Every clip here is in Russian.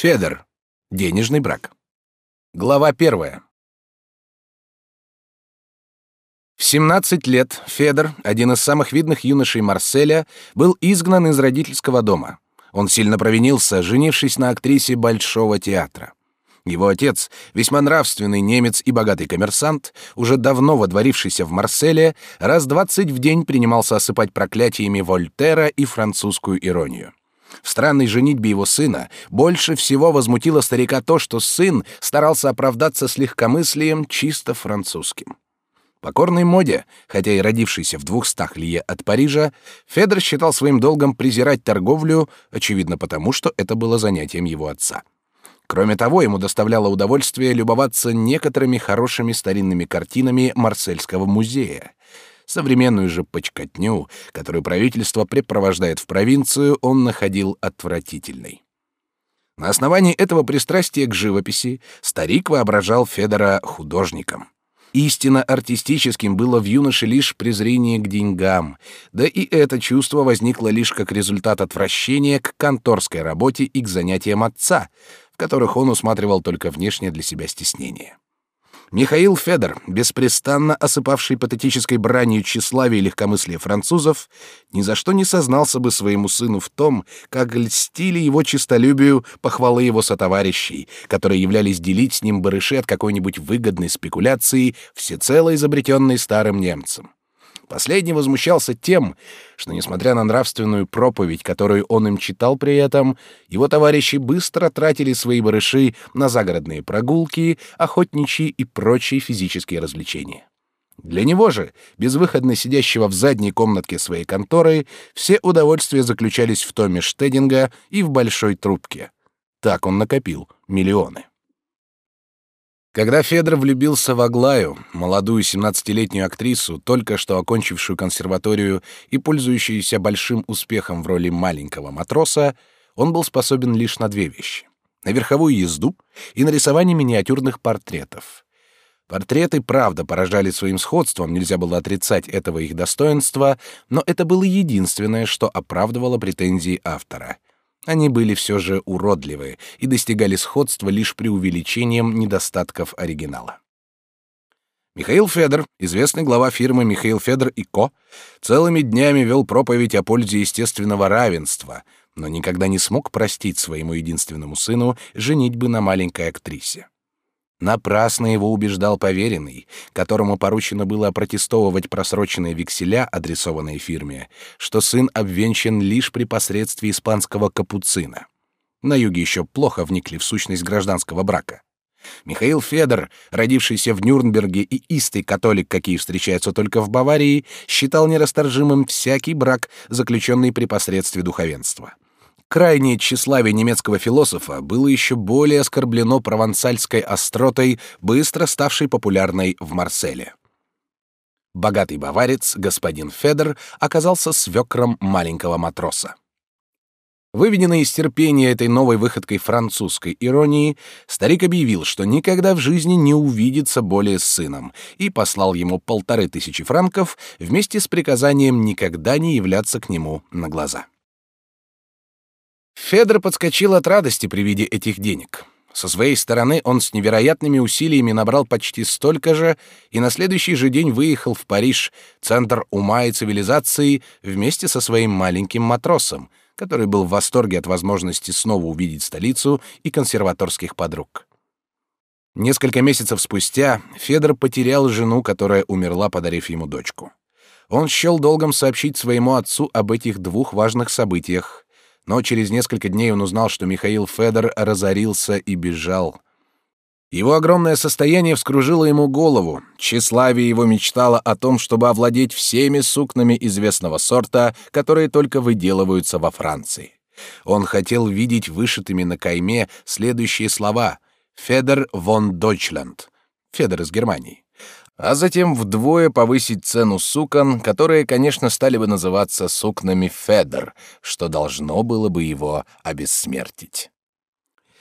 Федор. Денежный брак. Глава первая. В 17 лет Федор, один из самых видных юношей Марселя, был изгнан из родительского дома. Он сильно провинился, женившись на актрисе Большого театра. Его отец, весьма нравственный немец и богатый коммерсант, уже давно водворившийся в Марселе, раз двадцать в день принимался осыпать проклятиями Вольтера и французскую иронию. В странной женитьбе его сына больше всего возмутило старика то, что сын старался оправдаться с легкомыслием чисто французским. Покорной моде, хотя и родившийся в двухстах лье от Парижа, Федор считал своим долгом презирать торговлю, очевидно потому, что это было занятием его отца. Кроме того, ему доставляло удовольствие любоваться некоторыми хорошими старинными картинами Марсельского музея. Современную же почкотню, которую правительство препровождает в провинцию, он находил отвратительной. На основании этого пристрастия к живописи старик воображал Федора художником. Истинно артистическим было в юноше лишь презрение к деньгам, да и это чувство возникло лишь как результат отвращения к конторской работе и к занятиям отца, в которых он усматривал только внешнее для себя стеснение. Михаил Федор, беспрестанно осыпавший патетической бранью тщеславие и легкомыслие французов, ни за что не сознался бы своему сыну в том, как льстили его честолюбию похвалы его сотоварищей, которые являлись делить с ним барыши от какой-нибудь выгодной спекуляции, всецело изобретенной старым немцем. Последний возмущался тем, что, несмотря на нравственную проповедь, которую он им читал при этом, его товарищи быстро тратили свои барыши на загородные прогулки, охотничьи и прочие физические развлечения. Для него же, безвыходно сидящего в задней комнатке своей конторы, все удовольствия заключались в томе Штединга и в большой трубке. Так он накопил миллионы. Когда Федор влюбился в Аглаю, молодую семнадцатилетнюю актрису, только что окончившую консерваторию и пользующуюся большим успехом в роли маленького матроса, он был способен лишь на две вещи: на верховую езду и на рисование миниатюрных портретов. Портреты, правда, поражали своим сходством, нельзя было отрицать этого их достоинства, но это было единственное, что оправдывало претензии автора — они были все же уродливы и достигали сходства лишь при увеличением недостатков оригинала. Михаил Федор, известный глава фирмы Михаил Федор и Ко, целыми днями вел проповедь о пользе естественного равенства, но никогда не смог простить своему единственному сыну женитьбы на маленькой актрисе. Напрасно его убеждал поверенный, которому поручено было опротестовывать просроченные векселя, адресованные фирме, что сын обвенчан лишь при посредстве испанского капуцина. На юге еще плохо вникли в сущность гражданского брака. Михаил Федор, родившийся в Нюрнберге и истый католик, какие встречаются только в Баварии, считал нерасторжимым всякий брак, заключенный при посредстве духовенства. Крайнее тщеславие немецкого философа было еще более оскорблено провансальской остротой, быстро ставшей популярной в Марселе. Богатый баварец, господин Федер, оказался свекром маленького матроса. Выведенный из терпения этой новой выходкой французской иронии, старик объявил, что никогда в жизни не увидится более с сыном, и послал ему полторы тысячи франков вместе с приказанием никогда не являться к нему на глаза. Федор подскочил от радости при виде этих денег. Со своей стороны он с невероятными усилиями набрал почти столько же и на следующий же день выехал в Париж, центр ума и цивилизации, вместе со своим маленьким матросом, который был в восторге от возможности снова увидеть столицу и консерваторских подруг. Несколько месяцев спустя Федор потерял жену, которая умерла, подарив ему дочку. Он счел долгом сообщить своему отцу об этих двух важных событиях, но через несколько дней он узнал, что Михаил Федор разорился и бежал. Его огромное состояние вскружило ему голову. Тщеславие его мечтало о том, чтобы овладеть всеми сукнами известного сорта, которые только выделываются во Франции. Он хотел видеть вышитыми на кайме следующие слова «Федер вон Дойчланд» — Федор из Германии а затем вдвое повысить цену сукон, которые, конечно, стали бы называться сукнами Федер, что должно было бы его обессмертить.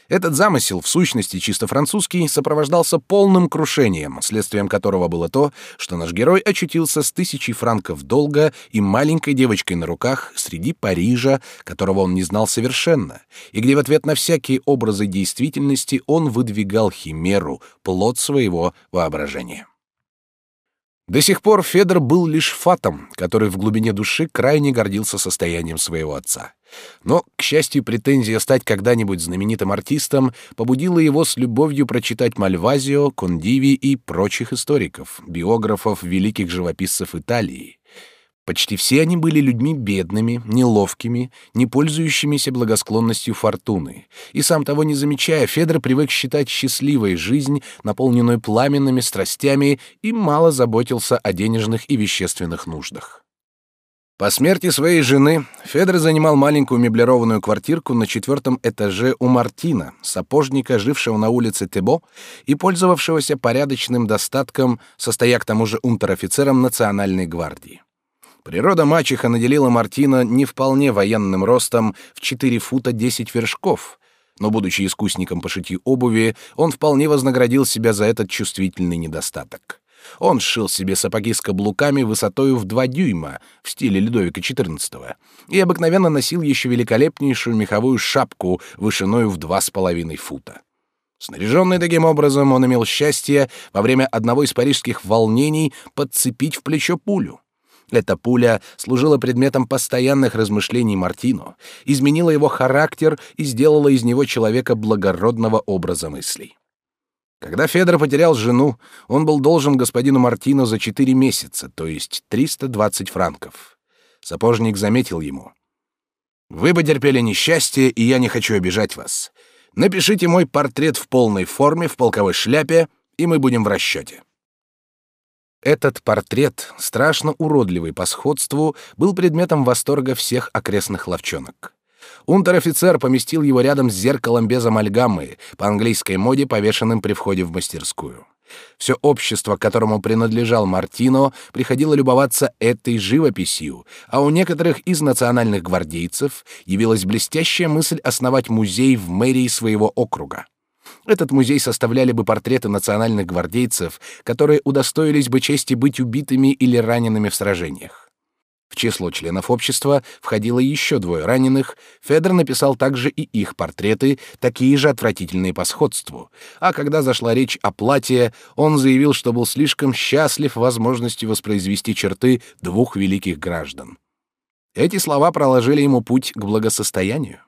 Этот замысел, в сущности чисто французский, сопровождался полным крушением, следствием которого было то, что наш герой очутился с тысячей франков долга и маленькой девочкой на руках среди Парижа, которого он не знал совершенно, и где в ответ на всякие образы действительности он выдвигал химеру, плод своего воображения. До сих пор Федор был лишь фатом, который в глубине души крайне гордился состоянием своего отца. Но, к счастью, претензия стать когда-нибудь знаменитым артистом побудила его с любовью прочитать Мальвазио, Кондиви и прочих историков, биографов великих живописцев Италии. Почти все они были людьми бедными, неловкими, не пользующимися благосклонностью фортуны. И сам того не замечая, Федор привык считать счастливой жизнь, наполненную пламенными страстями, и мало заботился о денежных и вещественных нуждах. По смерти своей жены Федор занимал маленькую меблированную квартирку на четвертом этаже у Мартина, сапожника, жившего на улице Тебо и пользовавшегося порядочным достатком, состоя к тому же унтер-офицером Национальной гвардии. Природа мачеха наделила Мартина не вполне военным ростом в 4 фута 10 вершков, но, будучи искусником по шитью обуви, он вполне вознаградил себя за этот чувствительный недостаток. Он сшил себе сапоги с каблуками высотою в 2 дюйма в стиле Людовика XIV и обыкновенно носил еще великолепнейшую меховую шапку вышиною в два с половиной фута. Снаряженный таким образом, он имел счастье во время одного из парижских волнений подцепить в плечо пулю. Эта пуля служила предметом постоянных размышлений Мартино, изменила его характер и сделала из него человека благородного образа мыслей. Когда Федор потерял жену, он был должен господину Мартино за четыре месяца, то есть 320 франков. Сапожник заметил ему. «Вы потерпели несчастье, и я не хочу обижать вас. Напишите мой портрет в полной форме, в полковой шляпе, и мы будем в расчете». Этот портрет, страшно уродливый по сходству, был предметом восторга всех окрестных ловчонок. Унтер-офицер поместил его рядом с зеркалом без амальгамы, по английской моде, повешенным при входе в мастерскую. Все общество, которому принадлежал Мартино, приходило любоваться этой живописью, а у некоторых из национальных гвардейцев явилась блестящая мысль основать музей в мэрии своего округа. Этот музей составляли бы портреты национальных гвардейцев, которые удостоились бы чести быть убитыми или ранеными в сражениях. В число членов общества входило еще двое раненых. Федор написал также и их портреты, такие же отвратительные по сходству. А когда зашла речь о платье, он заявил, что был слишком счастлив возможностью воспроизвести черты двух великих граждан. Эти слова проложили ему путь к благосостоянию.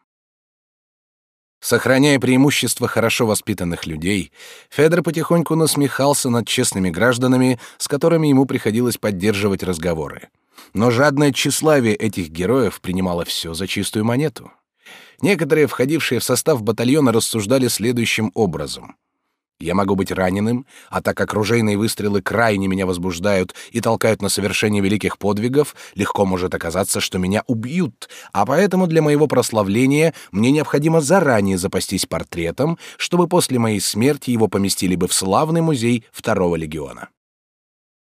Сохраняя преимущество хорошо воспитанных людей, Федор потихоньку насмехался над честными гражданами, с которыми ему приходилось поддерживать разговоры. Но жадное тщеславие этих героев принимало все за чистую монету. Некоторые, входившие в состав батальона, рассуждали следующим образом — я могу быть раненым, а так как ружейные выстрелы крайне меня возбуждают и толкают на совершение великих подвигов, легко может оказаться, что меня убьют, а поэтому для моего прославления мне необходимо заранее запастись портретом, чтобы после моей смерти его поместили бы в славный музей второго легиона.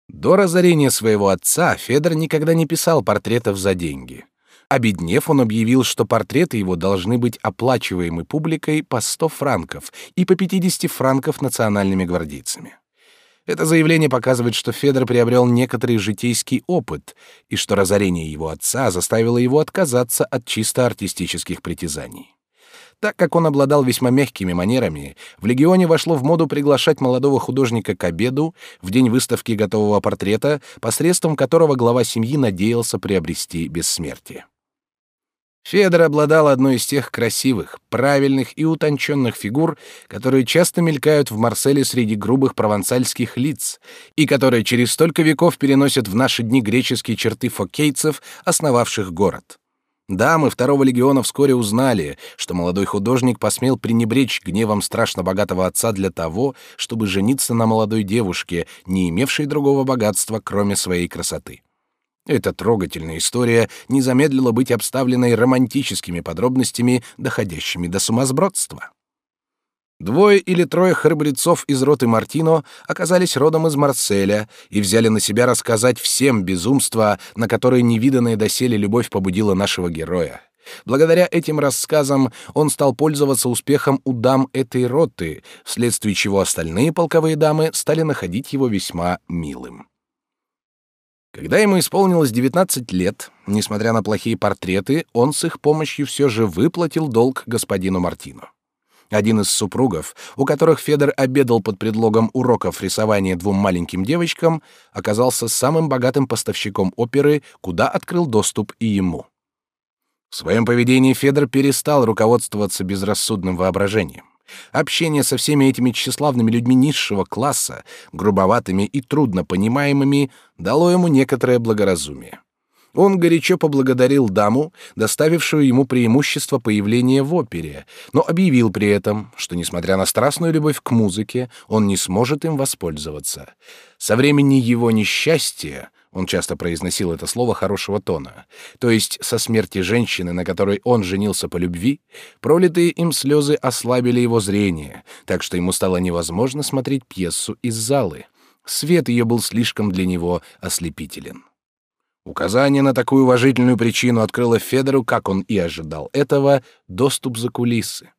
До разорения своего отца Федор никогда не писал портретов за деньги. Обеднев, он объявил, что портреты его должны быть оплачиваемы публикой по 100 франков и по 50 франков национальными гвардейцами. Это заявление показывает, что Федор приобрел некоторый житейский опыт и что разорение его отца заставило его отказаться от чисто артистических притязаний. Так как он обладал весьма мягкими манерами, в легионе вошло в моду приглашать молодого художника к обеду в день выставки готового портрета, посредством которого глава семьи надеялся приобрести бессмертие. Федор обладал одной из тех красивых, правильных и утонченных фигур, которые часто мелькают в Марселе среди грубых провансальских лиц и которые через столько веков переносят в наши дни греческие черты фокейцев, основавших город. Дамы второго легиона вскоре узнали, что молодой художник посмел пренебречь гневом страшно богатого отца для того, чтобы жениться на молодой девушке, не имевшей другого богатства, кроме своей красоты. Эта трогательная история не замедлила быть обставленной романтическими подробностями, доходящими до сумасбродства. Двое или трое храбрецов из роты Мартино оказались родом из Марселя и взяли на себя рассказать всем безумства, на которые невиданная доселе любовь побудила нашего героя. Благодаря этим рассказам он стал пользоваться успехом у дам этой роты, вследствие чего остальные полковые дамы стали находить его весьма милым. Когда ему исполнилось 19 лет, несмотря на плохие портреты, он с их помощью все же выплатил долг господину Мартину. Один из супругов, у которых Федор обедал под предлогом уроков рисования двум маленьким девочкам, оказался самым богатым поставщиком оперы, куда открыл доступ и ему. В своем поведении Федор перестал руководствоваться безрассудным воображением. Общение со всеми этими тщеславными людьми низшего класса, грубоватыми и трудно понимаемыми, дало ему некоторое благоразумие. Он горячо поблагодарил даму, доставившую ему преимущество появления в опере, но объявил при этом, что, несмотря на страстную любовь к музыке, он не сможет им воспользоваться. Со времени его несчастья он часто произносил это слово хорошего тона. То есть со смерти женщины, на которой он женился по любви, пролитые им слезы ослабили его зрение, так что ему стало невозможно смотреть пьесу из залы. Свет ее был слишком для него ослепителен. Указание на такую уважительную причину открыло Федору, как он и ожидал этого, доступ за кулисы.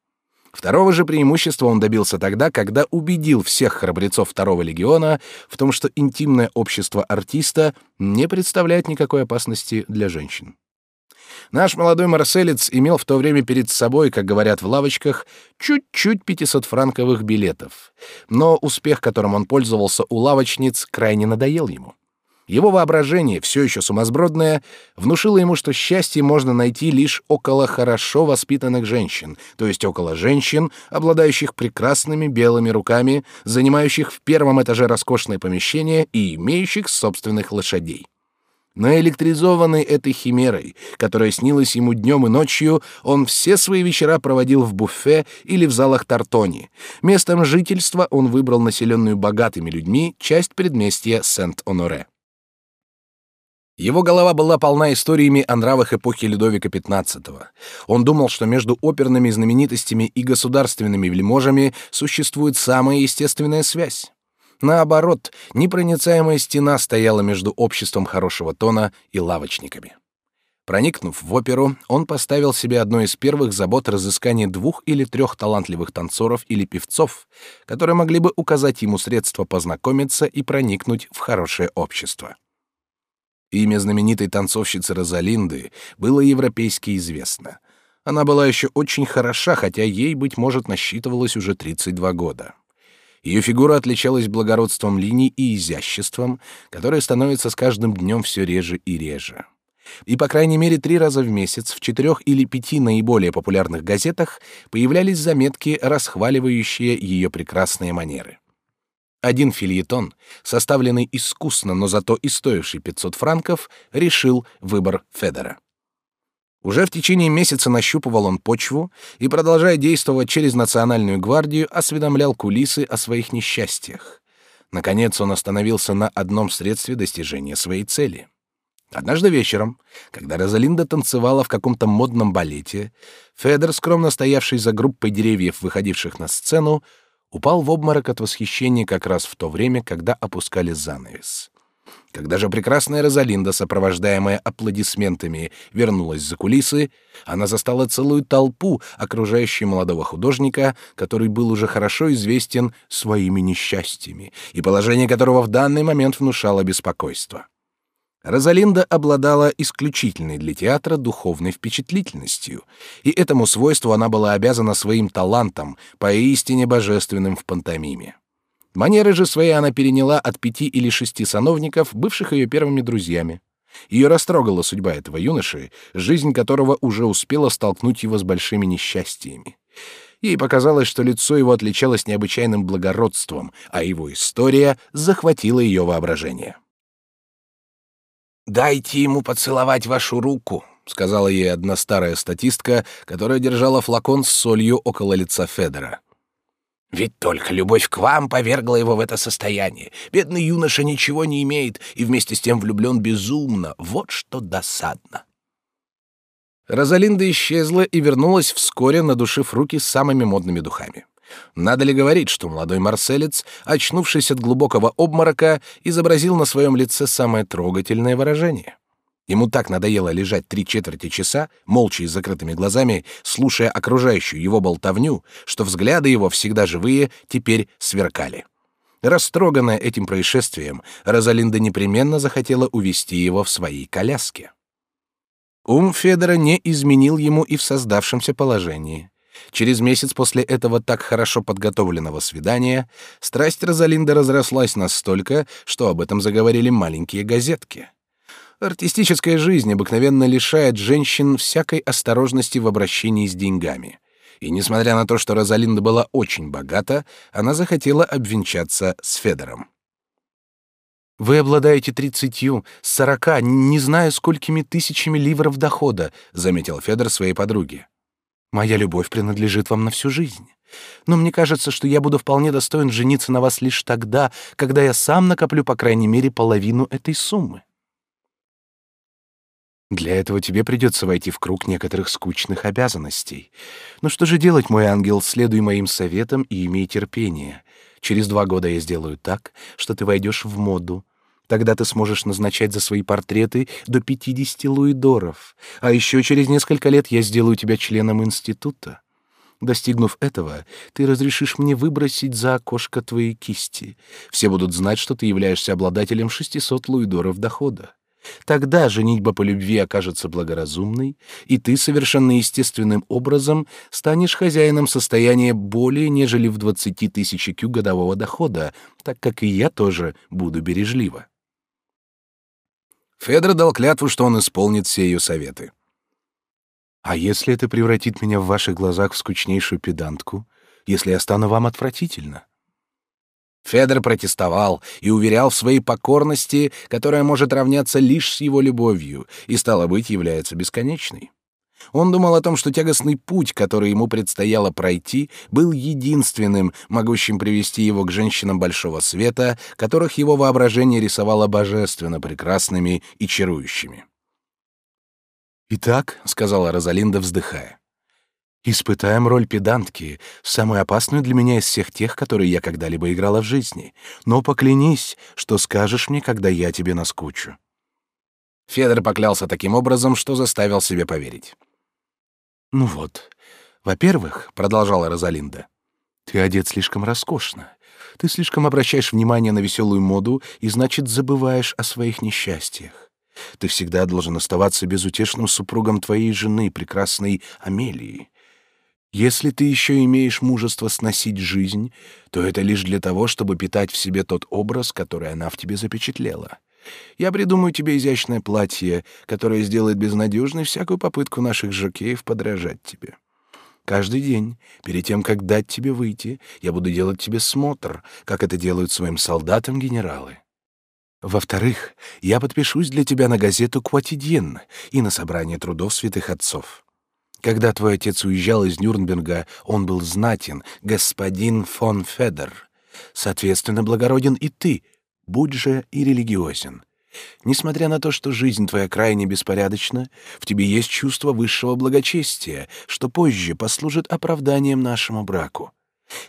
Второго же преимущества он добился тогда, когда убедил всех храбрецов второго легиона в том, что интимное общество артиста не представляет никакой опасности для женщин. Наш молодой марселец имел в то время перед собой, как говорят в лавочках, чуть-чуть 500-франковых билетов. Но успех, которым он пользовался у лавочниц, крайне надоел ему. Его воображение, все еще сумасбродное, внушило ему, что счастье можно найти лишь около хорошо воспитанных женщин, то есть около женщин, обладающих прекрасными белыми руками, занимающих в первом этаже роскошное помещение и имеющих собственных лошадей. Наэлектризованный этой химерой, которая снилась ему днем и ночью, он все свои вечера проводил в буфе или в залах Тартони. Местом жительства он выбрал населенную богатыми людьми часть предместья Сент-Оноре. Его голова была полна историями о нравах эпохи Людовика XV. Он думал, что между оперными знаменитостями и государственными вельможами существует самая естественная связь. Наоборот, непроницаемая стена стояла между обществом хорошего тона и лавочниками. Проникнув в оперу, он поставил себе одной из первых забот разыскание двух или трех талантливых танцоров или певцов, которые могли бы указать ему средства познакомиться и проникнуть в хорошее общество. Имя знаменитой танцовщицы Розалинды было европейски известно. Она была еще очень хороша, хотя ей, быть может, насчитывалось уже 32 года. Ее фигура отличалась благородством линий и изяществом, которое становится с каждым днем все реже и реже. И по крайней мере три раза в месяц в четырех или пяти наиболее популярных газетах появлялись заметки, расхваливающие ее прекрасные манеры. Один фильетон, составленный искусно, но зато и стоивший 500 франков, решил выбор Федора. Уже в течение месяца нащупывал он почву и, продолжая действовать через Национальную гвардию, осведомлял кулисы о своих несчастьях. Наконец он остановился на одном средстве достижения своей цели. Однажды вечером, когда Розалинда танцевала в каком-то модном балете, Федор, скромно стоявший за группой деревьев, выходивших на сцену, упал в обморок от восхищения как раз в то время, когда опускали занавес. Когда же прекрасная Розалинда, сопровождаемая аплодисментами, вернулась за кулисы, она застала целую толпу, окружающую молодого художника, который был уже хорошо известен своими несчастьями, и положение которого в данный момент внушало беспокойство. Розалинда обладала исключительной для театра духовной впечатлительностью, и этому свойству она была обязана своим талантом, поистине божественным в пантомиме. Манеры же свои она переняла от пяти или шести сановников, бывших ее первыми друзьями. Ее растрогала судьба этого юноши, жизнь которого уже успела столкнуть его с большими несчастьями. Ей показалось, что лицо его отличалось необычайным благородством, а его история захватила ее воображение. «Дайте ему поцеловать вашу руку», — сказала ей одна старая статистка, которая держала флакон с солью около лица Федора. «Ведь только любовь к вам повергла его в это состояние. Бедный юноша ничего не имеет и вместе с тем влюблен безумно. Вот что досадно». Розалинда исчезла и вернулась вскоре, надушив руки самыми модными духами. Надо ли говорить, что молодой марселец, очнувшись от глубокого обморока, изобразил на своем лице самое трогательное выражение? Ему так надоело лежать три четверти часа, молча и закрытыми глазами, слушая окружающую его болтовню, что взгляды его, всегда живые, теперь сверкали. Растроганная этим происшествием, Розалинда непременно захотела увести его в своей коляске. Ум Федора не изменил ему и в создавшемся положении. Через месяц после этого так хорошо подготовленного свидания страсть Розалинды разрослась настолько, что об этом заговорили маленькие газетки. Артистическая жизнь обыкновенно лишает женщин всякой осторожности в обращении с деньгами. И несмотря на то, что Розалинда была очень богата, она захотела обвенчаться с Федором. «Вы обладаете тридцатью, сорока, не знаю, сколькими тысячами ливров дохода», — заметил Федор своей подруге. «Моя любовь принадлежит вам на всю жизнь. Но мне кажется, что я буду вполне достоин жениться на вас лишь тогда, когда я сам накоплю по крайней мере половину этой суммы». Для этого тебе придется войти в круг некоторых скучных обязанностей. Но что же делать, мой ангел, следуй моим советам и имей терпение. Через два года я сделаю так, что ты войдешь в моду. Тогда ты сможешь назначать за свои портреты до 50 луидоров. А еще через несколько лет я сделаю тебя членом института. Достигнув этого, ты разрешишь мне выбросить за окошко твои кисти. Все будут знать, что ты являешься обладателем 600 луидоров дохода. Тогда женитьба по любви окажется благоразумной, и ты совершенно естественным образом станешь хозяином состояния более нежели в двадцати тысяч кю годового дохода, так как и я тоже буду бережлива. Федор дал клятву, что он исполнит все ее советы. А если это превратит меня в ваших глазах в скучнейшую педантку, если я стану вам отвратительно? Федор протестовал и уверял в своей покорности, которая может равняться лишь с его любовью и, стало быть, является бесконечной. Он думал о том, что тягостный путь, который ему предстояло пройти, был единственным, могущим привести его к женщинам большого света, которых его воображение рисовало божественно прекрасными и чарующими. «Итак», — сказала Розалинда, вздыхая, Испытаем роль педантки, самую опасную для меня из всех тех, которые я когда-либо играла в жизни. Но поклянись, что скажешь мне, когда я тебе наскучу. Федор поклялся таким образом, что заставил себе поверить. Ну вот, во-первых, продолжала Розалинда, ты одет слишком роскошно. Ты слишком обращаешь внимание на веселую моду и, значит, забываешь о своих несчастьях. Ты всегда должен оставаться безутешным супругом твоей жены, прекрасной Амелии. Если ты еще имеешь мужество сносить жизнь, то это лишь для того, чтобы питать в себе тот образ, который она в тебе запечатлела. Я придумаю тебе изящное платье, которое сделает безнадежной всякую попытку наших жокеев подражать тебе. Каждый день, перед тем, как дать тебе выйти, я буду делать тебе смотр, как это делают своим солдатам генералы. Во-вторых, я подпишусь для тебя на газету «Квотидьен» и на собрание трудов святых отцов. Когда твой отец уезжал из Нюрнберга, он был знатен, господин фон Федер. Соответственно, благороден и ты, будь же и религиозен. Несмотря на то, что жизнь твоя крайне беспорядочна, в тебе есть чувство высшего благочестия, что позже послужит оправданием нашему браку.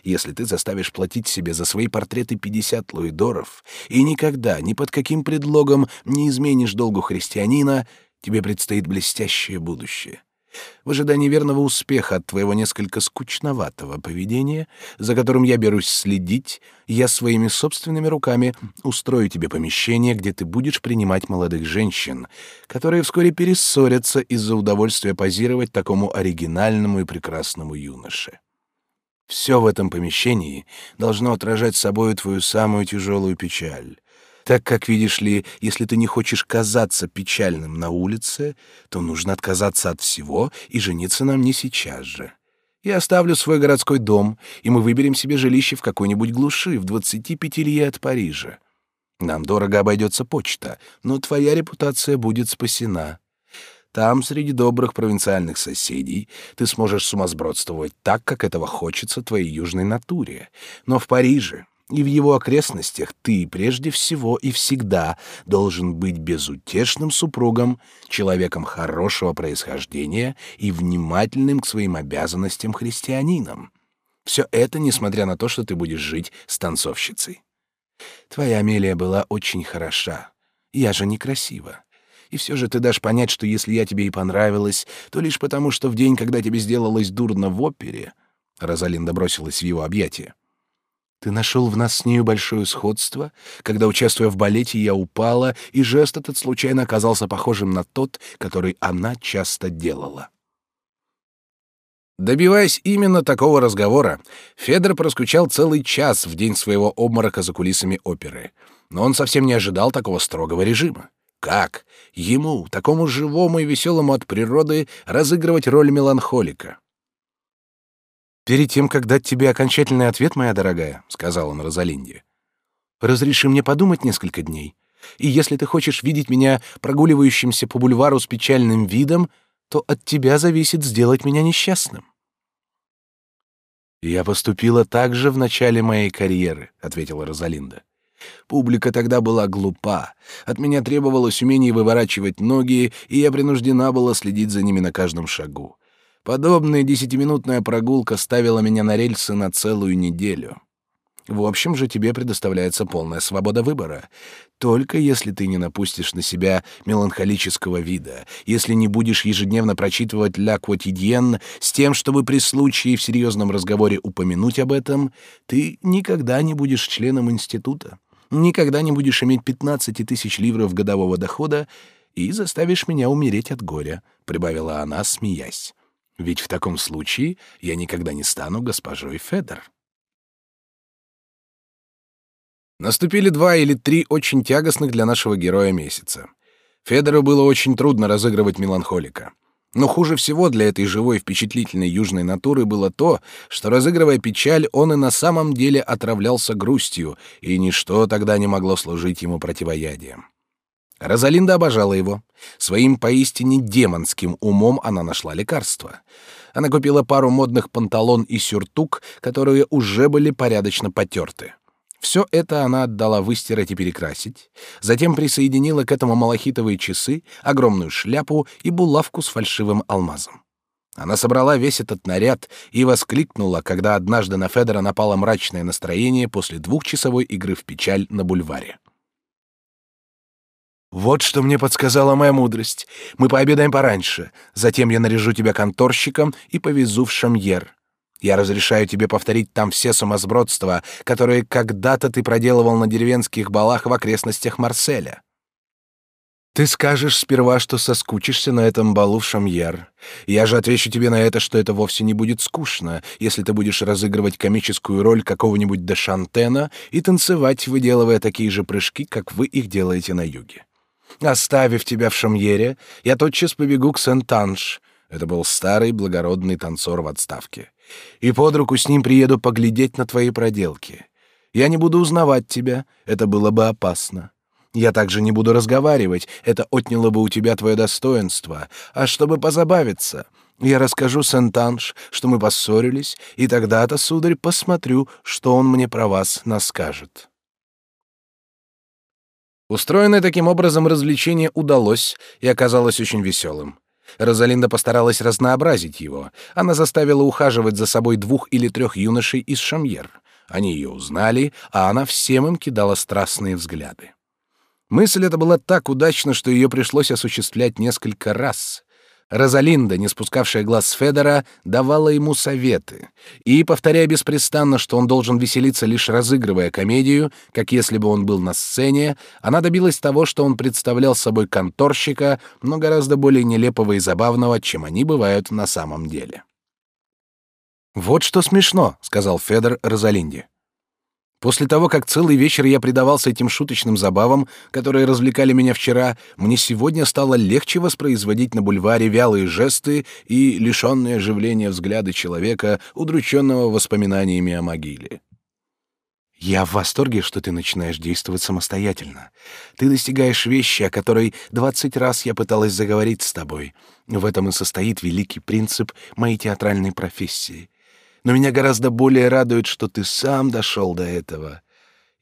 Если ты заставишь платить себе за свои портреты 50 луидоров и никогда, ни под каким предлогом не изменишь долгу христианина, тебе предстоит блестящее будущее. В ожидании верного успеха от твоего несколько скучноватого поведения, за которым я берусь следить, я своими собственными руками устрою тебе помещение, где ты будешь принимать молодых женщин, которые вскоре перессорятся из-за удовольствия позировать такому оригинальному и прекрасному юноше. Все в этом помещении должно отражать собой твою самую тяжелую печаль, так как, видишь ли, если ты не хочешь казаться печальным на улице, то нужно отказаться от всего и жениться нам не сейчас же. Я оставлю свой городской дом, и мы выберем себе жилище в какой-нибудь глуши в двадцати пяти лье от Парижа. Нам дорого обойдется почта, но твоя репутация будет спасена. Там, среди добрых провинциальных соседей, ты сможешь сумасбродствовать так, как этого хочется твоей южной натуре. Но в Париже, и в его окрестностях ты прежде всего и всегда должен быть безутешным супругом, человеком хорошего происхождения и внимательным к своим обязанностям христианином. Все это несмотря на то, что ты будешь жить с танцовщицей. Твоя Амелия была очень хороша. Я же некрасива. И все же ты дашь понять, что если я тебе и понравилась, то лишь потому, что в день, когда тебе сделалось дурно в опере...» Розалинда бросилась в его объятия. «Ты нашел в нас с нею большое сходство, когда, участвуя в балете, я упала, и жест этот случайно оказался похожим на тот, который она часто делала». Добиваясь именно такого разговора, Федор проскучал целый час в день своего обморока за кулисами оперы. Но он совсем не ожидал такого строгого режима. Как? Ему, такому живому и веселому от природы, разыгрывать роль меланхолика? «Перед тем, как дать тебе окончательный ответ, моя дорогая», — сказал он Розалинде, — «разреши мне подумать несколько дней. И если ты хочешь видеть меня прогуливающимся по бульвару с печальным видом, то от тебя зависит сделать меня несчастным». «Я поступила так же в начале моей карьеры», — ответила Розалинда. Публика тогда была глупа. От меня требовалось умение выворачивать ноги, и я принуждена была следить за ними на каждом шагу. Подобная десятиминутная прогулка ставила меня на рельсы на целую неделю. В общем же, тебе предоставляется полная свобода выбора. Только если ты не напустишь на себя меланхолического вида, если не будешь ежедневно прочитывать «Ля Quotidienne» с тем, чтобы при случае в серьезном разговоре упомянуть об этом, ты никогда не будешь членом института, никогда не будешь иметь 15 тысяч ливров годового дохода и заставишь меня умереть от горя», — прибавила она, смеясь. «Ведь в таком случае я никогда не стану госпожой Федер». Наступили два или три очень тягостных для нашего героя месяца. Федору было очень трудно разыгрывать меланхолика. Но хуже всего для этой живой впечатлительной южной натуры было то, что, разыгрывая печаль, он и на самом деле отравлялся грустью, и ничто тогда не могло служить ему противоядием. Розалинда обожала его. Своим поистине демонским умом она нашла лекарство. Она купила пару модных панталон и сюртук, которые уже были порядочно потерты. Все это она отдала выстирать и перекрасить, затем присоединила к этому малахитовые часы, огромную шляпу и булавку с фальшивым алмазом. Она собрала весь этот наряд и воскликнула, когда однажды на Федора напало мрачное настроение после двухчасовой игры в печаль на бульваре. «Вот что мне подсказала моя мудрость. Мы пообедаем пораньше, затем я наряжу тебя конторщиком и повезу в Шамьер. Я разрешаю тебе повторить там все сумасбродства, которые когда-то ты проделывал на деревенских балах в окрестностях Марселя. Ты скажешь сперва, что соскучишься на этом балу в Шамьер. Я же отвечу тебе на это, что это вовсе не будет скучно, если ты будешь разыгрывать комическую роль какого-нибудь де Шантена и танцевать, выделывая такие же прыжки, как вы их делаете на юге. Оставив тебя в Шамьере, я тотчас побегу к Сент-Анж. Это был старый благородный танцор в отставке и под руку с ним приеду поглядеть на твои проделки. Я не буду узнавать тебя, это было бы опасно. Я также не буду разговаривать, это отняло бы у тебя твое достоинство. А чтобы позабавиться, я расскажу Сентанж, что мы поссорились, и тогда-то, сударь, посмотрю, что он мне про вас наскажет». Устроенное таким образом развлечение удалось и оказалось очень веселым. Розалинда постаралась разнообразить его. Она заставила ухаживать за собой двух или трех юношей из Шамьер. Они ее узнали, а она всем им кидала страстные взгляды. Мысль эта была так удачна, что ее пришлось осуществлять несколько раз. Розалинда, не спускавшая глаз с Федора, давала ему советы и, повторяя беспрестанно, что он должен веселиться лишь разыгрывая комедию, как если бы он был на сцене, она добилась того, что он представлял собой конторщика, но гораздо более нелепого и забавного, чем они бывают на самом деле. «Вот что смешно», — сказал Федор Розалинде. После того, как целый вечер я предавался этим шуточным забавам, которые развлекали меня вчера, мне сегодня стало легче воспроизводить на бульваре вялые жесты и лишенные оживления взгляды человека, удрученного воспоминаниями о могиле. Я в восторге, что ты начинаешь действовать самостоятельно. Ты достигаешь вещи, о которой двадцать раз я пыталась заговорить с тобой. В этом и состоит великий принцип моей театральной профессии. Но меня гораздо более радует, что ты сам дошел до этого.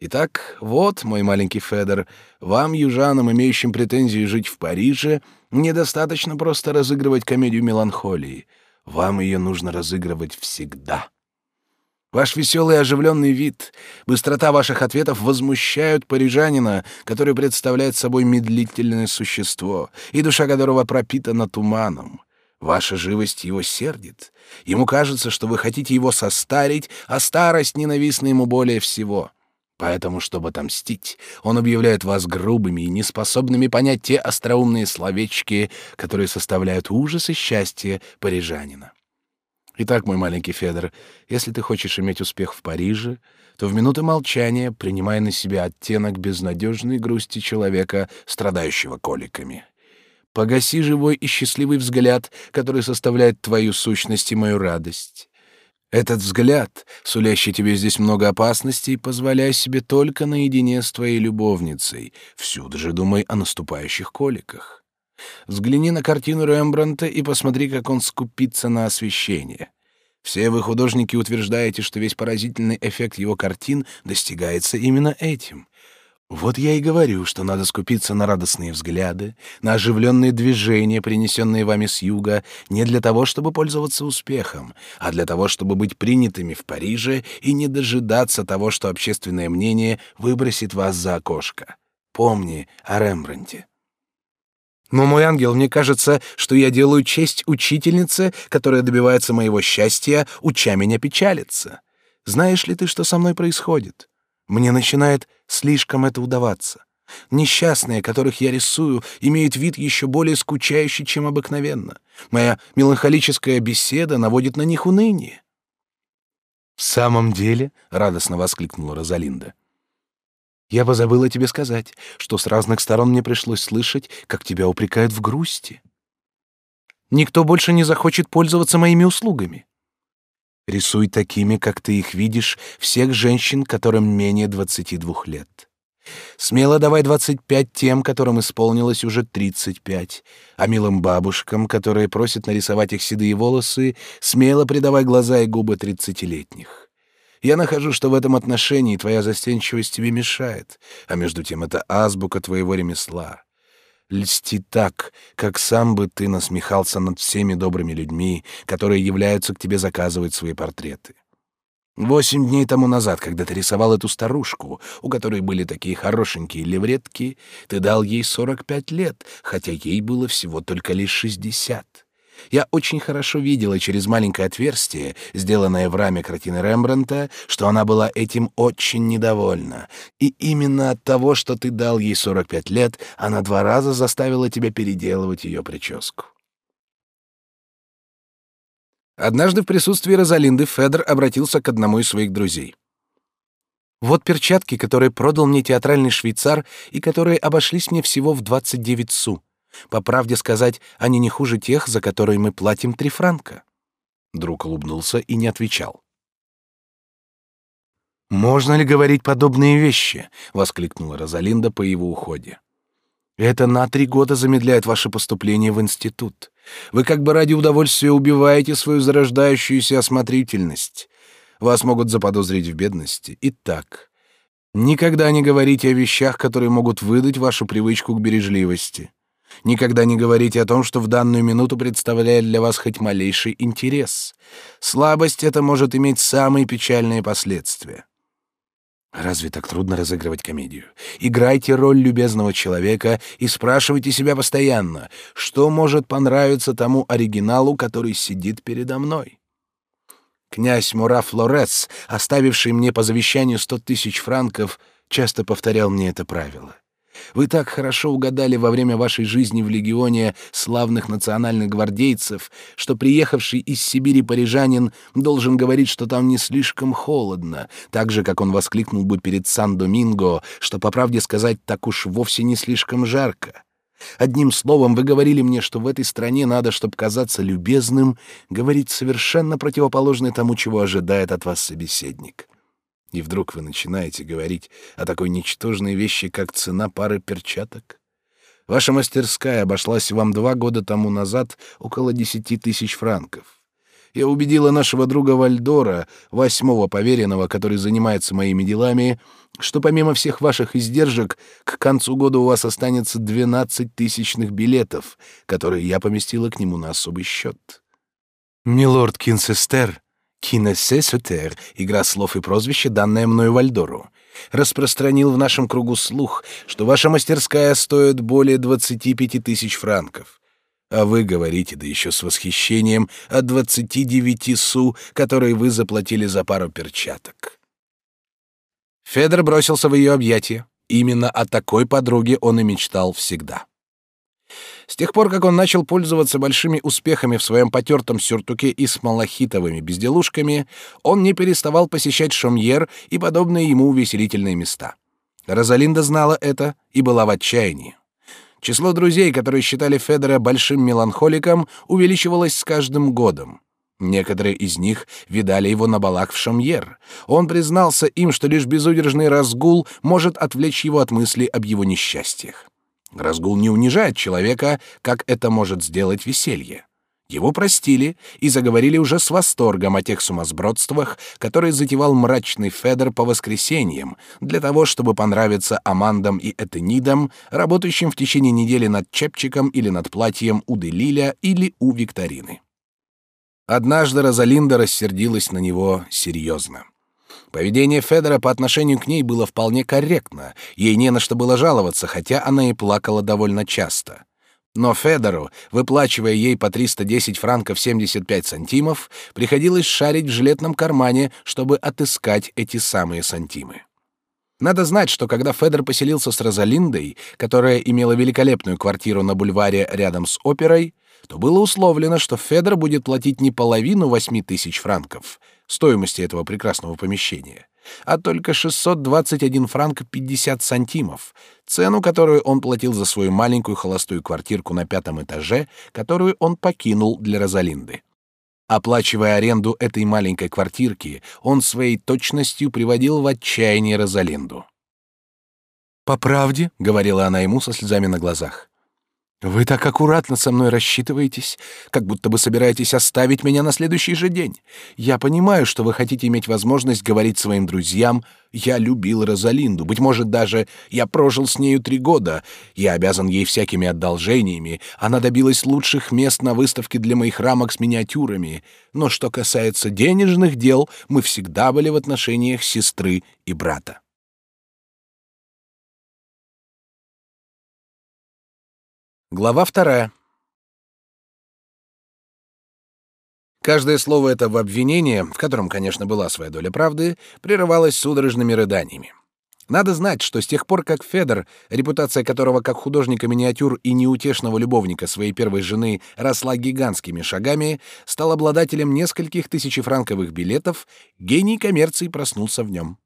Итак, вот, мой маленький Федор, вам, южанам, имеющим претензии жить в Париже, недостаточно просто разыгрывать комедию меланхолии. Вам ее нужно разыгрывать всегда. Ваш веселый и оживленный вид, быстрота ваших ответов возмущают парижанина, который представляет собой медлительное существо, и душа которого пропитана туманом. Ваша живость его сердит. Ему кажется, что вы хотите его состарить, а старость ненавистна ему более всего. Поэтому, чтобы отомстить, он объявляет вас грубыми и неспособными понять те остроумные словечки, которые составляют ужас и счастье парижанина. Итак, мой маленький Федор, если ты хочешь иметь успех в Париже, то в минуты молчания принимай на себя оттенок безнадежной грусти человека, страдающего коликами. Погаси живой и счастливый взгляд, который составляет твою сущность и мою радость. Этот взгляд, сулящий тебе здесь много опасностей, позволяй себе только наедине с твоей любовницей. Всюду же думай о наступающих коликах. Взгляни на картину Рембрандта и посмотри, как он скупится на освещение. Все вы, художники, утверждаете, что весь поразительный эффект его картин достигается именно этим. Вот я и говорю, что надо скупиться на радостные взгляды, на оживленные движения, принесенные вами с юга, не для того, чтобы пользоваться успехом, а для того, чтобы быть принятыми в Париже и не дожидаться того, что общественное мнение выбросит вас за окошко. Помни о Рембрандте. Но, мой ангел, мне кажется, что я делаю честь учительнице, которая добивается моего счастья, уча меня печалиться. Знаешь ли ты, что со мной происходит? Мне начинает слишком это удаваться. Несчастные, которых я рисую, имеют вид еще более скучающий, чем обыкновенно. Моя меланхолическая беседа наводит на них уныние. «В самом деле?» — радостно воскликнула Розалинда. Я бы забыла тебе сказать, что с разных сторон мне пришлось слышать, как тебя упрекают в грусти. Никто больше не захочет пользоваться моими услугами. Рисуй такими, как ты их видишь, всех женщин, которым менее двадцати двух лет. Смело давай двадцать пять тем, которым исполнилось уже тридцать пять, а милым бабушкам, которые просят нарисовать их седые волосы, смело придавай глаза и губы тридцатилетних. Я нахожу, что в этом отношении твоя застенчивость тебе мешает, а между тем это азбука твоего ремесла. Льсти так, как сам бы ты насмехался над всеми добрыми людьми, которые являются к тебе заказывать свои портреты. Восемь дней тому назад, когда ты рисовал эту старушку, у которой были такие хорошенькие левретки, ты дал ей сорок пять лет, хотя ей было всего только лишь шестьдесят. Я очень хорошо видела через маленькое отверстие, сделанное в раме картины Рембрандта, что она была этим очень недовольна. И именно от того, что ты дал ей 45 лет, она два раза заставила тебя переделывать ее прическу. Однажды в присутствии Розалинды Федор обратился к одному из своих друзей. «Вот перчатки, которые продал мне театральный швейцар и которые обошлись мне всего в 29 су. По правде сказать, они не хуже тех, за которые мы платим три франка. Друг улыбнулся и не отвечал. Можно ли говорить подобные вещи? воскликнула Розалинда по его уходе. Это на три года замедляет ваше поступление в институт. Вы как бы ради удовольствия убиваете свою зарождающуюся осмотрительность. Вас могут заподозрить в бедности. Итак, никогда не говорите о вещах, которые могут выдать вашу привычку к бережливости. Никогда не говорите о том, что в данную минуту представляет для вас хоть малейший интерес. Слабость это может иметь самые печальные последствия. Разве так трудно разыгрывать комедию? Играйте роль любезного человека и спрашивайте себя постоянно, что может понравиться тому оригиналу, который сидит передо мной. Князь Мура Флорес, оставивший мне по завещанию сто тысяч франков, часто повторял мне это правило. Вы так хорошо угадали во время вашей жизни в легионе славных национальных гвардейцев, что приехавший из Сибири парижанин должен говорить, что там не слишком холодно, так же, как он воскликнул бы перед Сан-Доминго, что, по правде сказать, так уж вовсе не слишком жарко. Одним словом, вы говорили мне, что в этой стране надо, чтобы казаться любезным, говорить совершенно противоположное тому, чего ожидает от вас собеседник. И вдруг вы начинаете говорить о такой ничтожной вещи, как цена пары перчаток? Ваша мастерская обошлась вам два года тому назад около десяти тысяч франков. Я убедила нашего друга Вальдора, восьмого поверенного, который занимается моими делами, что помимо всех ваших издержек к концу года у вас останется двенадцать тысячных билетов, которые я поместила к нему на особый счет. Милорд Кинсестер Кинесесютер, игра слов и прозвище, данное мною Вальдору, распространил в нашем кругу слух, что ваша мастерская стоит более двадцати пяти тысяч франков. А вы говорите, да еще с восхищением, о двадцати девяти су, которые вы заплатили за пару перчаток. Федор бросился в ее объятия. Именно о такой подруге он и мечтал всегда. С тех пор, как он начал пользоваться большими успехами в своем потертом сюртуке и с малахитовыми безделушками, он не переставал посещать Шомьер и подобные ему увеселительные места. Розалинда знала это и была в отчаянии. Число друзей, которые считали Федора большим меланхоликом, увеличивалось с каждым годом. Некоторые из них видали его на балах в Шамьер. Он признался им, что лишь безудержный разгул может отвлечь его от мыслей об его несчастьях. Разгул не унижает человека, как это может сделать веселье. Его простили и заговорили уже с восторгом о тех сумасбродствах, которые затевал мрачный Федор по воскресеньям, для того, чтобы понравиться Амандам и Этенидам, работающим в течение недели над чепчиком или над платьем у Делиля или у Викторины. Однажды Розалинда рассердилась на него серьезно. Поведение Федора по отношению к ней было вполне корректно, ей не на что было жаловаться, хотя она и плакала довольно часто. Но Федору, выплачивая ей по 310 франков 75 сантимов, приходилось шарить в жилетном кармане, чтобы отыскать эти самые сантимы. Надо знать, что когда Федор поселился с Розалиндой, которая имела великолепную квартиру на бульваре рядом с оперой, то было условлено, что Федор будет платить не половину восьми тысяч франков стоимости этого прекрасного помещения, а только 621 франк 50 сантимов, цену, которую он платил за свою маленькую холостую квартирку на пятом этаже, которую он покинул для Розалинды. Оплачивая аренду этой маленькой квартирки, он своей точностью приводил в отчаяние Розалинду. «По правде», — говорила она ему со слезами на глазах, вы так аккуратно со мной рассчитываетесь, как будто бы собираетесь оставить меня на следующий же день. Я понимаю, что вы хотите иметь возможность говорить своим друзьям: "Я любил Розалинду, быть может даже я прожил с нею три года, я обязан ей всякими одолжениями. Она добилась лучших мест на выставке для моих рамок с миниатюрами. Но что касается денежных дел, мы всегда были в отношениях сестры и брата". Глава вторая. Каждое слово этого обвинения, в котором, конечно, была своя доля правды, прерывалось судорожными рыданиями. Надо знать, что с тех пор, как Федор, репутация которого как художника миниатюр и неутешного любовника своей первой жены росла гигантскими шагами, стал обладателем нескольких тысячефранковых билетов, гений коммерции проснулся в нем.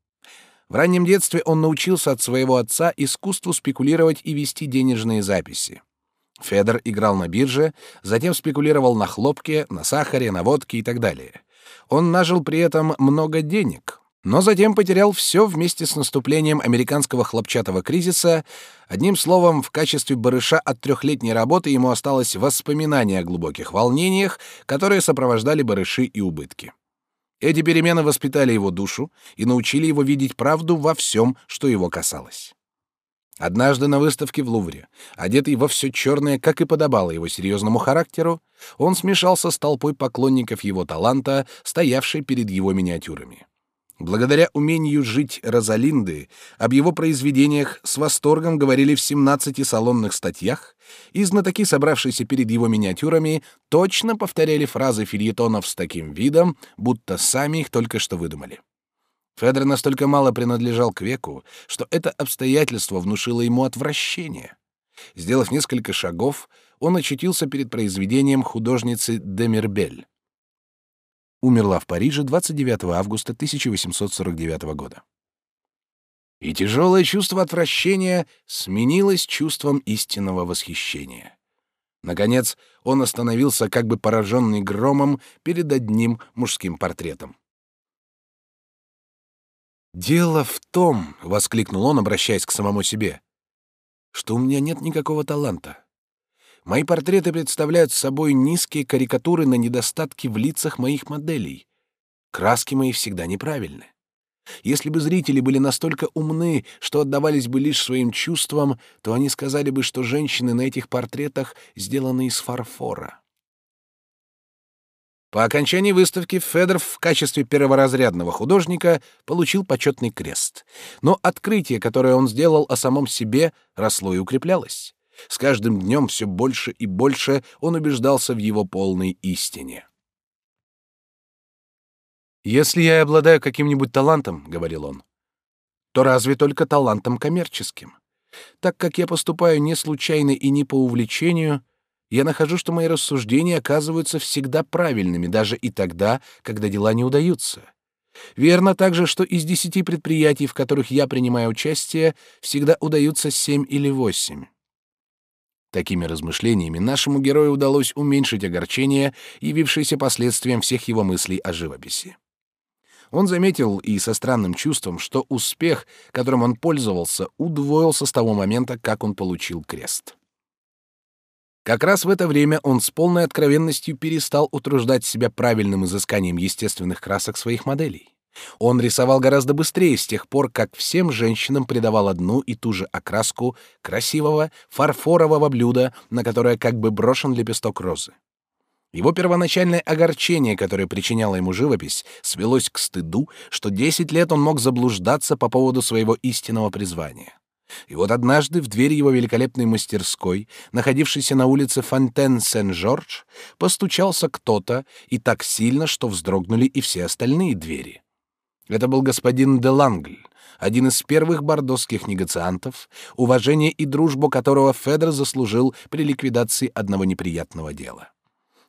В раннем детстве он научился от своего отца искусству спекулировать и вести денежные записи. Федор играл на бирже, затем спекулировал на хлопке, на сахаре, на водке и так далее. Он нажил при этом много денег, но затем потерял все вместе с наступлением американского хлопчатого кризиса. Одним словом, в качестве барыша от трехлетней работы ему осталось воспоминание о глубоких волнениях, которые сопровождали барыши и убытки. Эти перемены воспитали его душу и научили его видеть правду во всем, что его касалось. Однажды на выставке в Лувре, одетый во все черное, как и подобало его серьезному характеру, он смешался с толпой поклонников его таланта, стоявшей перед его миниатюрами. Благодаря умению жить Розалинды, об его произведениях с восторгом говорили в 17 салонных статьях, и знатоки, собравшиеся перед его миниатюрами, точно повторяли фразы фильетонов с таким видом, будто сами их только что выдумали. Федор настолько мало принадлежал к веку, что это обстоятельство внушило ему отвращение. Сделав несколько шагов, он очутился перед произведением художницы Демербель. Умерла в Париже 29 августа 1849 года. И тяжелое чувство отвращения сменилось чувством истинного восхищения. Наконец, он остановился, как бы пораженный громом, перед одним мужским портретом. «Дело в том», — воскликнул он, обращаясь к самому себе, «что у меня нет никакого таланта. Мои портреты представляют собой низкие карикатуры на недостатки в лицах моих моделей. Краски мои всегда неправильны. Если бы зрители были настолько умны, что отдавались бы лишь своим чувствам, то они сказали бы, что женщины на этих портретах сделаны из фарфора. По окончании выставки Федор в качестве перворазрядного художника получил почетный крест. Но открытие, которое он сделал о самом себе, росло и укреплялось. С каждым днем все больше и больше он убеждался в его полной истине. «Если я обладаю каким-нибудь талантом, — говорил он, — то разве только талантом коммерческим. Так как я поступаю не случайно и не по увлечению — я нахожу, что мои рассуждения оказываются всегда правильными, даже и тогда, когда дела не удаются. Верно также, что из десяти предприятий, в которых я принимаю участие, всегда удаются семь или восемь. Такими размышлениями нашему герою удалось уменьшить огорчение, явившееся последствием всех его мыслей о живописи. Он заметил и со странным чувством, что успех, которым он пользовался, удвоился с того момента, как он получил крест. Как раз в это время он с полной откровенностью перестал утруждать себя правильным изысканием естественных красок своих моделей. Он рисовал гораздо быстрее с тех пор, как всем женщинам придавал одну и ту же окраску красивого фарфорового блюда, на которое как бы брошен лепесток розы. Его первоначальное огорчение, которое причиняла ему живопись, свелось к стыду, что десять лет он мог заблуждаться по поводу своего истинного призвания. И вот однажды в дверь его великолепной мастерской, находившейся на улице Фонтен-Сен-Жорж, постучался кто-то и так сильно, что вздрогнули и все остальные двери. Это был господин де Лангль, один из первых бордосских негациантов, уважение и дружбу которого Федор заслужил при ликвидации одного неприятного дела.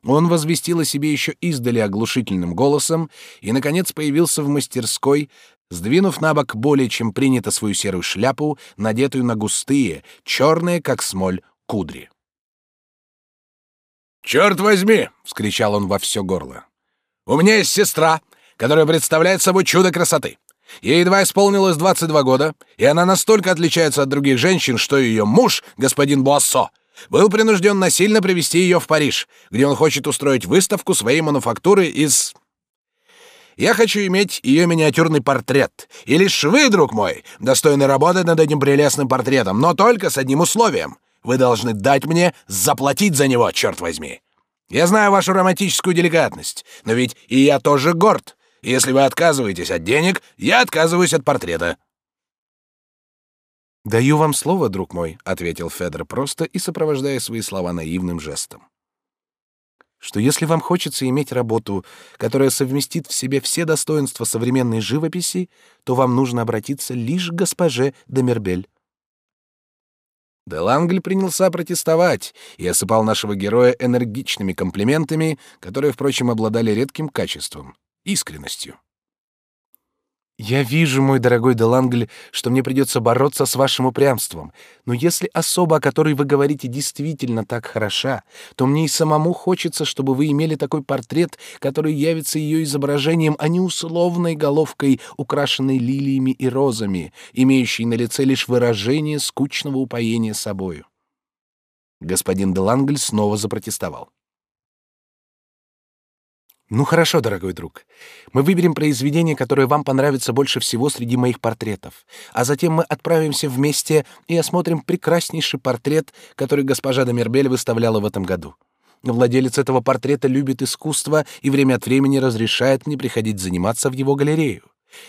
Он возвестил о себе еще издали оглушительным голосом и, наконец, появился в мастерской, сдвинув на бок более чем принято свою серую шляпу, надетую на густые, черные, как смоль, кудри. «Черт возьми!» — вскричал он во все горло. «У меня есть сестра, которая представляет собой чудо красоты. Ей едва исполнилось 22 года, и она настолько отличается от других женщин, что ее муж, господин Буассо, был принужден насильно привести ее в Париж, где он хочет устроить выставку своей мануфактуры из я хочу иметь ее миниатюрный портрет. И лишь вы, друг мой, достойны работать над этим прелестным портретом, но только с одним условием. Вы должны дать мне заплатить за него, черт возьми. Я знаю вашу романтическую деликатность, но ведь и я тоже горд. Если вы отказываетесь от денег, я отказываюсь от портрета». «Даю вам слово, друг мой», — ответил Федор просто и сопровождая свои слова наивным жестом что если вам хочется иметь работу, которая совместит в себе все достоинства современной живописи, то вам нужно обратиться лишь к госпоже де Мербель. Делангль принялся протестовать и осыпал нашего героя энергичными комплиментами, которые, впрочем, обладали редким качеством — искренностью. Я вижу, мой дорогой Делангль, что мне придется бороться с вашим упрямством. Но если особа, о которой вы говорите, действительно так хороша, то мне и самому хочется, чтобы вы имели такой портрет, который явится ее изображением, а не условной головкой, украшенной лилиями и розами, имеющей на лице лишь выражение скучного упоения собою. Господин Делангль снова запротестовал. Ну хорошо, дорогой друг. Мы выберем произведение, которое вам понравится больше всего среди моих портретов, а затем мы отправимся вместе и осмотрим прекраснейший портрет, который госпожа де Мербель выставляла в этом году. Владелец этого портрета любит искусство и время от времени разрешает мне приходить заниматься в его галерею.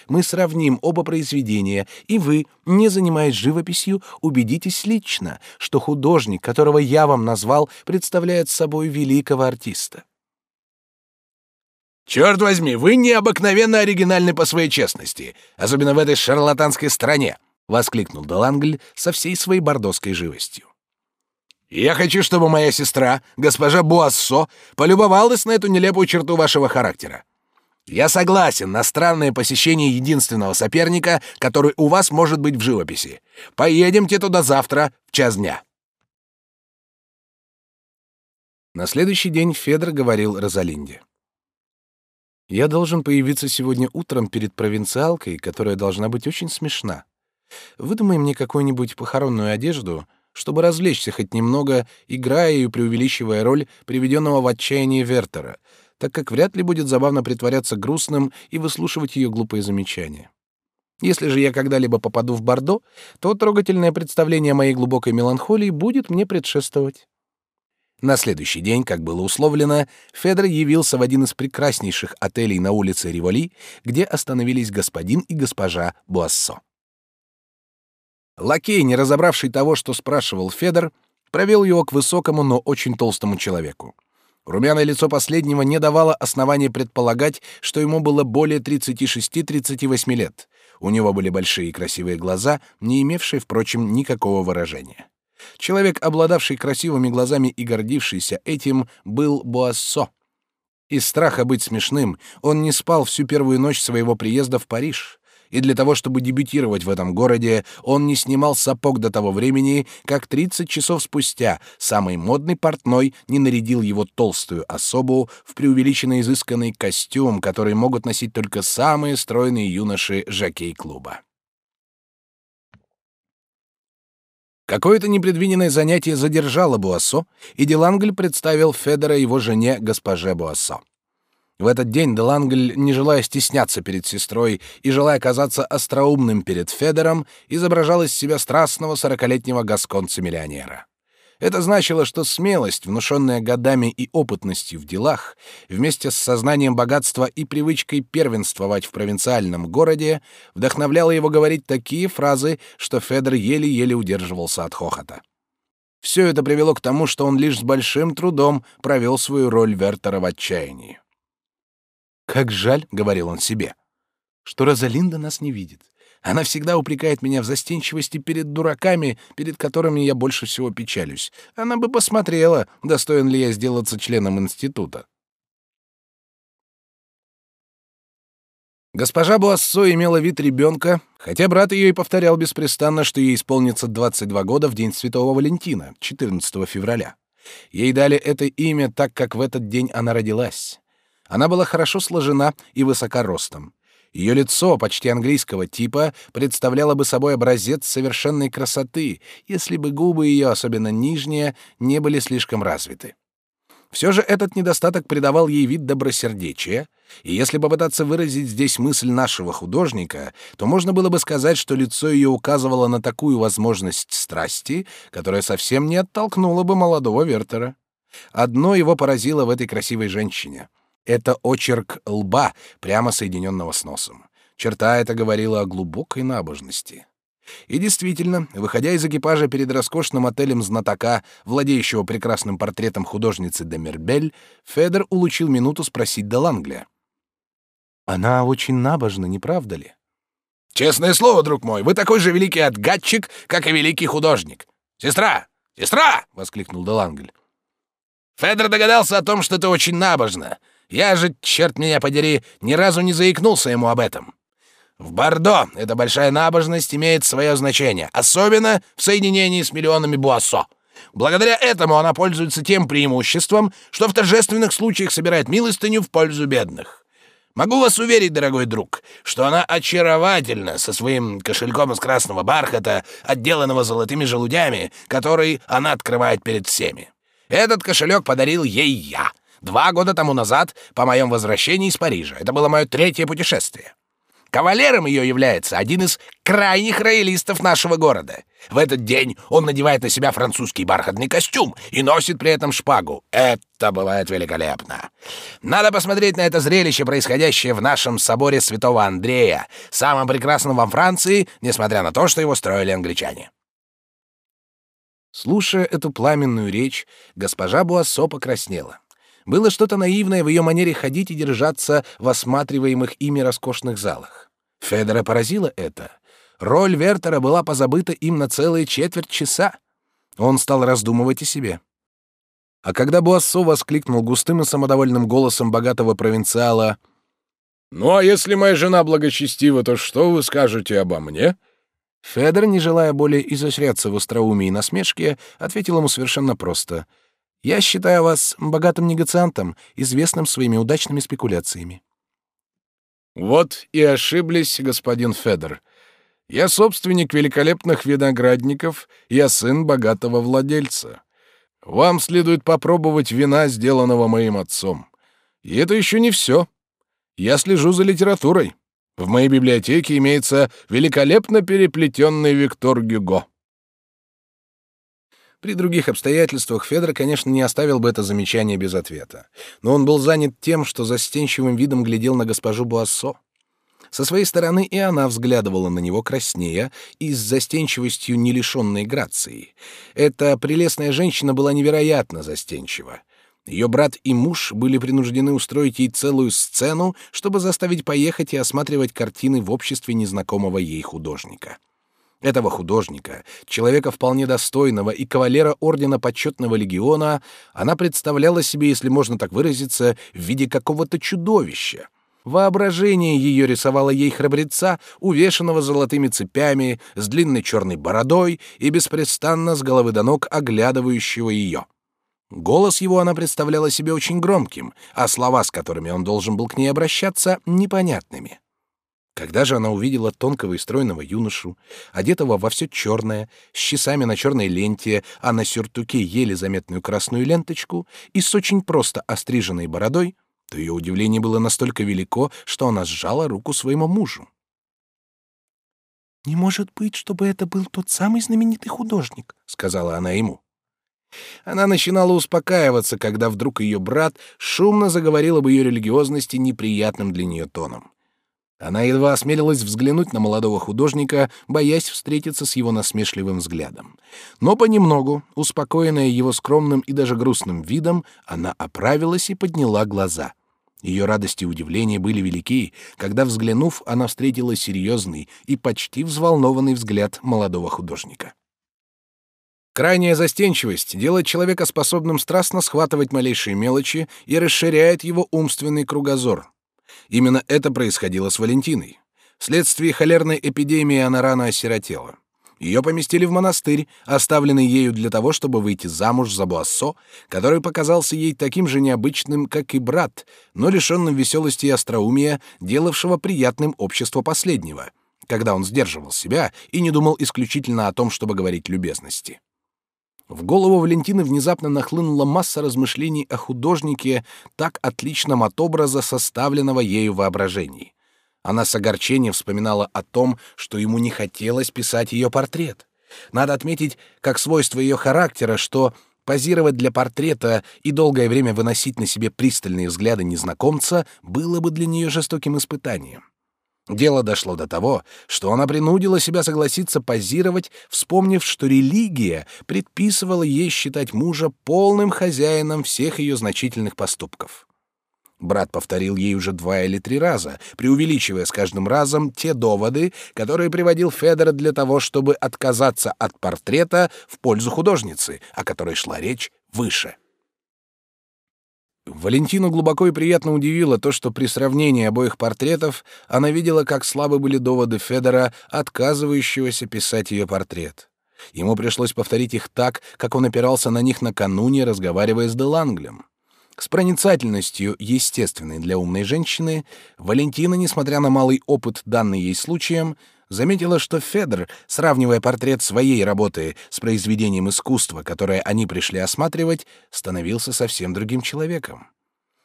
Мы сравним оба произведения, и вы, не занимаясь живописью, убедитесь лично, что художник, которого я вам назвал, представляет собой великого артиста. Черт возьми, вы необыкновенно оригинальны по своей честности, особенно в этой шарлатанской стране, воскликнул Делангль со всей своей бордоской живостью. Я хочу, чтобы моя сестра, госпожа Буассо, полюбовалась на эту нелепую черту вашего характера. Я согласен на странное посещение единственного соперника, который у вас может быть в живописи. Поедемте туда завтра в час дня. На следующий день Федор говорил Розалинде. Я должен появиться сегодня утром перед провинциалкой, которая должна быть очень смешна. Выдумай мне какую-нибудь похоронную одежду, чтобы развлечься хоть немного, играя и преувеличивая роль приведенного в отчаяние Вертера, так как вряд ли будет забавно притворяться грустным и выслушивать ее глупые замечания. Если же я когда-либо попаду в Бордо, то трогательное представление моей глубокой меланхолии будет мне предшествовать. На следующий день, как было условлено, Федор явился в один из прекраснейших отелей на улице Риволи, где остановились господин и госпожа Буассо. Лакей, не разобравший того, что спрашивал Федор, провел его к высокому, но очень толстому человеку. Румяное лицо последнего не давало основания предполагать, что ему было более 36-38 лет. У него были большие и красивые глаза, не имевшие, впрочем, никакого выражения. Человек, обладавший красивыми глазами и гордившийся этим, был Буассо. Из страха быть смешным он не спал всю первую ночь своего приезда в Париж и для того, чтобы дебютировать в этом городе, он не снимал сапог до того времени, как 30 часов спустя самый модный портной не нарядил его толстую особу в преувеличенно изысканный костюм, который могут носить только самые стройные юноши жокей-клуба. Какое-то непредвиденное занятие задержало Буассо, и Делангль представил Федора его жене госпоже Буассо. В этот день Делангль, не желая стесняться перед сестрой и желая казаться остроумным перед Федором, изображал из себя страстного сорокалетнего гасконца-миллионера. Это значило, что смелость, внушенная годами и опытностью в делах, вместе с сознанием богатства и привычкой первенствовать в провинциальном городе, вдохновляла его говорить такие фразы, что Федор еле-еле удерживался от хохота. Все это привело к тому, что он лишь с большим трудом провел свою роль Вертера в отчаянии. «Как жаль», — говорил он себе, — «что Розалинда нас не видит. Она всегда упрекает меня в застенчивости перед дураками, перед которыми я больше всего печалюсь. Она бы посмотрела, достоин ли я сделаться членом института». Госпожа Буассо имела вид ребенка, хотя брат ее и повторял беспрестанно, что ей исполнится 22 года в день Святого Валентина, 14 февраля. Ей дали это имя так, как в этот день она родилась. Она была хорошо сложена и высока ростом. Ее лицо, почти английского типа, представляло бы собой образец совершенной красоты, если бы губы ее, особенно нижние, не были слишком развиты. Все же этот недостаток придавал ей вид добросердечия, и если попытаться выразить здесь мысль нашего художника, то можно было бы сказать, что лицо ее указывало на такую возможность страсти, которая совсем не оттолкнула бы молодого Вертера. Одно его поразило в этой красивой женщине. Это очерк лба, прямо соединенного с носом. Черта эта говорила о глубокой набожности. И действительно, выходя из экипажа перед роскошным отелем знатока, владеющего прекрасным портретом художницы Демербель, Федор улучил минуту спросить Делангля. «Она очень набожна, не правда ли?» «Честное слово, друг мой, вы такой же великий отгадчик, как и великий художник. Сестра! Сестра!» — воскликнул Делангль. «Федор догадался о том, что ты очень набожна. Я же, черт меня подери, ни разу не заикнулся ему об этом. В Бордо эта большая набожность имеет свое значение, особенно в соединении с миллионами буассо. Благодаря этому она пользуется тем преимуществом, что в торжественных случаях собирает милостыню в пользу бедных. Могу вас уверить, дорогой друг, что она очаровательна со своим кошельком из красного бархата, отделанного золотыми желудями, который она открывает перед всеми. Этот кошелек подарил ей я, Два года тому назад, по моем возвращении из Парижа. Это было мое третье путешествие. Кавалером ее является один из крайних роялистов нашего города. В этот день он надевает на себя французский бархатный костюм и носит при этом шпагу. Это бывает великолепно. Надо посмотреть на это зрелище, происходящее в нашем соборе Святого Андрея, самом прекрасном во Франции, несмотря на то, что его строили англичане. Слушая эту пламенную речь, госпожа Буассо покраснела. Было что-то наивное в ее манере ходить и держаться в осматриваемых ими роскошных залах. Федора поразило это. Роль Вертера была позабыта им на целые четверть часа. Он стал раздумывать о себе. А когда Буассо воскликнул густым и самодовольным голосом богатого провинциала «Ну а если моя жена благочестива, то что вы скажете обо мне?» Федор, не желая более изощряться в остроумии и насмешке, ответил ему совершенно просто — я считаю вас богатым негациантом, известным своими удачными спекуляциями. Вот и ошиблись, господин Федор. Я собственник великолепных виноградников, я сын богатого владельца. Вам следует попробовать вина, сделанного моим отцом. И это еще не все. Я слежу за литературой. В моей библиотеке имеется великолепно переплетенный Виктор Гюго. При других обстоятельствах Федор, конечно, не оставил бы это замечание без ответа. Но он был занят тем, что застенчивым видом глядел на госпожу Буассо. Со своей стороны и она взглядывала на него краснея и с застенчивостью не лишенной грации. Эта прелестная женщина была невероятно застенчива. Ее брат и муж были принуждены устроить ей целую сцену, чтобы заставить поехать и осматривать картины в обществе незнакомого ей художника. Этого художника, человека вполне достойного и кавалера ордена почетного легиона, она представляла себе, если можно так выразиться, в виде какого-то чудовища. Воображение ее рисовало ей храбреца, увешанного золотыми цепями, с длинной черной бородой и беспрестанно с головы до ног оглядывающего ее. Голос его она представляла себе очень громким, а слова, с которыми он должен был к ней обращаться, непонятными. Когда же она увидела тонкого и стройного юношу, одетого во все черное, с часами на черной ленте, а на сюртуке еле заметную красную ленточку и с очень просто остриженной бородой, то ее удивление было настолько велико, что она сжала руку своему мужу. «Не может быть, чтобы это был тот самый знаменитый художник», — сказала она ему. Она начинала успокаиваться, когда вдруг ее брат шумно заговорил об ее религиозности неприятным для нее тоном. Она едва осмелилась взглянуть на молодого художника, боясь встретиться с его насмешливым взглядом. Но понемногу, успокоенная его скромным и даже грустным видом, она оправилась и подняла глаза. Ее радость и удивление были велики, когда, взглянув, она встретила серьезный и почти взволнованный взгляд молодого художника. Крайняя застенчивость делает человека способным страстно схватывать малейшие мелочи и расширяет его умственный кругозор. Именно это происходило с Валентиной. Вследствие холерной эпидемии она рано осиротела. Ее поместили в монастырь, оставленный ею для того, чтобы выйти замуж за Буассо, который показался ей таким же необычным, как и брат, но лишенным веселости и остроумия, делавшего приятным общество последнего, когда он сдерживал себя и не думал исключительно о том, чтобы говорить любезности. В голову Валентины внезапно нахлынула масса размышлений о художнике, так отличном от образа, составленного ею воображений. Она с огорчением вспоминала о том, что ему не хотелось писать ее портрет. Надо отметить, как свойство ее характера, что позировать для портрета и долгое время выносить на себе пристальные взгляды незнакомца было бы для нее жестоким испытанием. Дело дошло до того, что она принудила себя согласиться позировать, вспомнив, что религия предписывала ей считать мужа полным хозяином всех ее значительных поступков. Брат повторил ей уже два или три раза, преувеличивая с каждым разом те доводы, которые приводил Федор для того, чтобы отказаться от портрета в пользу художницы, о которой шла речь выше. Валентину глубоко и приятно удивило то, что при сравнении обоих портретов она видела, как слабы были доводы Федора, отказывающегося писать ее портрет. Ему пришлось повторить их так, как он опирался на них накануне, разговаривая с Деланглем. С проницательностью, естественной для умной женщины, Валентина, несмотря на малый опыт, данный ей случаем, заметила, что Федор, сравнивая портрет своей работы с произведением искусства, которое они пришли осматривать, становился совсем другим человеком.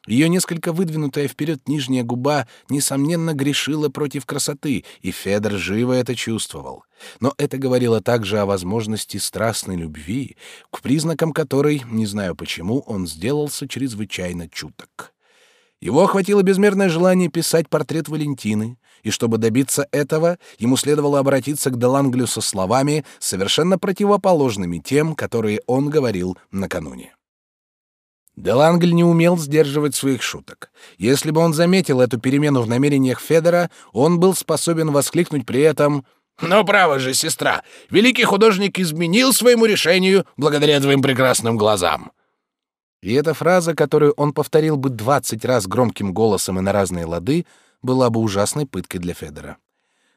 Ее несколько выдвинутая вперед нижняя губа, несомненно, грешила против красоты, и Федор живо это чувствовал. Но это говорило также о возможности страстной любви, к признакам которой, не знаю почему, он сделался чрезвычайно чуток. Его охватило безмерное желание писать портрет Валентины, и чтобы добиться этого, ему следовало обратиться к Деланглю со словами, совершенно противоположными тем, которые он говорил накануне. Делангль не умел сдерживать своих шуток. Если бы он заметил эту перемену в намерениях Федора, он был способен воскликнуть при этом «Ну, право же, сестра, великий художник изменил своему решению благодаря твоим прекрасным глазам». И эта фраза, которую он повторил бы двадцать раз громким голосом и на разные лады, была бы ужасной пыткой для Федора.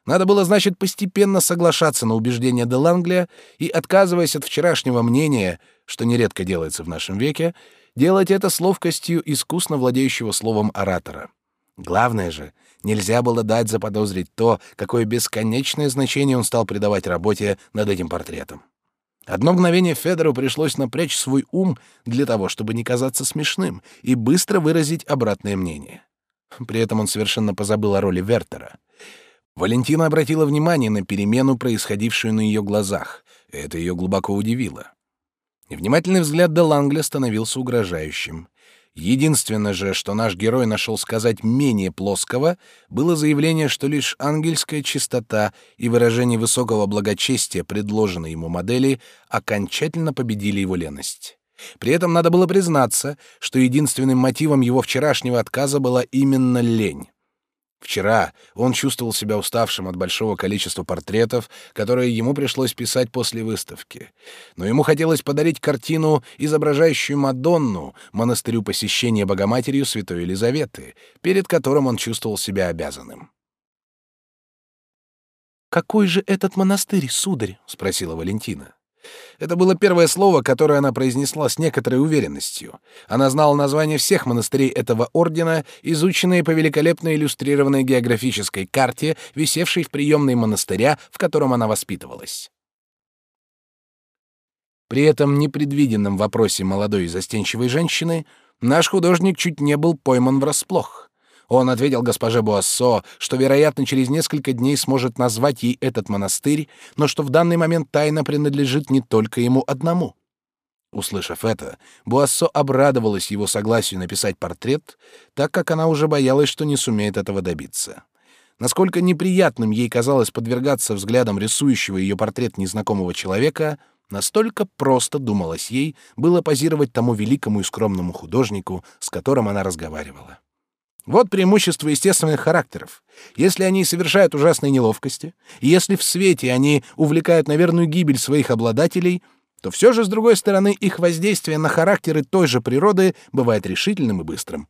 Надо было, значит, постепенно соглашаться на убеждения де Ланглия и, отказываясь от вчерашнего мнения, что нередко делается в нашем веке, делать это с ловкостью искусно владеющего словом оратора. Главное же, нельзя было дать заподозрить то, какое бесконечное значение он стал придавать работе над этим портретом. Одно мгновение Федору пришлось напрячь свой ум для того, чтобы не казаться смешным и быстро выразить обратное мнение. При этом он совершенно позабыл о роли Вертера. Валентина обратила внимание на перемену, происходившую на ее глазах. Это ее глубоко удивило. Внимательный взгляд де Лангля становился угрожающим. Единственное же, что наш герой нашел сказать менее плоского, было заявление, что лишь ангельская чистота и выражение высокого благочестия, предложенной ему модели, окончательно победили его леность. При этом надо было признаться, что единственным мотивом его вчерашнего отказа была именно лень. Вчера он чувствовал себя уставшим от большого количества портретов, которые ему пришлось писать после выставки. Но ему хотелось подарить картину, изображающую Мадонну, монастырю посещения Богоматерью Святой Елизаветы, перед которым он чувствовал себя обязанным. «Какой же этот монастырь, сударь?» — спросила Валентина. Это было первое слово, которое она произнесла с некоторой уверенностью. Она знала названия всех монастырей этого ордена, изученные по великолепно иллюстрированной географической карте, висевшей в приемной монастыря, в котором она воспитывалась. При этом непредвиденном вопросе молодой и застенчивой женщины наш художник чуть не был пойман врасплох. Он ответил госпоже Буассо, что, вероятно, через несколько дней сможет назвать ей этот монастырь, но что в данный момент тайна принадлежит не только ему одному. Услышав это, Буассо обрадовалась его согласию написать портрет, так как она уже боялась, что не сумеет этого добиться. Насколько неприятным ей казалось подвергаться взглядам рисующего ее портрет незнакомого человека, настолько просто, думалось ей, было позировать тому великому и скромному художнику, с которым она разговаривала. Вот преимущество естественных характеров. Если они совершают ужасные неловкости, и если в свете они увлекают на верную гибель своих обладателей, то все же, с другой стороны, их воздействие на характеры той же природы бывает решительным и быстрым.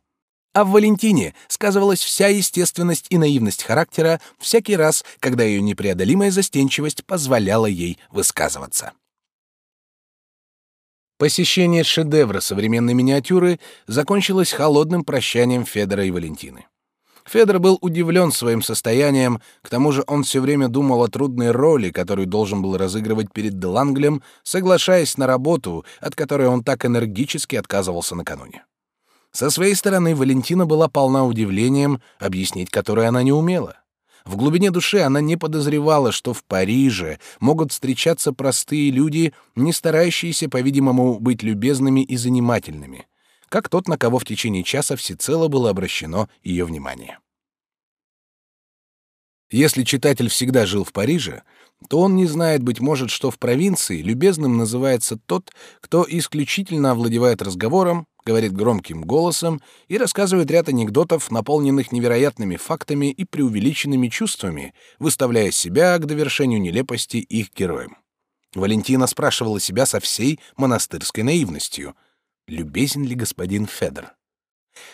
А в Валентине сказывалась вся естественность и наивность характера всякий раз, когда ее непреодолимая застенчивость позволяла ей высказываться. Посещение шедевра современной миниатюры закончилось холодным прощанием Федора и Валентины. Федор был удивлен своим состоянием, к тому же он все время думал о трудной роли, которую должен был разыгрывать перед Деланглем, соглашаясь на работу, от которой он так энергически отказывался накануне. Со своей стороны Валентина была полна удивлением, объяснить которое она не умела. В глубине души она не подозревала, что в Париже могут встречаться простые люди, не старающиеся, по-видимому, быть любезными и занимательными, как тот, на кого в течение часа всецело было обращено ее внимание. Если читатель всегда жил в Париже, то он не знает, быть может, что в провинции любезным называется тот, кто исключительно овладевает разговором, говорит громким голосом и рассказывает ряд анекдотов, наполненных невероятными фактами и преувеличенными чувствами, выставляя себя к довершению нелепости их героем. Валентина спрашивала себя со всей монастырской наивностью, любезен ли господин Федор.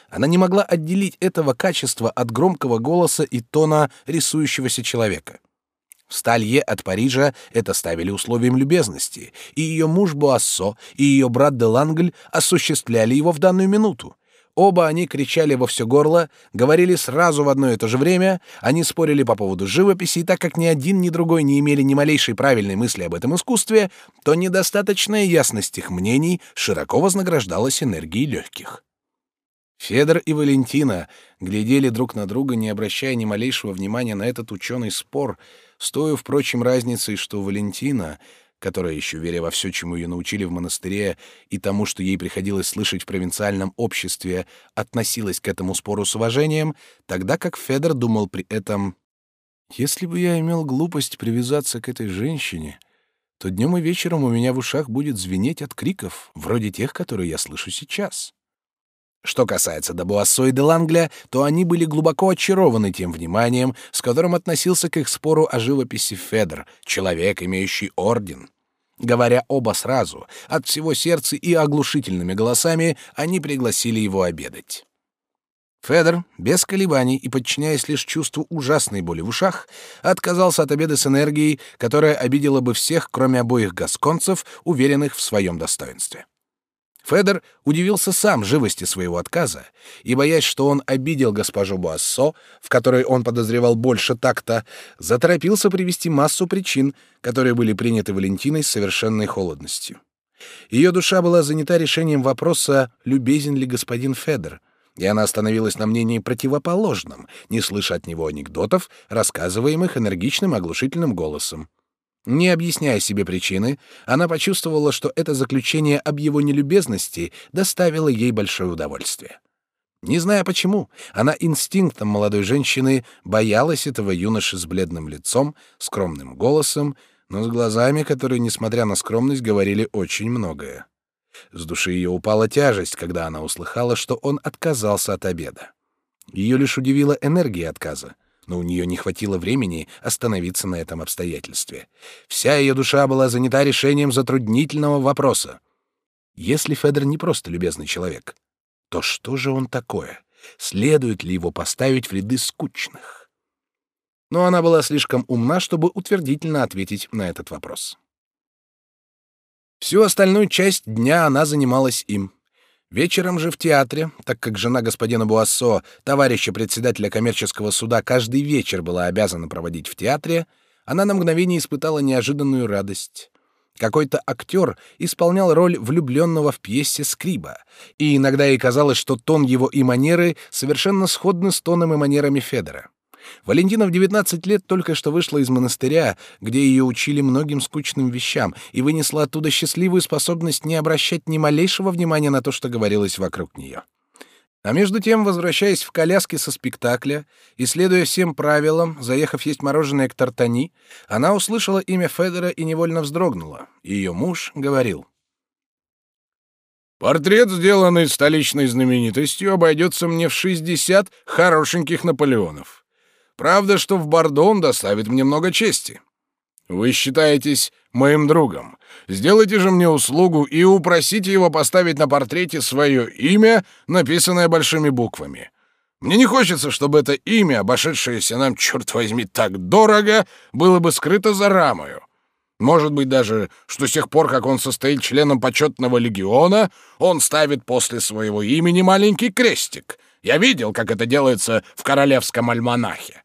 Она не могла отделить этого качества от громкого голоса и тона рисующегося человека. Сталье от Парижа это ставили условием любезности, и ее муж Буассо и ее брат де Лангль осуществляли его в данную минуту. Оба они кричали во все горло, говорили сразу в одно и то же время, они спорили по поводу живописи, и так как ни один, ни другой не имели ни малейшей правильной мысли об этом искусстве, то недостаточная ясность их мнений широко вознаграждалась энергией легких. Федор и Валентина глядели друг на друга, не обращая ни малейшего внимания на этот ученый спор, с той, впрочем, разницей, что Валентина, которая еще веря во все, чему ее научили в монастыре, и тому, что ей приходилось слышать в провинциальном обществе, относилась к этому спору с уважением, тогда как Федор думал при этом «Если бы я имел глупость привязаться к этой женщине», то днем и вечером у меня в ушах будет звенеть от криков, вроде тех, которые я слышу сейчас. Что касается Дабуассо и де Лангля, то они были глубоко очарованы тем вниманием, с которым относился к их спору о живописи Федор, человек, имеющий орден. Говоря оба сразу, от всего сердца и оглушительными голосами, они пригласили его обедать. Федор, без колебаний и подчиняясь лишь чувству ужасной боли в ушах, отказался от обеда с энергией, которая обидела бы всех, кроме обоих гасконцев, уверенных в своем достоинстве. Федор удивился сам живости своего отказа и, боясь, что он обидел госпожу Буассо, в которой он подозревал больше такта, заторопился привести массу причин, которые были приняты Валентиной с совершенной холодностью. Ее душа была занята решением вопроса, любезен ли господин Федор, и она остановилась на мнении противоположном, не слыша от него анекдотов, рассказываемых энергичным оглушительным голосом. Не объясняя себе причины, она почувствовала, что это заключение об его нелюбезности доставило ей большое удовольствие. Не зная почему, она инстинктом молодой женщины боялась этого юноши с бледным лицом, скромным голосом, но с глазами, которые, несмотря на скромность, говорили очень многое. С души ее упала тяжесть, когда она услыхала, что он отказался от обеда. Ее лишь удивила энергия отказа но у нее не хватило времени остановиться на этом обстоятельстве. Вся ее душа была занята решением затруднительного вопроса. Если Федор не просто любезный человек, то что же он такое? Следует ли его поставить в ряды скучных? Но она была слишком умна, чтобы утвердительно ответить на этот вопрос. Всю остальную часть дня она занималась им. Вечером же в театре, так как жена господина Буассо, товарища председателя коммерческого суда, каждый вечер была обязана проводить в театре, она на мгновение испытала неожиданную радость. Какой-то актер исполнял роль влюбленного в пьесе Скриба, и иногда ей казалось, что тон его и манеры совершенно сходны с тоном и манерами Федора. Валентина в 19 лет только что вышла из монастыря, где ее учили многим скучным вещам, и вынесла оттуда счастливую способность не обращать ни малейшего внимания на то, что говорилось вокруг нее. А между тем, возвращаясь в коляске со спектакля и следуя всем правилам, заехав есть мороженое к Тартани, она услышала имя Федора и невольно вздрогнула. Ее муж говорил. «Портрет, сделанный столичной знаменитостью, обойдется мне в шестьдесят хорошеньких Наполеонов. Правда, что в Бордо он доставит мне много чести. Вы считаетесь моим другом. Сделайте же мне услугу и упросите его поставить на портрете свое имя, написанное большими буквами. Мне не хочется, чтобы это имя, обошедшееся нам, черт возьми, так дорого, было бы скрыто за рамою. Может быть даже, что с тех пор, как он состоит членом почетного легиона, он ставит после своего имени маленький крестик. Я видел, как это делается в королевском альманахе.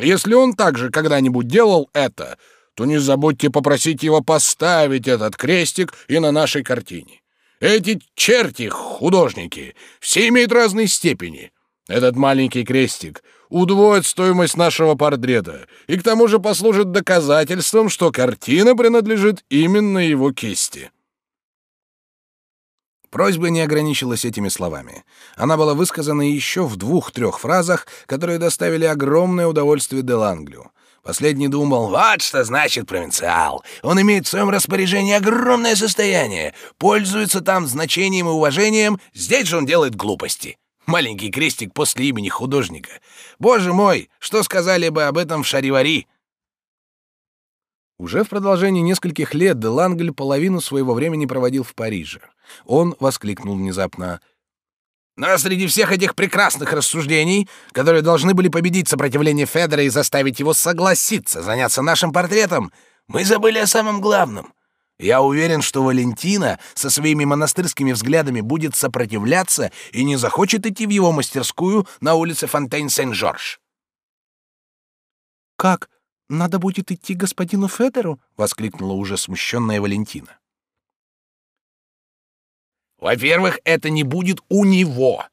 Если он также когда-нибудь делал это, то не забудьте попросить его поставить этот крестик и на нашей картине. Эти черти, художники, все имеют разные степени. Этот маленький крестик удвоит стоимость нашего портрета и к тому же послужит доказательством, что картина принадлежит именно его кисти. Просьба не ограничилась этими словами. Она была высказана еще в двух-трех фразах, которые доставили огромное удовольствие Деланглю. Последний думал, вот что значит провинциал. Он имеет в своем распоряжении огромное состояние, пользуется там значением и уважением, здесь же он делает глупости. Маленький крестик после имени художника. Боже мой, что сказали бы об этом в Шаривари? Уже в продолжении нескольких лет Делангль половину своего времени проводил в Париже. Он воскликнул внезапно. «Но среди всех этих прекрасных рассуждений, которые должны были победить сопротивление Федора и заставить его согласиться заняться нашим портретом, мы забыли о самом главном. Я уверен, что Валентина со своими монастырскими взглядами будет сопротивляться и не захочет идти в его мастерскую на улице Фонтейн-Сен-Жорж». «Как? Надо будет идти господину Федору?» — воскликнула уже смущенная Валентина. Во-первых, это не будет у него.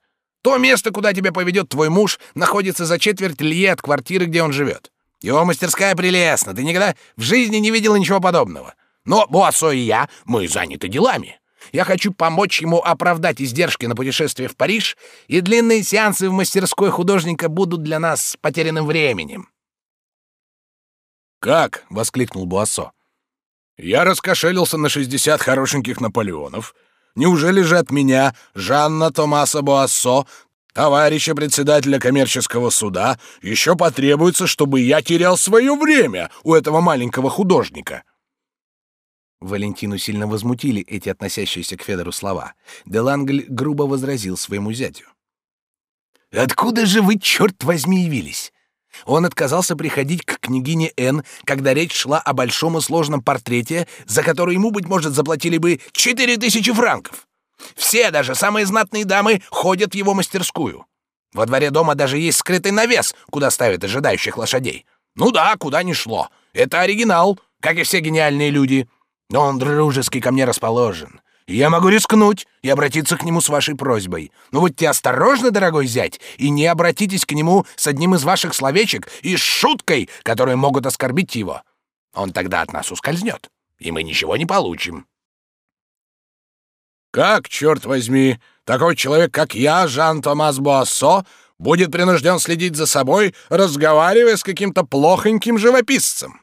То место, куда тебя поведет твой муж, находится за четверть лье от квартиры, где он живет. Его мастерская прелестна, ты никогда в жизни не видел ничего подобного. Но Буассо и я, мы заняты делами. Я хочу помочь ему оправдать издержки на путешествие в Париж, и длинные сеансы в мастерской художника будут для нас потерянным временем. «Как?» — воскликнул Буассо. «Я раскошелился на шестьдесят хорошеньких Наполеонов, Неужели же от меня, Жанна Томаса Буассо, товарища председателя коммерческого суда, еще потребуется, чтобы я терял свое время у этого маленького художника?» Валентину сильно возмутили эти относящиеся к Федору слова. Делангль грубо возразил своему зятю. «Откуда же вы, черт возьми, явились? Он отказался приходить к княгине Н, когда речь шла о большом и сложном портрете, за который ему, быть может, заплатили бы четыре тысячи франков. Все, даже самые знатные дамы, ходят в его мастерскую. Во дворе дома даже есть скрытый навес, куда ставят ожидающих лошадей. Ну да, куда ни шло. Это оригинал, как и все гениальные люди. Но он дружески ко мне расположен. Я могу рискнуть и обратиться к нему с вашей просьбой. Но будьте осторожны, дорогой зять, и не обратитесь к нему с одним из ваших словечек и шуткой, которые могут оскорбить его. Он тогда от нас ускользнет, и мы ничего не получим. Как, черт возьми, такой человек, как я, Жан-Томас Буассо, будет принужден следить за собой, разговаривая с каким-то плохоньким живописцем?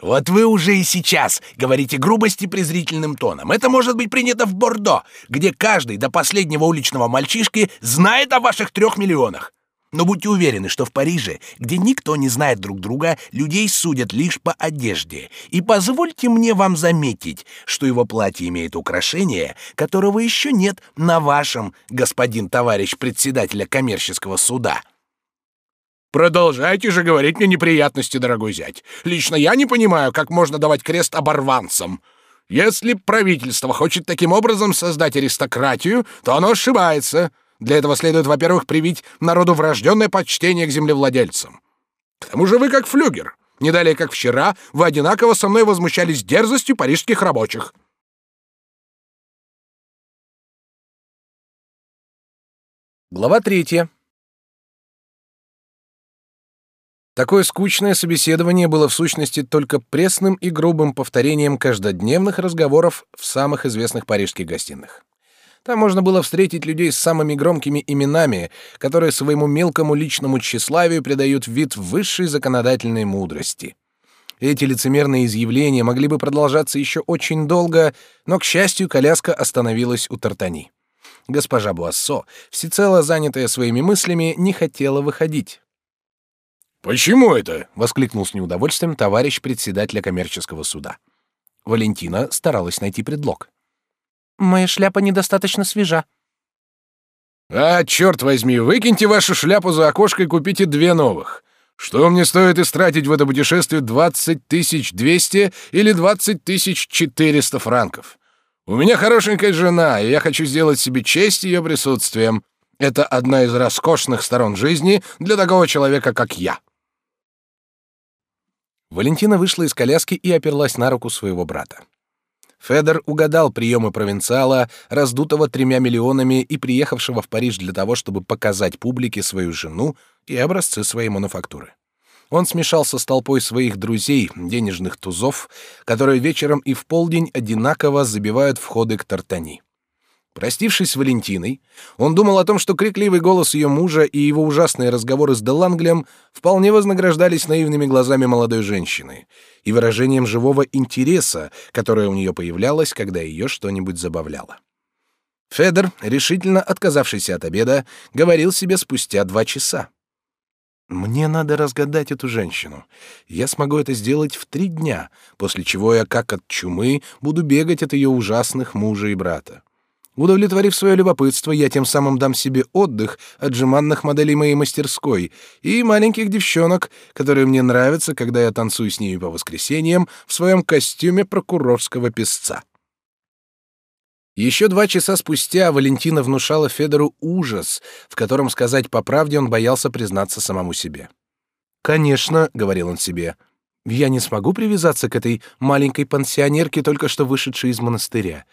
Вот вы уже и сейчас говорите грубости презрительным тоном. Это может быть принято в Бордо, где каждый до последнего уличного мальчишки знает о ваших трех миллионах. Но будьте уверены, что в Париже, где никто не знает друг друга, людей судят лишь по одежде. И позвольте мне вам заметить, что его платье имеет украшение, которого еще нет на вашем, господин товарищ председателя коммерческого суда. Продолжайте же говорить мне неприятности, дорогой зять. Лично я не понимаю, как можно давать крест оборванцам. Если правительство хочет таким образом создать аристократию, то оно ошибается. Для этого следует, во-первых, привить народу врожденное почтение к землевладельцам. К тому же вы как флюгер. Не далее, как вчера, вы одинаково со мной возмущались дерзостью парижских рабочих. Глава третья. Такое скучное собеседование было в сущности только пресным и грубым повторением каждодневных разговоров в самых известных парижских гостиных. Там можно было встретить людей с самыми громкими именами, которые своему мелкому личному тщеславию придают вид высшей законодательной мудрости. Эти лицемерные изъявления могли бы продолжаться еще очень долго, но, к счастью, коляска остановилась у Тартани. Госпожа Буассо, всецело занятая своими мыслями, не хотела выходить. «Почему это?» — воскликнул с неудовольствием товарищ председателя коммерческого суда. Валентина старалась найти предлог. «Моя шляпа недостаточно свежа». «А, черт возьми, выкиньте вашу шляпу за окошко и купите две новых. Что мне стоит истратить в это путешествие двадцать тысяч двести или двадцать тысяч четыреста франков? У меня хорошенькая жена, и я хочу сделать себе честь ее присутствием. Это одна из роскошных сторон жизни для такого человека, как я». Валентина вышла из коляски и оперлась на руку своего брата. Федор угадал приемы провинциала, раздутого тремя миллионами и приехавшего в Париж для того, чтобы показать публике свою жену и образцы своей мануфактуры. Он смешался с толпой своих друзей, денежных тузов, которые вечером и в полдень одинаково забивают входы к Тартани. Простившись с Валентиной, он думал о том, что крикливый голос ее мужа и его ужасные разговоры с Деланглем вполне вознаграждались наивными глазами молодой женщины и выражением живого интереса, которое у нее появлялось, когда ее что-нибудь забавляло. Федор, решительно отказавшийся от обеда, говорил себе спустя два часа. «Мне надо разгадать эту женщину. Я смогу это сделать в три дня, после чего я, как от чумы, буду бегать от ее ужасных мужа и брата. Удовлетворив свое любопытство, я тем самым дам себе отдых от жеманных моделей моей мастерской и маленьких девчонок, которые мне нравятся, когда я танцую с ними по воскресеньям в своем костюме прокурорского песца. Еще два часа спустя Валентина внушала Федору ужас, в котором, сказать по правде, он боялся признаться самому себе. «Конечно», — говорил он себе, — «я не смогу привязаться к этой маленькой пансионерке, только что вышедшей из монастыря.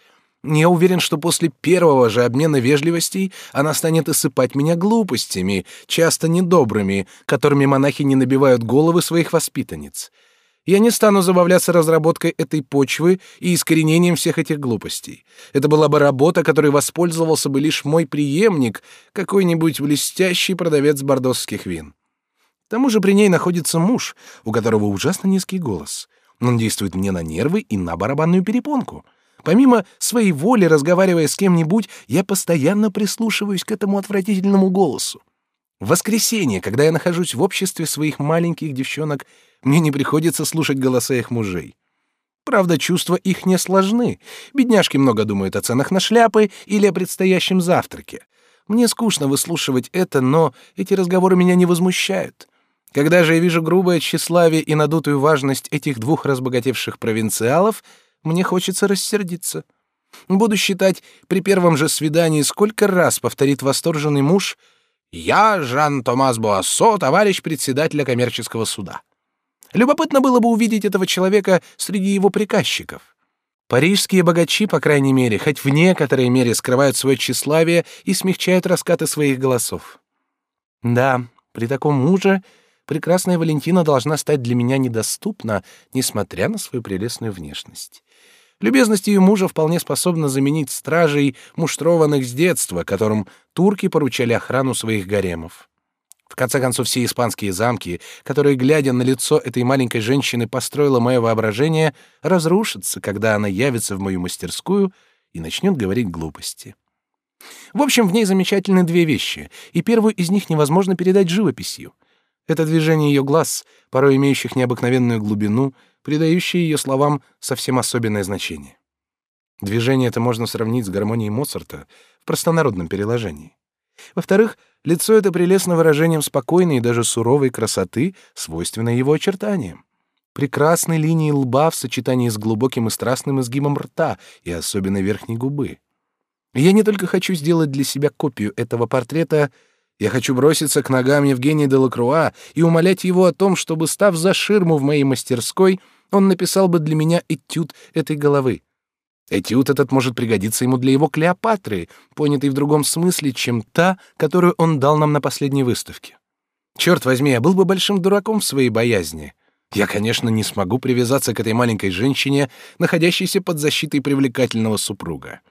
Я уверен, что после первого же обмена вежливостей она станет осыпать меня глупостями, часто недобрыми, которыми монахи не набивают головы своих воспитанниц. Я не стану забавляться разработкой этой почвы и искоренением всех этих глупостей. Это была бы работа, которой воспользовался бы лишь мой преемник, какой-нибудь блестящий продавец бордосских вин. К тому же при ней находится муж, у которого ужасно низкий голос. Он действует мне на нервы и на барабанную перепонку. Помимо своей воли, разговаривая с кем-нибудь, я постоянно прислушиваюсь к этому отвратительному голосу. В воскресенье, когда я нахожусь в обществе своих маленьких девчонок, мне не приходится слушать голоса их мужей. Правда, чувства их не сложны. Бедняжки много думают о ценах на шляпы или о предстоящем завтраке. Мне скучно выслушивать это, но эти разговоры меня не возмущают. Когда же я вижу грубое тщеславие и надутую важность этих двух разбогатевших провинциалов — мне хочется рассердиться. Буду считать при первом же свидании, сколько раз повторит восторженный муж «Я Жан-Томас Буассо, товарищ председателя коммерческого суда». Любопытно было бы увидеть этого человека среди его приказчиков. Парижские богачи, по крайней мере, хоть в некоторой мере скрывают свое тщеславие и смягчают раскаты своих голосов. Да, при таком муже прекрасная Валентина должна стать для меня недоступна, несмотря на свою прелестную внешность. Любезность ее мужа вполне способна заменить стражей, муштрованных с детства, которым турки поручали охрану своих гаремов. В конце концов, все испанские замки, которые, глядя на лицо этой маленькой женщины, построило мое воображение, разрушатся, когда она явится в мою мастерскую и начнет говорить глупости. В общем, в ней замечательны две вещи, и первую из них невозможно передать живописью. Это движение ее глаз, порой имеющих необыкновенную глубину, придающее ее словам совсем особенное значение. Движение это можно сравнить с гармонией Моцарта в простонародном переложении. Во-вторых, лицо это прелестно выражением спокойной и даже суровой красоты, свойственной его очертаниям. Прекрасной линии лба в сочетании с глубоким и страстным изгибом рта и особенно верхней губы. Я не только хочу сделать для себя копию этого портрета, я хочу броситься к ногам Евгения де Лакруа и умолять его о том, чтобы, став за ширму в моей мастерской, он написал бы для меня этюд этой головы. Этюд этот может пригодиться ему для его Клеопатры, понятой в другом смысле, чем та, которую он дал нам на последней выставке. Черт возьми, я был бы большим дураком в своей боязни. Я, конечно, не смогу привязаться к этой маленькой женщине, находящейся под защитой привлекательного супруга.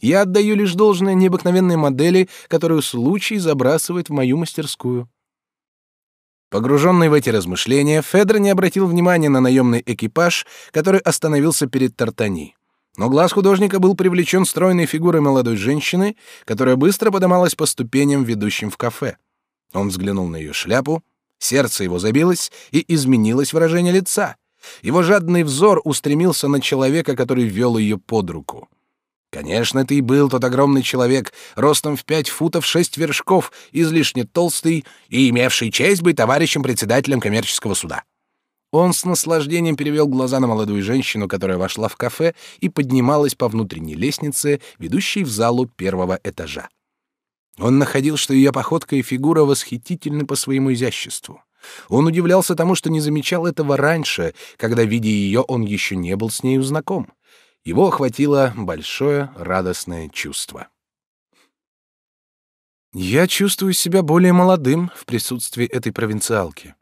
Я отдаю лишь должное необыкновенной модели, которую случай забрасывает в мою мастерскую. Погруженный в эти размышления, Федор не обратил внимания на наемный экипаж, который остановился перед Тартани. Но глаз художника был привлечен стройной фигурой молодой женщины, которая быстро подымалась по ступеням, ведущим в кафе. Он взглянул на ее шляпу, сердце его забилось и изменилось выражение лица. Его жадный взор устремился на человека, который вел ее под руку. Конечно, это и был тот огромный человек, ростом в пять футов шесть вершков, излишне толстый и имевший честь быть товарищем председателем коммерческого суда. Он с наслаждением перевел глаза на молодую женщину, которая вошла в кафе и поднималась по внутренней лестнице, ведущей в залу первого этажа. Он находил, что ее походка и фигура восхитительны по своему изяществу. Он удивлялся тому, что не замечал этого раньше, когда, видя ее, он еще не был с нею знаком. Его охватило большое радостное чувство. «Я чувствую себя более молодым в присутствии этой провинциалки»,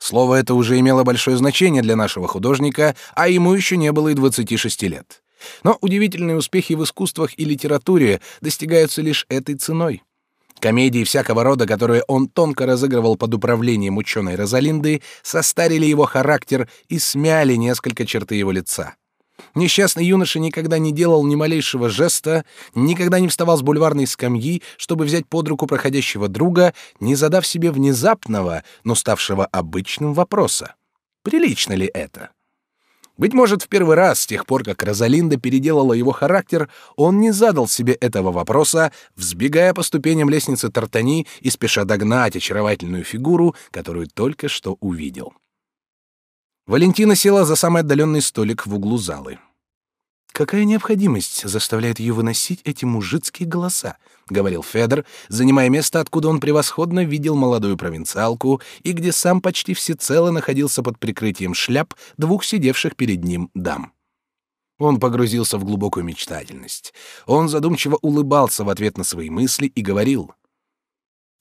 Слово это уже имело большое значение для нашего художника, а ему еще не было и 26 лет. Но удивительные успехи в искусствах и литературе достигаются лишь этой ценой. Комедии всякого рода, которые он тонко разыгрывал под управлением ученой Розалинды, состарили его характер и смяли несколько черты его лица. Несчастный юноша никогда не делал ни малейшего жеста, никогда не вставал с бульварной скамьи, чтобы взять под руку проходящего друга, не задав себе внезапного, но ставшего обычным вопроса. Прилично ли это? Быть может, в первый раз с тех пор, как Розалинда переделала его характер, он не задал себе этого вопроса, взбегая по ступеням лестницы Тартани и спеша догнать очаровательную фигуру, которую только что увидел. Валентина села за самый отдаленный столик в углу залы. Какая необходимость заставляет ее выносить эти мужицкие голоса, говорил Федор, занимая место, откуда он превосходно видел молодую провинциалку и где сам почти всецело находился под прикрытием шляп двух сидевших перед ним дам. Он погрузился в глубокую мечтательность. Он задумчиво улыбался в ответ на свои мысли и говорил: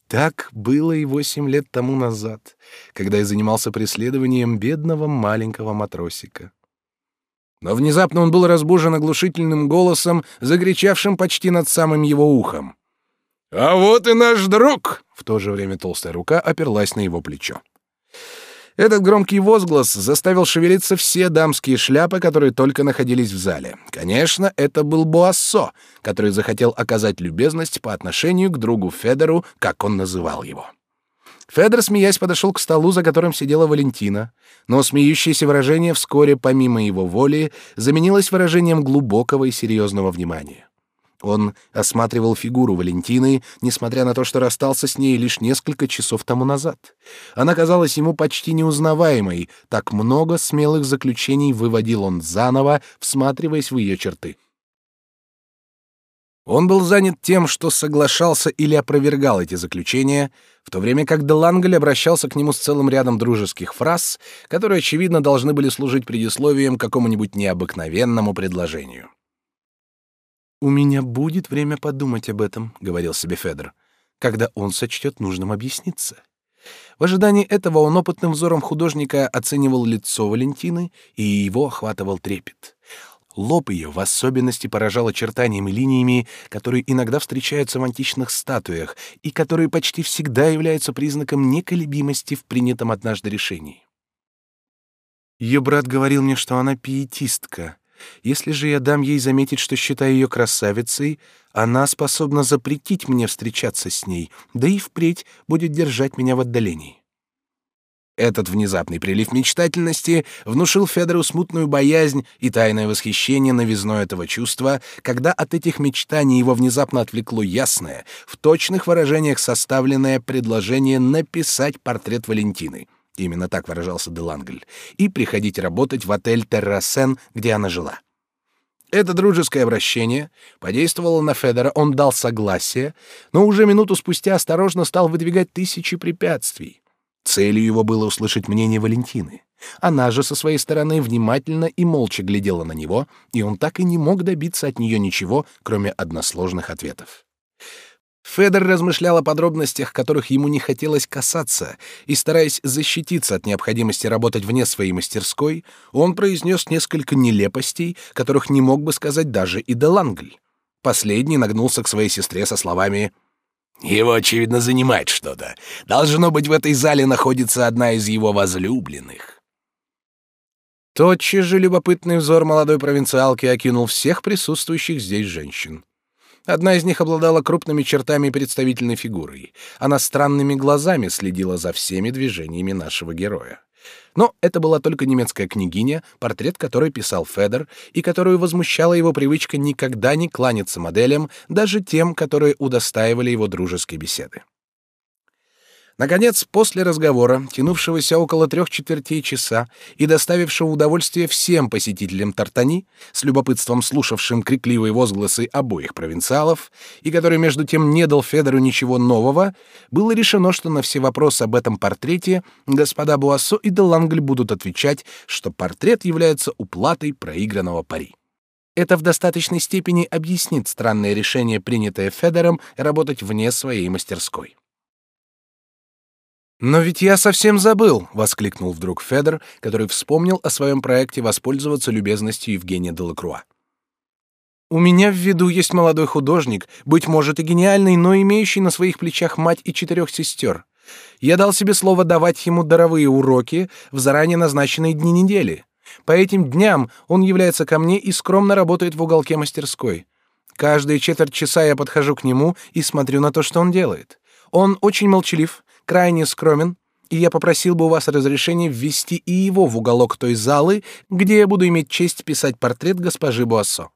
так было и восемь лет тому назад, когда я занимался преследованием бедного маленького матросика. Но внезапно он был разбужен оглушительным голосом, закричавшим почти над самым его ухом. «А вот и наш друг!» В то же время толстая рука оперлась на его плечо. Этот громкий возглас заставил шевелиться все дамские шляпы, которые только находились в зале. Конечно, это был Буассо, который захотел оказать любезность по отношению к другу Федору, как он называл его. Федор, смеясь, подошел к столу, за которым сидела Валентина, но смеющееся выражение вскоре, помимо его воли, заменилось выражением глубокого и серьезного внимания. Он осматривал фигуру Валентины, несмотря на то, что расстался с ней лишь несколько часов тому назад. Она казалась ему почти неузнаваемой, так много смелых заключений выводил он заново, всматриваясь в ее черты. Он был занят тем, что соглашался или опровергал эти заключения, в то время как Делангль обращался к нему с целым рядом дружеских фраз, которые, очевидно, должны были служить предисловием к какому-нибудь необыкновенному предложению. «У меня будет время подумать об этом», — говорил себе Федор, «когда он сочтет нужным объясниться. В ожидании этого он опытным взором художника оценивал лицо Валентины, и его охватывал трепет. Лоб ее в особенности поражал очертаниями линиями, которые иногда встречаются в античных статуях и которые почти всегда являются признаком неколебимости в принятом однажды решении. Ее брат говорил мне, что она пиетистка. Если же я дам ей заметить, что считаю ее красавицей, она способна запретить мне встречаться с ней, да и впредь будет держать меня в отдалении. Этот внезапный прилив мечтательности внушил Федору смутную боязнь и тайное восхищение новизной этого чувства, когда от этих мечтаний его внезапно отвлекло ясное, в точных выражениях составленное предложение написать портрет Валентины. Именно так выражался Делангль. И приходить работать в отель Террасен, где она жила. Это дружеское обращение подействовало на Федора, он дал согласие, но уже минуту спустя осторожно стал выдвигать тысячи препятствий. Целью его было услышать мнение Валентины. Она же со своей стороны внимательно и молча глядела на него, и он так и не мог добиться от нее ничего, кроме односложных ответов. Федор размышлял о подробностях, которых ему не хотелось касаться, и, стараясь защититься от необходимости работать вне своей мастерской, он произнес несколько нелепостей, которых не мог бы сказать даже и Делангль. Последний нагнулся к своей сестре со словами его, очевидно, занимает что-то. Должно быть, в этой зале находится одна из его возлюбленных. Тотчас же любопытный взор молодой провинциалки окинул всех присутствующих здесь женщин. Одна из них обладала крупными чертами представительной фигурой. Она странными глазами следила за всеми движениями нашего героя. Но это была только немецкая княгиня, портрет которой писал Федор, и которую возмущала его привычка никогда не кланяться моделям, даже тем, которые удостаивали его дружеской беседы. Наконец, после разговора, тянувшегося около трех четвертей часа и доставившего удовольствие всем посетителям Тартани, с любопытством слушавшим крикливые возгласы обоих провинциалов, и который между тем не дал Федору ничего нового, было решено, что на все вопросы об этом портрете господа Буассо и Делангль будут отвечать, что портрет является уплатой проигранного пари. Это в достаточной степени объяснит странное решение, принятое Федором, работать вне своей мастерской. «Но ведь я совсем забыл!» — воскликнул вдруг Федор, который вспомнил о своем проекте воспользоваться любезностью Евгения Делакруа. «У меня в виду есть молодой художник, быть может и гениальный, но имеющий на своих плечах мать и четырех сестер. Я дал себе слово давать ему даровые уроки в заранее назначенные дни недели. По этим дням он является ко мне и скромно работает в уголке мастерской. Каждые четверть часа я подхожу к нему и смотрю на то, что он делает. Он очень молчалив, крайне скромен, и я попросил бы у вас разрешения ввести и его в уголок той залы, где я буду иметь честь писать портрет госпожи Буассо.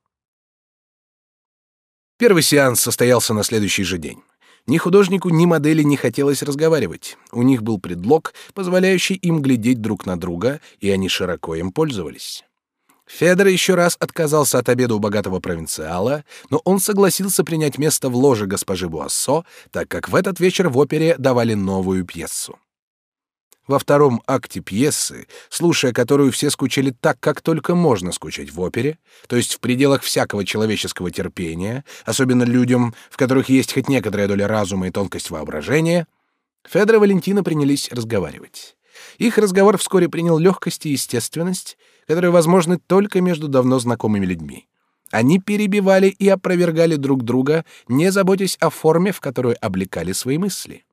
Первый сеанс состоялся на следующий же день. Ни художнику, ни модели не хотелось разговаривать. У них был предлог, позволяющий им глядеть друг на друга, и они широко им пользовались. Федор еще раз отказался от обеда у богатого провинциала, но он согласился принять место в ложе госпожи Буассо, так как в этот вечер в опере давали новую пьесу. Во втором акте пьесы, слушая которую все скучали так, как только можно скучать в опере, то есть в пределах всякого человеческого терпения, особенно людям, в которых есть хоть некоторая доля разума и тонкость воображения, Федор и Валентина принялись разговаривать. Их разговор вскоре принял легкость и естественность, которые возможны только между давно знакомыми людьми. Они перебивали и опровергали друг друга, не заботясь о форме, в которую облекали свои мысли.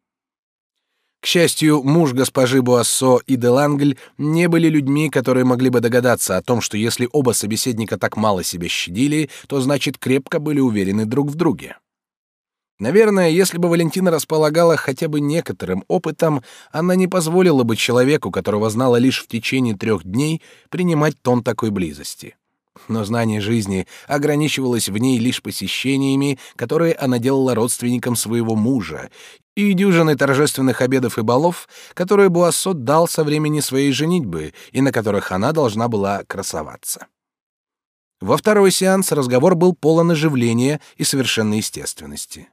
К счастью, муж госпожи Буассо и Делангль не были людьми, которые могли бы догадаться о том, что если оба собеседника так мало себя щадили, то значит крепко были уверены друг в друге. Наверное, если бы Валентина располагала хотя бы некоторым опытом, она не позволила бы человеку, которого знала лишь в течение трех дней, принимать тон такой близости. Но знание жизни ограничивалось в ней лишь посещениями, которые она делала родственникам своего мужа, и дюжиной торжественных обедов и балов, которые Буассо дал со времени своей женитьбы и на которых она должна была красоваться. Во второй сеанс разговор был полон оживления и совершенной естественности.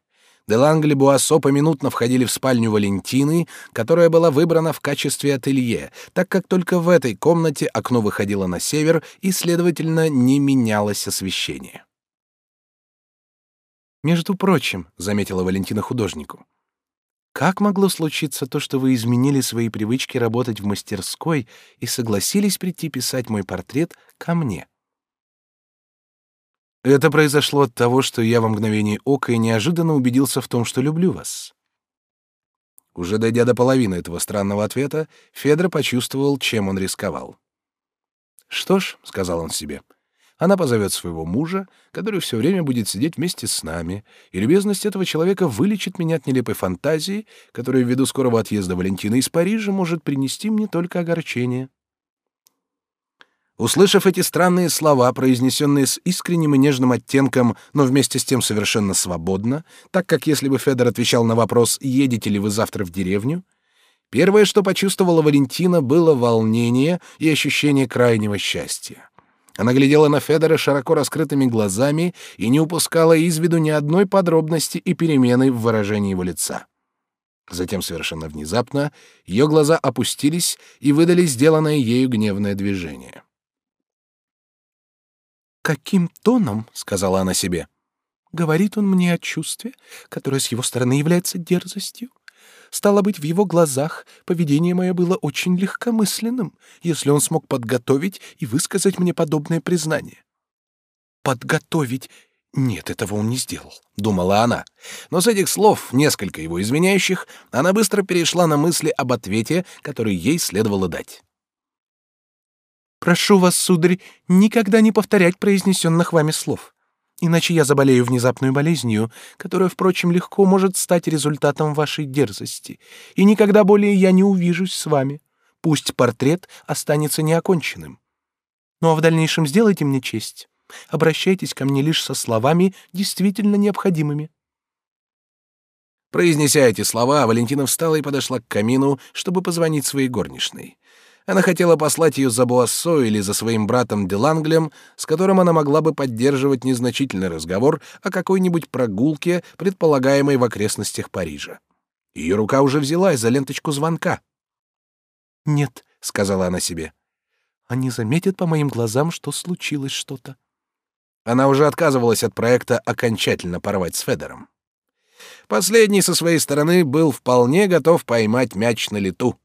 Делангли Буассо поминутно входили в спальню Валентины, которая была выбрана в качестве ателье, так как только в этой комнате окно выходило на север и, следовательно, не менялось освещение. «Между прочим», — заметила Валентина художнику, Как могло случиться то, что вы изменили свои привычки работать в мастерской и согласились прийти писать мой портрет ко мне? Это произошло от того, что я во мгновение ока и неожиданно убедился в том, что люблю вас. Уже дойдя до половины этого странного ответа, Федор почувствовал, чем он рисковал. «Что ж», — сказал он себе, — «она позовет своего мужа, который все время будет сидеть вместе с нами, и любезность этого человека вылечит меня от нелепой фантазии, которая ввиду скорого отъезда Валентины из Парижа может принести мне только огорчение». Услышав эти странные слова, произнесенные с искренним и нежным оттенком, но вместе с тем совершенно свободно, так как если бы Федор отвечал на вопрос «Едете ли вы завтра в деревню?», первое, что почувствовала Валентина, было волнение и ощущение крайнего счастья. Она глядела на Федора широко раскрытыми глазами и не упускала из виду ни одной подробности и перемены в выражении его лица. Затем совершенно внезапно ее глаза опустились и выдали сделанное ею гневное движение. «Каким тоном, — сказала она себе, — говорит он мне о чувстве, которое с его стороны является дерзостью? Стало быть, в его глазах поведение мое было очень легкомысленным, если он смог подготовить и высказать мне подобное признание. Подготовить нет, этого он не сделал, думала она. Но с этих слов, несколько его извиняющих, она быстро перешла на мысли об ответе, который ей следовало дать. Прошу вас, сударь, никогда не повторять произнесенных вами слов. Иначе я заболею внезапной болезнью, которая, впрочем, легко может стать результатом вашей дерзости, и никогда более я не увижусь с вами. Пусть портрет останется неоконченным. Ну а в дальнейшем сделайте мне честь. Обращайтесь ко мне лишь со словами, действительно необходимыми. Произнеся эти слова, Валентина встала и подошла к камину, чтобы позвонить своей горничной. Она хотела послать ее за Буассо или за своим братом Деланглем, с которым она могла бы поддерживать незначительный разговор о какой-нибудь прогулке, предполагаемой в окрестностях Парижа. Ее рука уже взялась за ленточку звонка. «Нет», — сказала она себе, — «они заметят по моим глазам, что случилось что-то». Она уже отказывалась от проекта окончательно порвать с Федором. Последний со своей стороны был вполне готов поймать мяч на лету.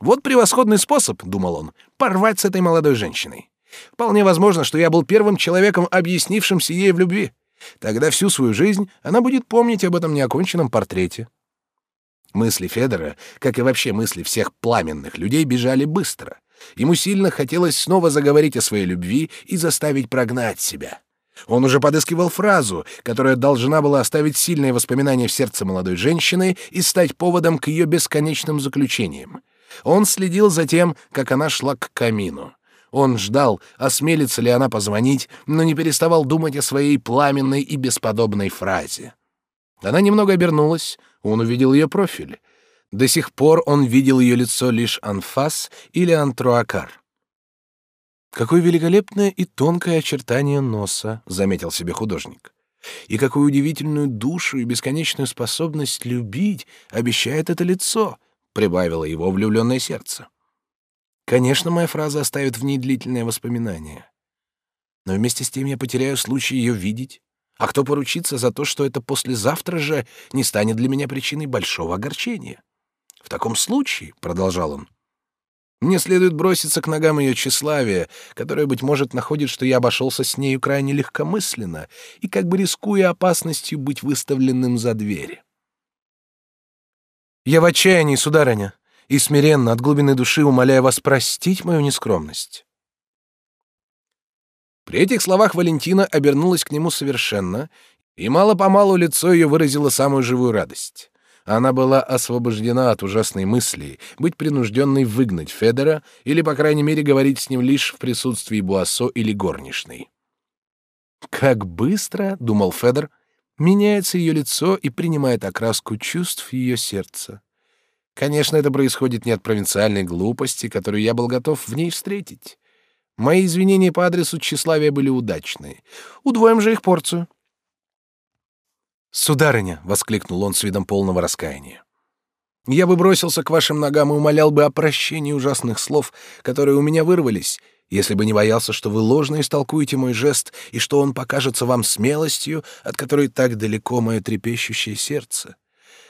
Вот превосходный способ, думал он, порвать с этой молодой женщиной. Вполне возможно, что я был первым человеком, объяснившимся ей в любви. Тогда всю свою жизнь она будет помнить об этом неоконченном портрете. Мысли Федора, как и вообще мысли всех пламенных людей, бежали быстро. Ему сильно хотелось снова заговорить о своей любви и заставить прогнать себя. Он уже подыскивал фразу, которая должна была оставить сильное воспоминание в сердце молодой женщины и стать поводом к ее бесконечным заключениям. Он следил за тем, как она шла к камину. Он ждал, осмелится ли она позвонить, но не переставал думать о своей пламенной и бесподобной фразе. Она немного обернулась, он увидел ее профиль. До сих пор он видел ее лицо лишь анфас или антруакар. «Какое великолепное и тонкое очертание носа», — заметил себе художник. «И какую удивительную душу и бесконечную способность любить обещает это лицо, прибавило его влюбленное сердце. Конечно, моя фраза оставит в ней длительное воспоминание. Но вместе с тем я потеряю случай ее видеть. А кто поручится за то, что это послезавтра же не станет для меня причиной большого огорчения? В таком случае, — продолжал он, — мне следует броситься к ногам ее тщеславия, которое, быть может, находит, что я обошелся с нею крайне легкомысленно и как бы рискуя опасностью быть выставленным за дверь. Я в отчаянии, сударыня, и смиренно от глубины души умоляю вас простить мою нескромность. При этих словах Валентина обернулась к нему совершенно, и мало-помалу лицо ее выразило самую живую радость. Она была освобождена от ужасной мысли быть принужденной выгнать Федора или, по крайней мере, говорить с ним лишь в присутствии Буассо или горничной. «Как быстро, — думал Федор, Меняется ее лицо и принимает окраску чувств ее сердца. Конечно, это происходит не от провинциальной глупости, которую я был готов в ней встретить. Мои извинения по адресу тщеславия были удачные. Удвоим же их порцию. «Сударыня!» — воскликнул он с видом полного раскаяния. «Я бы бросился к вашим ногам и умолял бы о прощении ужасных слов, которые у меня вырвались, если бы не боялся, что вы ложно истолкуете мой жест и что он покажется вам смелостью, от которой так далеко мое трепещущее сердце.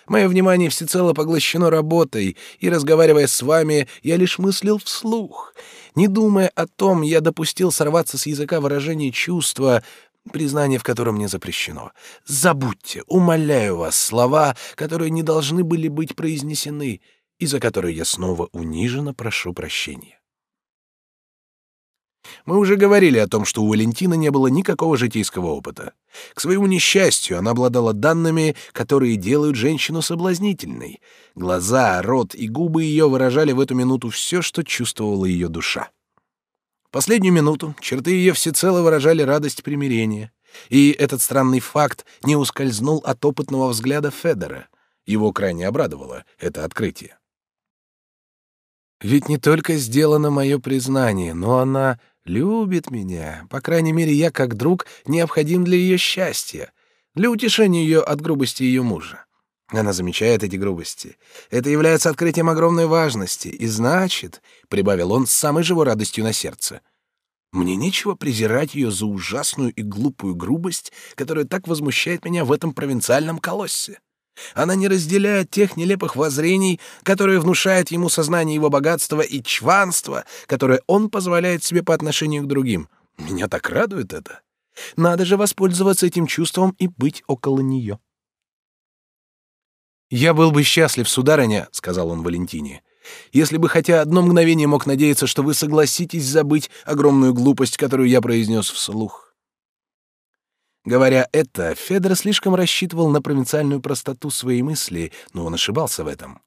Мое внимание всецело поглощено работой, и, разговаривая с вами, я лишь мыслил вслух. Не думая о том, я допустил сорваться с языка выражение чувства, признание в котором мне запрещено. Забудьте, умоляю вас, слова, которые не должны были быть произнесены, и за которые я снова униженно прошу прощения. Мы уже говорили о том, что у Валентины не было никакого житейского опыта. К своему несчастью, она обладала данными, которые делают женщину соблазнительной. Глаза, рот и губы ее выражали в эту минуту все, что чувствовала ее душа. Последнюю минуту черты ее всецело выражали радость примирения. И этот странный факт не ускользнул от опытного взгляда Федора. Его крайне обрадовало это открытие. Ведь не только сделано мое признание, но она любит меня. По крайней мере, я, как друг, необходим для ее счастья, для утешения ее от грубости ее мужа. Она замечает эти грубости. Это является открытием огромной важности. И значит, — прибавил он с самой живой радостью на сердце, — мне нечего презирать ее за ужасную и глупую грубость, которая так возмущает меня в этом провинциальном колоссе. Она не разделяет тех нелепых воззрений, которые внушают ему сознание его богатства и чванства, которое он позволяет себе по отношению к другим. Меня так радует это. Надо же воспользоваться этим чувством и быть около нее. «Я был бы счастлив, сударыня», — сказал он Валентине, «если бы хотя одно мгновение мог надеяться, что вы согласитесь забыть огромную глупость, которую я произнес вслух. Говоря это, Федор слишком рассчитывал на провинциальную простоту своей мысли, но он ошибался в этом.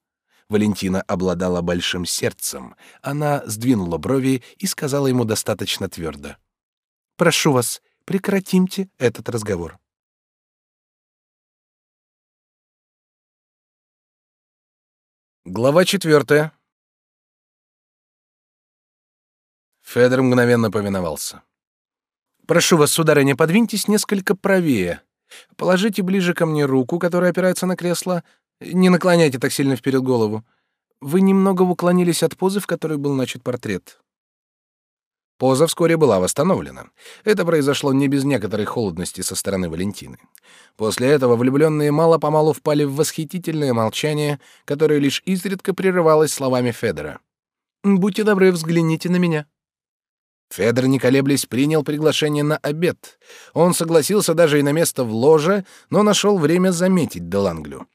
Валентина обладала большим сердцем. Она сдвинула брови и сказала ему достаточно твердо. «Прошу вас, прекратимте этот разговор». Глава четвертая. Федор мгновенно повиновался. Прошу вас, сударыня, подвиньтесь несколько правее. Положите ближе ко мне руку, которая опирается на кресло. Не наклоняйте так сильно вперед голову. Вы немного уклонились от позы, в которой был начат портрет. Поза вскоре была восстановлена. Это произошло не без некоторой холодности со стороны Валентины. После этого влюбленные мало-помалу впали в восхитительное молчание, которое лишь изредка прерывалось словами Федора. «Будьте добры, взгляните на меня». Федор, не колеблясь, принял приглашение на обед. Он согласился даже и на место в ложе, но нашел время заметить Деланглю.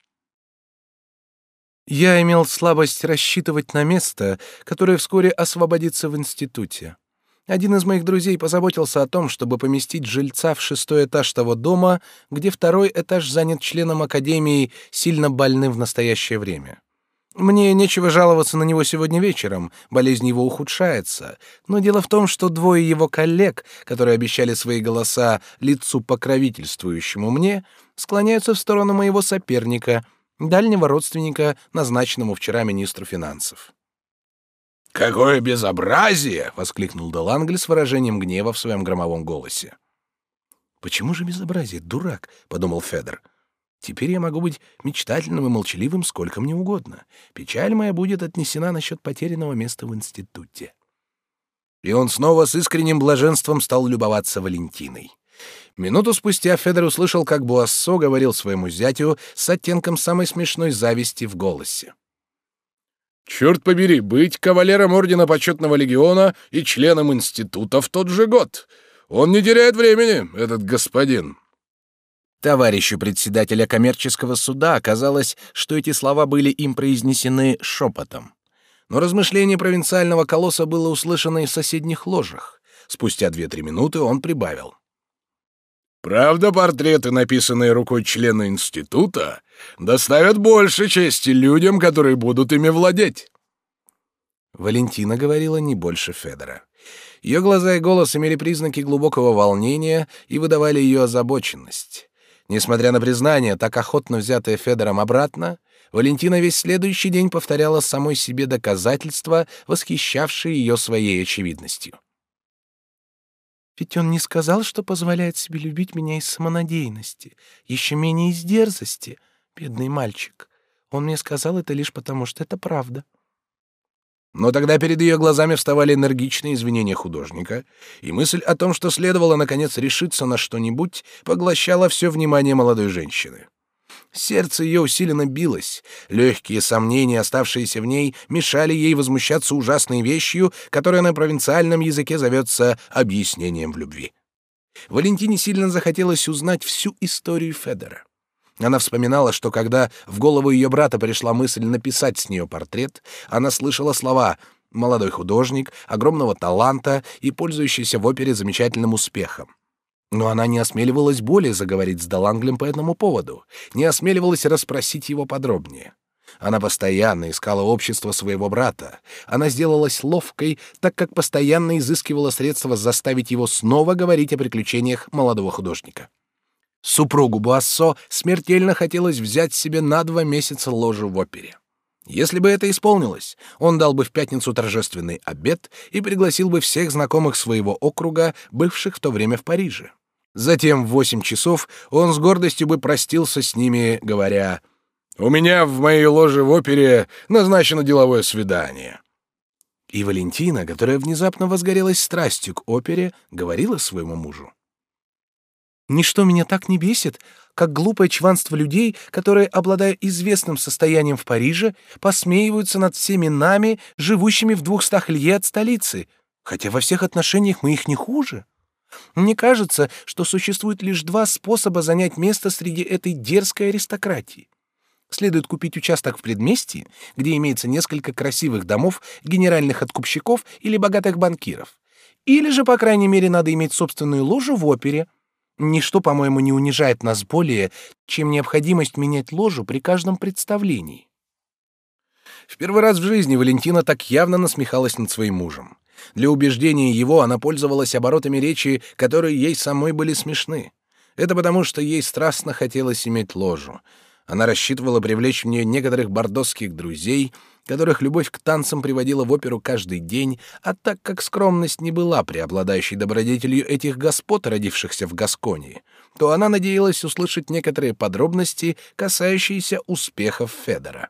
«Я имел слабость рассчитывать на место, которое вскоре освободится в институте. Один из моих друзей позаботился о том, чтобы поместить жильца в шестой этаж того дома, где второй этаж занят членом академии, сильно больным в настоящее время. Мне нечего жаловаться на него сегодня вечером, болезнь его ухудшается. Но дело в том, что двое его коллег, которые обещали свои голоса лицу покровительствующему мне, склоняются в сторону моего соперника, дальнего родственника, назначенному вчера министру финансов. «Какое безобразие!» — воскликнул Делангль с выражением гнева в своем громовом голосе. «Почему же безобразие, дурак?» — подумал Федор. Теперь я могу быть мечтательным и молчаливым сколько мне угодно. Печаль моя будет отнесена насчет потерянного места в институте. И он снова с искренним блаженством стал любоваться Валентиной. Минуту спустя Федор услышал, как Буассо говорил своему зятю с оттенком самой смешной зависти в голосе. «Черт побери, быть кавалером Ордена Почетного Легиона и членом института в тот же год! Он не теряет времени, этот господин!» Товарищу председателя коммерческого суда оказалось, что эти слова были им произнесены шепотом. Но размышление провинциального колосса было услышано и в соседних ложах. Спустя две-три минуты он прибавил. «Правда, портреты, написанные рукой члена института, доставят больше чести людям, которые будут ими владеть». Валентина говорила не больше Федора. Ее глаза и голос имели признаки глубокого волнения и выдавали ее озабоченность. Несмотря на признание, так охотно взятое Федором обратно, Валентина весь следующий день повторяла самой себе доказательства, восхищавшие ее своей очевидностью. Ведь он не сказал, что позволяет себе любить меня из самонадеянности, еще менее из дерзости, бедный мальчик. Он мне сказал это лишь потому, что это правда. Но тогда перед ее глазами вставали энергичные извинения художника, и мысль о том, что следовало наконец решиться на что-нибудь, поглощала все внимание молодой женщины. Сердце ее усиленно билось. Легкие сомнения, оставшиеся в ней, мешали ей возмущаться ужасной вещью, которая на провинциальном языке зовется объяснением в любви. Валентине сильно захотелось узнать всю историю Федора. Она вспоминала, что когда в голову ее брата пришла мысль написать с нее портрет, она слышала слова «молодой художник», «огромного таланта» и пользующийся в опере замечательным успехом. Но она не осмеливалась более заговорить с Даланглем по этому поводу, не осмеливалась расспросить его подробнее. Она постоянно искала общество своего брата. Она сделалась ловкой, так как постоянно изыскивала средства заставить его снова говорить о приключениях молодого художника. Супругу Буассо смертельно хотелось взять себе на два месяца ложу в опере. Если бы это исполнилось, он дал бы в пятницу торжественный обед и пригласил бы всех знакомых своего округа, бывших в то время в Париже. Затем в восемь часов он с гордостью бы простился с ними, говоря «У меня в моей ложе в опере назначено деловое свидание». И Валентина, которая внезапно возгорелась страстью к опере, говорила своему мужу. «Ничто меня так не бесит, как глупое чванство людей, которые, обладая известным состоянием в Париже, посмеиваются над всеми нами, живущими в двухстах лье от столицы, хотя во всех отношениях мы их не хуже. Мне кажется, что существует лишь два способа занять место среди этой дерзкой аристократии. Следует купить участок в предместье, где имеется несколько красивых домов генеральных откупщиков или богатых банкиров. Или же, по крайней мере, надо иметь собственную ложу в опере. Ничто, по-моему, не унижает нас более, чем необходимость менять ложу при каждом представлении. В первый раз в жизни Валентина так явно насмехалась над своим мужем. Для убеждения его она пользовалась оборотами речи, которые ей самой были смешны. Это потому, что ей страстно хотелось иметь ложу. Она рассчитывала привлечь в нее некоторых бордосских друзей, которых любовь к танцам приводила в оперу каждый день, а так как скромность не была преобладающей добродетелью этих господ, родившихся в Гасконии, то она надеялась услышать некоторые подробности, касающиеся успехов Федора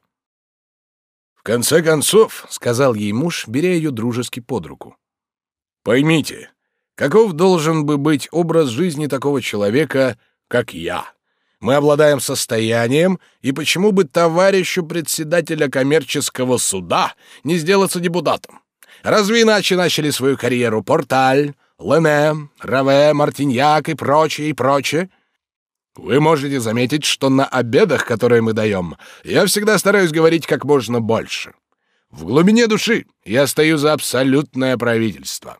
конце концов, — сказал ей муж, беря ее дружески под руку, — поймите, каков должен бы быть образ жизни такого человека, как я? Мы обладаем состоянием, и почему бы товарищу председателя коммерческого суда не сделаться депутатом? Разве иначе начали свою карьеру Порталь, Лене, Раве, Мартиньяк и прочее, и прочее? Вы можете заметить, что на обедах, которые мы даем, я всегда стараюсь говорить как можно больше. В глубине души я стою за абсолютное правительство.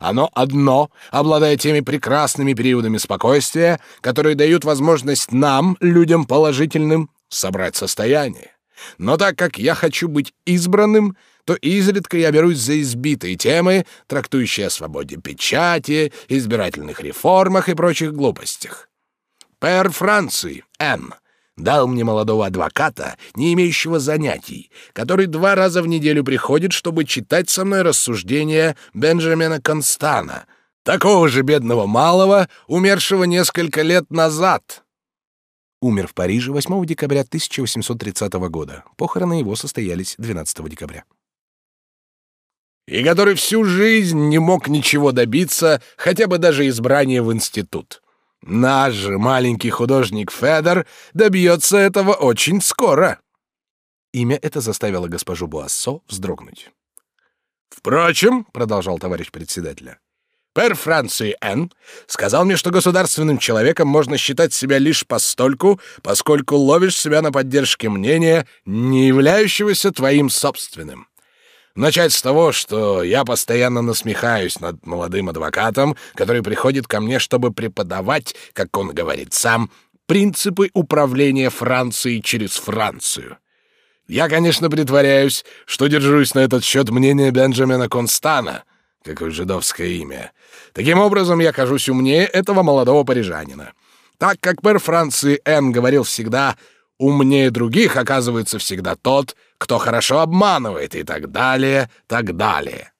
Оно одно обладает теми прекрасными периодами спокойствия, которые дают возможность нам, людям положительным, собрать состояние. Но так как я хочу быть избранным, то изредка я берусь за избитые темы, трактующие о свободе печати, избирательных реформах и прочих глупостях. Пэр Франции, Н., дал мне молодого адвоката, не имеющего занятий, который два раза в неделю приходит, чтобы читать со мной рассуждения Бенджамина Констана, такого же бедного малого, умершего несколько лет назад. Умер в Париже 8 декабря 1830 года. Похороны его состоялись 12 декабря. И который всю жизнь не мог ничего добиться, хотя бы даже избрания в институт. Наш же маленький художник Федор добьется этого очень скоро. Имя это заставило госпожу Буассо вздрогнуть. Впрочем, продолжал товарищ председателя, Пэр Франции Н. сказал мне, что государственным человеком можно считать себя лишь постольку, поскольку ловишь себя на поддержке мнения, не являющегося твоим собственным. Начать с того, что я постоянно насмехаюсь над молодым адвокатом, который приходит ко мне, чтобы преподавать, как он говорит сам, принципы управления Францией через Францию. Я, конечно, притворяюсь, что держусь на этот счет мнения Бенджамина Констана, какое жидовское имя. Таким образом, я кажусь умнее этого молодого парижанина. Так как пэр Франции Н. говорил всегда Умнее других оказывается всегда тот, кто хорошо обманывает и так далее, так далее.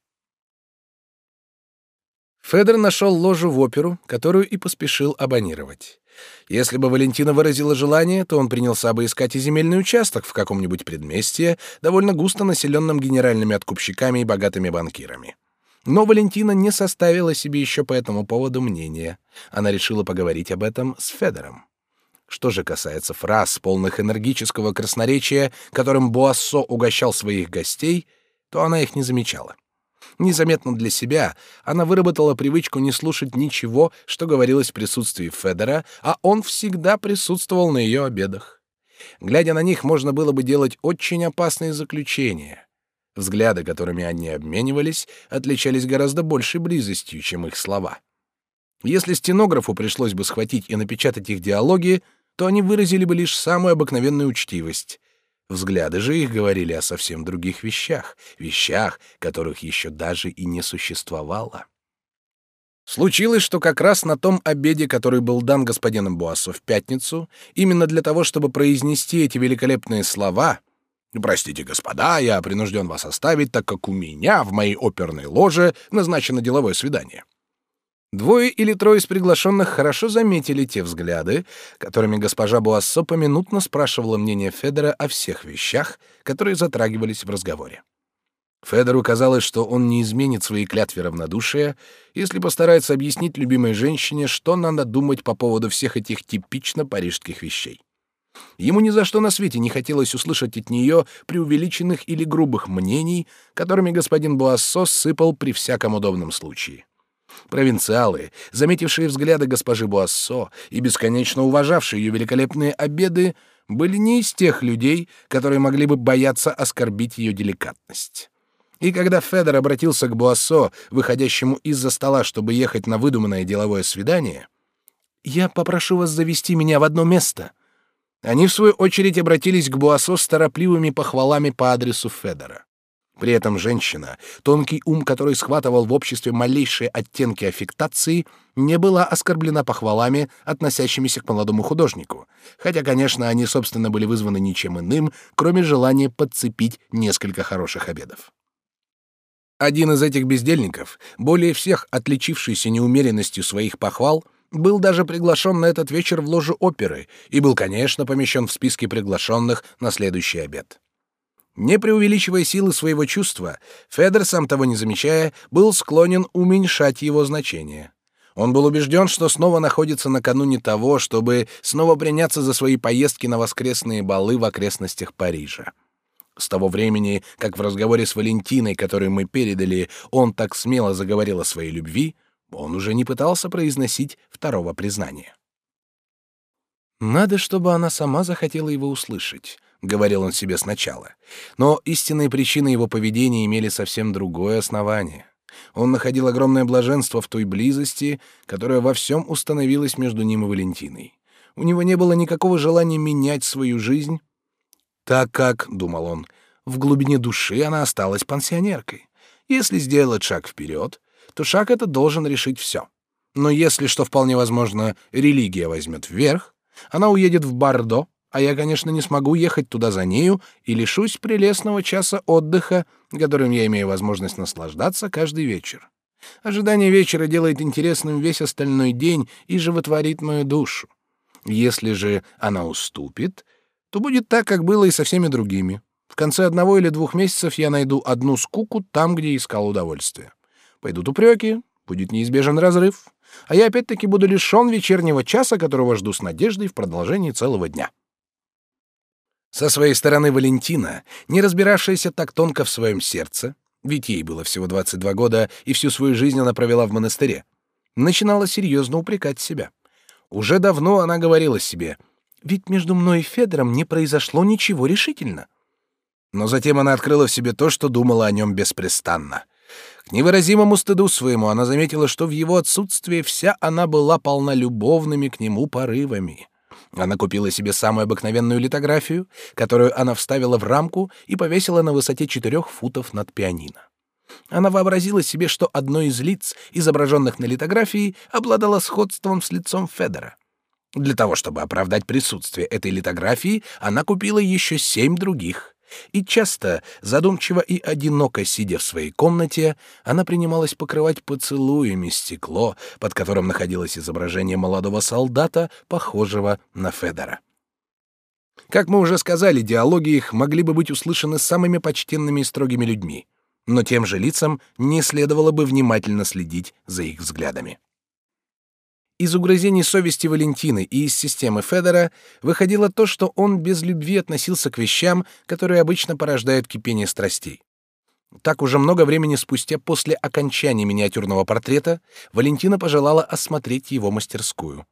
Федор нашел ложу в оперу, которую и поспешил абонировать. Если бы Валентина выразила желание, то он принялся бы искать и земельный участок в каком-нибудь предместье, довольно густо населенном генеральными откупщиками и богатыми банкирами. Но Валентина не составила себе еще по этому поводу мнения. Она решила поговорить об этом с Федором. Что же касается фраз, полных энергического красноречия, которым Буассо угощал своих гостей, то она их не замечала. Незаметно для себя она выработала привычку не слушать ничего, что говорилось в присутствии Федора, а он всегда присутствовал на ее обедах. Глядя на них, можно было бы делать очень опасные заключения. Взгляды, которыми они обменивались, отличались гораздо большей близостью, чем их слова. Если стенографу пришлось бы схватить и напечатать их диалоги, то они выразили бы лишь самую обыкновенную учтивость. Взгляды же их говорили о совсем других вещах, вещах, которых еще даже и не существовало. Случилось, что как раз на том обеде, который был дан господином Буассо в пятницу, именно для того, чтобы произнести эти великолепные слова «Простите, господа, я принужден вас оставить, так как у меня в моей оперной ложе назначено деловое свидание». Двое или трое из приглашенных хорошо заметили те взгляды, которыми госпожа Буассо поминутно спрашивала мнение Федора о всех вещах, которые затрагивались в разговоре. Федору казалось, что он не изменит своей клятве равнодушия, если постарается объяснить любимой женщине, что надо думать по поводу всех этих типично парижских вещей. Ему ни за что на свете не хотелось услышать от нее преувеличенных или грубых мнений, которыми господин Буассо сыпал при всяком удобном случае. Провинциалы, заметившие взгляды госпожи Буассо и бесконечно уважавшие ее великолепные обеды, были не из тех людей, которые могли бы бояться оскорбить ее деликатность. И когда Федор обратился к Буассо, выходящему из-за стола, чтобы ехать на выдуманное деловое свидание, «Я попрошу вас завести меня в одно место», они, в свою очередь, обратились к Буассо с торопливыми похвалами по адресу Федора. При этом женщина, тонкий ум, который схватывал в обществе малейшие оттенки аффектации, не была оскорблена похвалами, относящимися к молодому художнику, хотя, конечно, они, собственно, были вызваны ничем иным, кроме желания подцепить несколько хороших обедов. Один из этих бездельников, более всех отличившийся неумеренностью своих похвал, был даже приглашен на этот вечер в ложу оперы и был, конечно, помещен в списке приглашенных на следующий обед. Не преувеличивая силы своего чувства, Федор, сам того не замечая, был склонен уменьшать его значение. Он был убежден, что снова находится накануне того, чтобы снова приняться за свои поездки на воскресные балы в окрестностях Парижа. С того времени, как в разговоре с Валентиной, который мы передали, он так смело заговорил о своей любви, он уже не пытался произносить второго признания. Надо, чтобы она сама захотела его услышать. — говорил он себе сначала. Но истинные причины его поведения имели совсем другое основание. Он находил огромное блаженство в той близости, которая во всем установилась между ним и Валентиной. У него не было никакого желания менять свою жизнь, так как, — думал он, — в глубине души она осталась пансионеркой. Если сделать шаг вперед, то шаг этот должен решить все. Но если, что вполне возможно, религия возьмет вверх, она уедет в Бордо, а я, конечно, не смогу ехать туда за нею и лишусь прелестного часа отдыха, которым я имею возможность наслаждаться каждый вечер. Ожидание вечера делает интересным весь остальной день и животворит мою душу. Если же она уступит, то будет так, как было и со всеми другими. В конце одного или двух месяцев я найду одну скуку там, где искал удовольствие. Пойдут упреки, будет неизбежен разрыв, а я опять-таки буду лишен вечернего часа, которого жду с надеждой в продолжении целого дня. Со своей стороны Валентина, не разбиравшаяся так тонко в своем сердце, ведь ей было всего 22 года, и всю свою жизнь она провела в монастыре, начинала серьезно упрекать себя. Уже давно она говорила себе, ведь между мной и Федором не произошло ничего решительно. Но затем она открыла в себе то, что думала о нем беспрестанно. К невыразимому стыду своему она заметила, что в его отсутствии вся она была полна любовными к нему порывами. Она купила себе самую обыкновенную литографию, которую она вставила в рамку и повесила на высоте четырех футов над пианино. Она вообразила себе, что одно из лиц, изображенных на литографии, обладало сходством с лицом Федора. Для того, чтобы оправдать присутствие этой литографии, она купила еще семь других. И часто, задумчиво и одиноко сидя в своей комнате, она принималась покрывать поцелуями стекло, под которым находилось изображение молодого солдата, похожего на Федора. Как мы уже сказали, диалоги их могли бы быть услышаны самыми почтенными и строгими людьми, но тем же лицам не следовало бы внимательно следить за их взглядами. Из угрызений совести Валентины и из системы Федора выходило то, что он без любви относился к вещам, которые обычно порождают кипение страстей. Так уже много времени спустя после окончания миниатюрного портрета Валентина пожелала осмотреть его мастерскую.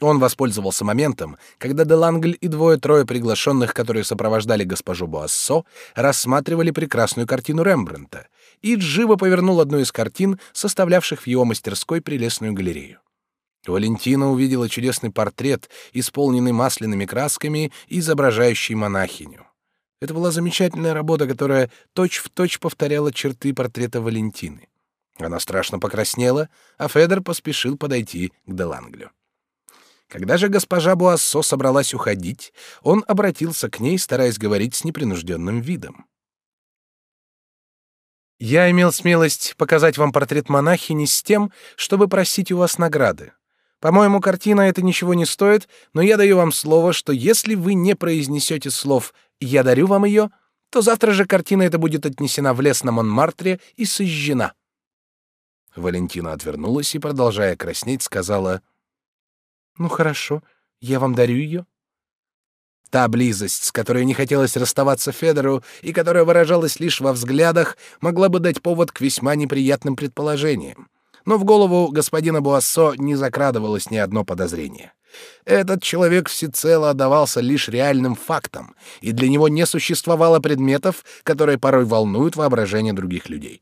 Он воспользовался моментом, когда Делангль и двое-трое приглашенных, которые сопровождали госпожу Буассо, рассматривали прекрасную картину Рембрандта, и живо повернул одну из картин, составлявших в его мастерской прелестную галерею. Валентина увидела чудесный портрет, исполненный масляными красками изображающий монахиню. Это была замечательная работа, которая точь-в-точь точь повторяла черты портрета Валентины. Она страшно покраснела, а Федор поспешил подойти к Деланглю. Когда же госпожа Буассо собралась уходить, он обратился к ней, стараясь говорить с непринужденным видом. «Я имел смелость показать вам портрет монахини с тем, чтобы просить у вас награды. По-моему, картина это ничего не стоит, но я даю вам слово, что если вы не произнесете слов «я дарю вам ее», то завтра же картина эта будет отнесена в лес на Монмартре и сожжена». Валентина отвернулась и, продолжая краснеть, сказала «Ну хорошо, я вам дарю ее». Та близость, с которой не хотелось расставаться Федору и которая выражалась лишь во взглядах, могла бы дать повод к весьма неприятным предположениям но в голову господина Буассо не закрадывалось ни одно подозрение. Этот человек всецело отдавался лишь реальным фактам, и для него не существовало предметов, которые порой волнуют воображение других людей.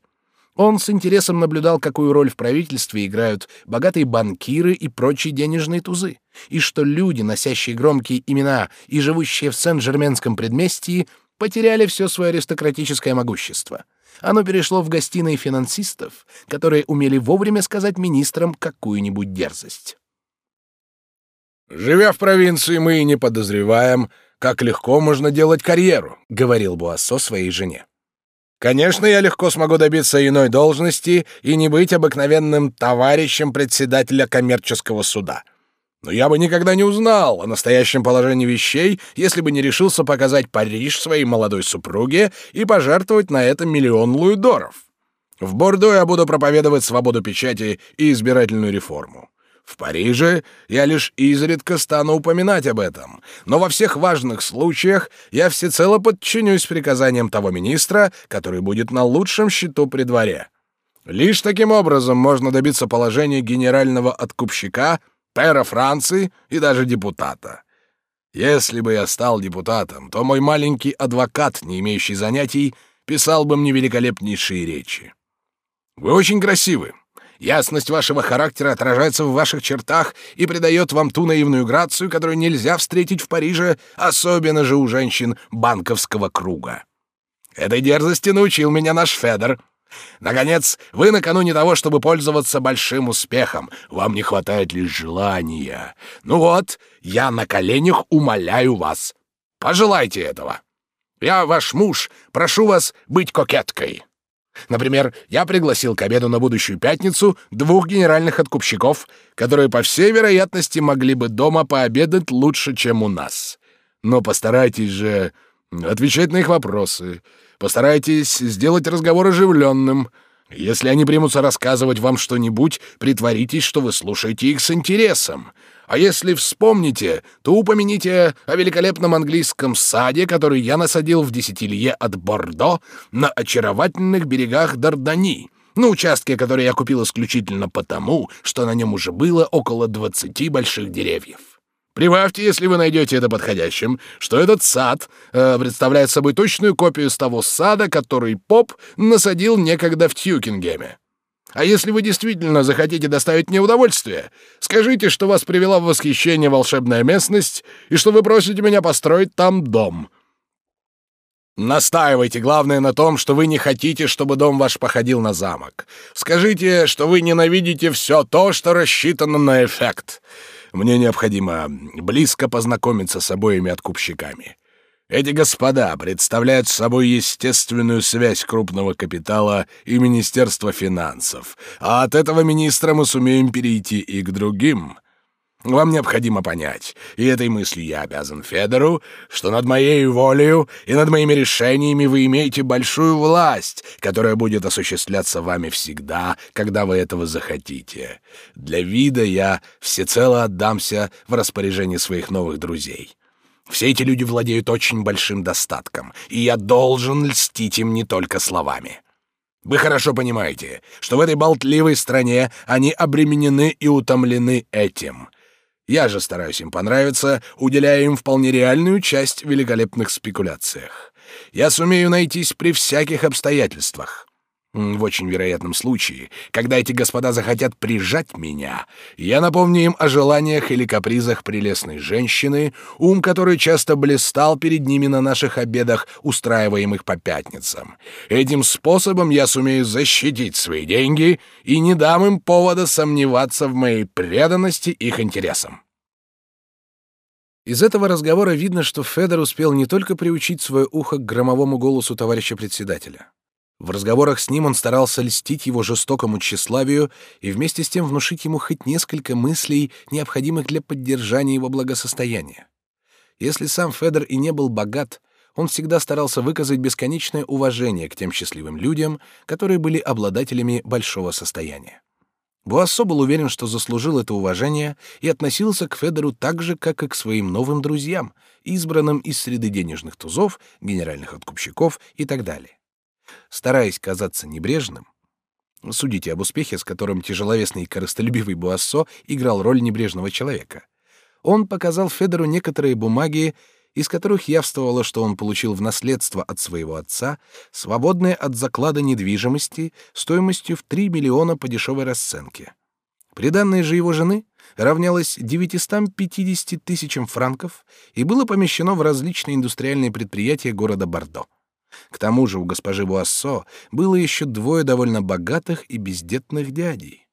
Он с интересом наблюдал, какую роль в правительстве играют богатые банкиры и прочие денежные тузы, и что люди, носящие громкие имена и живущие в Сен-Жерменском предместье, потеряли все свое аристократическое могущество — оно перешло в гостиные финансистов, которые умели вовремя сказать министрам какую-нибудь дерзость. «Живя в провинции, мы и не подозреваем, как легко можно делать карьеру», — говорил Буассо своей жене. «Конечно, я легко смогу добиться иной должности и не быть обыкновенным товарищем председателя коммерческого суда. Но я бы никогда не узнал о настоящем положении вещей, если бы не решился показать Париж своей молодой супруге и пожертвовать на это миллион луидоров. В Бордо я буду проповедовать свободу печати и избирательную реформу. В Париже я лишь изредка стану упоминать об этом, но во всех важных случаях я всецело подчинюсь приказаниям того министра, который будет на лучшем счету при дворе. Лишь таким образом можно добиться положения генерального откупщика — пера Франции и даже депутата. Если бы я стал депутатом, то мой маленький адвокат, не имеющий занятий, писал бы мне великолепнейшие речи. Вы очень красивы. Ясность вашего характера отражается в ваших чертах и придает вам ту наивную грацию, которую нельзя встретить в Париже, особенно же у женщин банковского круга. Этой дерзости научил меня наш Федор. Наконец, вы накануне того, чтобы пользоваться большим успехом. Вам не хватает лишь желания. Ну вот, я на коленях умоляю вас. Пожелайте этого. Я ваш муж, прошу вас быть кокеткой. Например, я пригласил к обеду на будущую пятницу двух генеральных откупщиков, которые, по всей вероятности, могли бы дома пообедать лучше, чем у нас. Но постарайтесь же отвечать на их вопросы, Постарайтесь сделать разговор оживленным. Если они примутся рассказывать вам что-нибудь, притворитесь, что вы слушаете их с интересом. А если вспомните, то упомяните о великолепном английском саде, который я насадил в десятилье от Бордо на очаровательных берегах Дардани, на участке, который я купил исключительно потому, что на нем уже было около двадцати больших деревьев. Прибавьте, если вы найдете это подходящим, что этот сад э, представляет собой точную копию с того сада, который Поп насадил некогда в Тьюкингеме. А если вы действительно захотите доставить мне удовольствие, скажите, что вас привела в восхищение волшебная местность и что вы просите меня построить там дом. Настаивайте, главное, на том, что вы не хотите, чтобы дом ваш походил на замок. Скажите, что вы ненавидите все то, что рассчитано на эффект. Мне необходимо близко познакомиться с обоими откупщиками. Эти господа представляют собой естественную связь крупного капитала и Министерства финансов, а от этого министра мы сумеем перейти и к другим. Вам необходимо понять, и этой мыслью я обязан Федору, что над моей волею и над моими решениями вы имеете большую власть, которая будет осуществляться вами всегда, когда вы этого захотите. Для вида я всецело отдамся в распоряжение своих новых друзей. Все эти люди владеют очень большим достатком, и я должен льстить им не только словами. Вы хорошо понимаете, что в этой болтливой стране они обременены и утомлены этим — я же стараюсь им понравиться, уделяя им вполне реальную часть в великолепных спекуляциях. Я сумею найтись при всяких обстоятельствах. В очень вероятном случае, когда эти господа захотят прижать меня, я напомню им о желаниях или капризах прелестной женщины, ум которой часто блистал перед ними на наших обедах, устраиваемых по пятницам. Этим способом я сумею защитить свои деньги и не дам им повода сомневаться в моей преданности их интересам. Из этого разговора видно, что Федор успел не только приучить свое ухо к громовому голосу товарища председателя. В разговорах с ним он старался льстить его жестокому тщеславию и вместе с тем внушить ему хоть несколько мыслей, необходимых для поддержания его благосостояния. Если сам Федор и не был богат, он всегда старался выказать бесконечное уважение к тем счастливым людям, которые были обладателями большого состояния. Буассо был уверен, что заслужил это уважение и относился к Федору так же, как и к своим новым друзьям, избранным из среды денежных тузов, генеральных откупщиков и так далее. Стараясь казаться небрежным, судите об успехе, с которым тяжеловесный и корыстолюбивый Буассо играл роль небрежного человека. Он показал Федору некоторые бумаги, из которых явствовало, что он получил в наследство от своего отца, свободное от заклада недвижимости стоимостью в 3 миллиона по дешевой расценке. Приданное же его жены равнялось 950 тысячам франков и было помещено в различные индустриальные предприятия города Бордо. К тому же у госпожи Буассо было еще двое довольно богатых и бездетных дядей.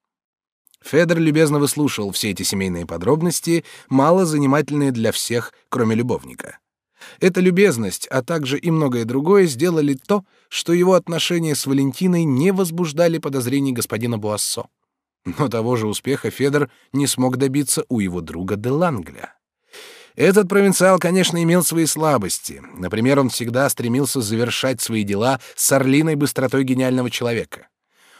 Федор любезно выслушивал все эти семейные подробности, мало занимательные для всех, кроме любовника. Эта любезность, а также и многое другое сделали то, что его отношения с Валентиной не возбуждали подозрений господина Буассо. Но того же успеха Федор не смог добиться у его друга де Лангля. Этот провинциал, конечно, имел свои слабости. Например, он всегда стремился завершать свои дела с орлиной быстротой гениального человека.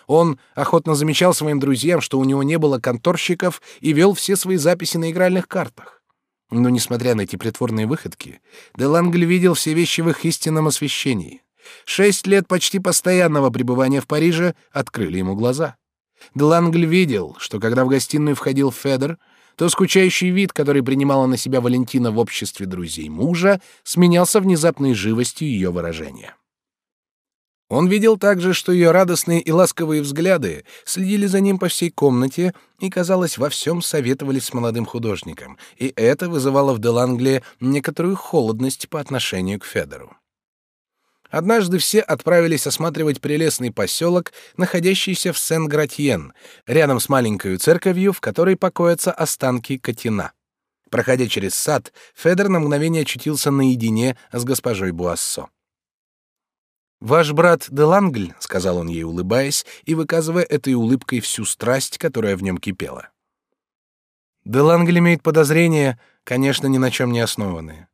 Он охотно замечал своим друзьям, что у него не было конторщиков и вел все свои записи на игральных картах. Но, несмотря на эти притворные выходки, Делангль видел все вещи в их истинном освещении. Шесть лет почти постоянного пребывания в Париже открыли ему глаза. Делангль видел, что когда в гостиную входил Федор, то скучающий вид, который принимала на себя Валентина в обществе друзей мужа, сменялся внезапной живостью ее выражения. Он видел также, что ее радостные и ласковые взгляды следили за ним по всей комнате и, казалось, во всем советовались с молодым художником, и это вызывало в Делангле некоторую холодность по отношению к Федору. Однажды все отправились осматривать прелестный поселок, находящийся в Сен-Гратьен, рядом с маленькой церковью, в которой покоятся останки Катина. Проходя через сад, Федор на мгновение очутился наедине с госпожой Буассо. «Ваш брат Делангль», — сказал он ей, улыбаясь и выказывая этой улыбкой всю страсть, которая в нем кипела. Делангль имеет подозрения, конечно, ни на чем не основанные.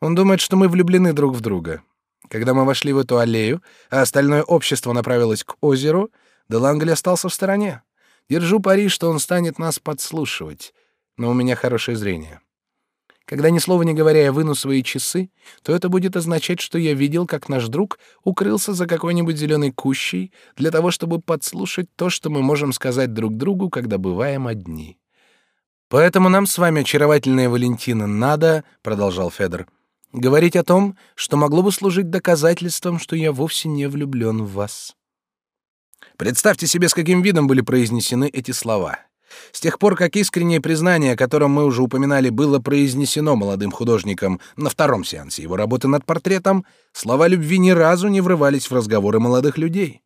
Он думает, что мы влюблены друг в друга. Когда мы вошли в эту аллею, а остальное общество направилось к озеру, Делангль остался в стороне. Держу пари, что он станет нас подслушивать, но у меня хорошее зрение. Когда ни слова не говоря я выну свои часы, то это будет означать, что я видел, как наш друг укрылся за какой-нибудь зеленой кущей для того, чтобы подслушать то, что мы можем сказать друг другу, когда бываем одни. Поэтому нам с вами, очаровательная Валентина, надо, продолжал Федор, говорить о том, что могло бы служить доказательством, что я вовсе не влюблен в вас. Представьте себе, с каким видом были произнесены эти слова. С тех пор, как искреннее признание, о котором мы уже упоминали, было произнесено молодым художником на втором сеансе его работы над портретом, слова любви ни разу не врывались в разговоры молодых людей.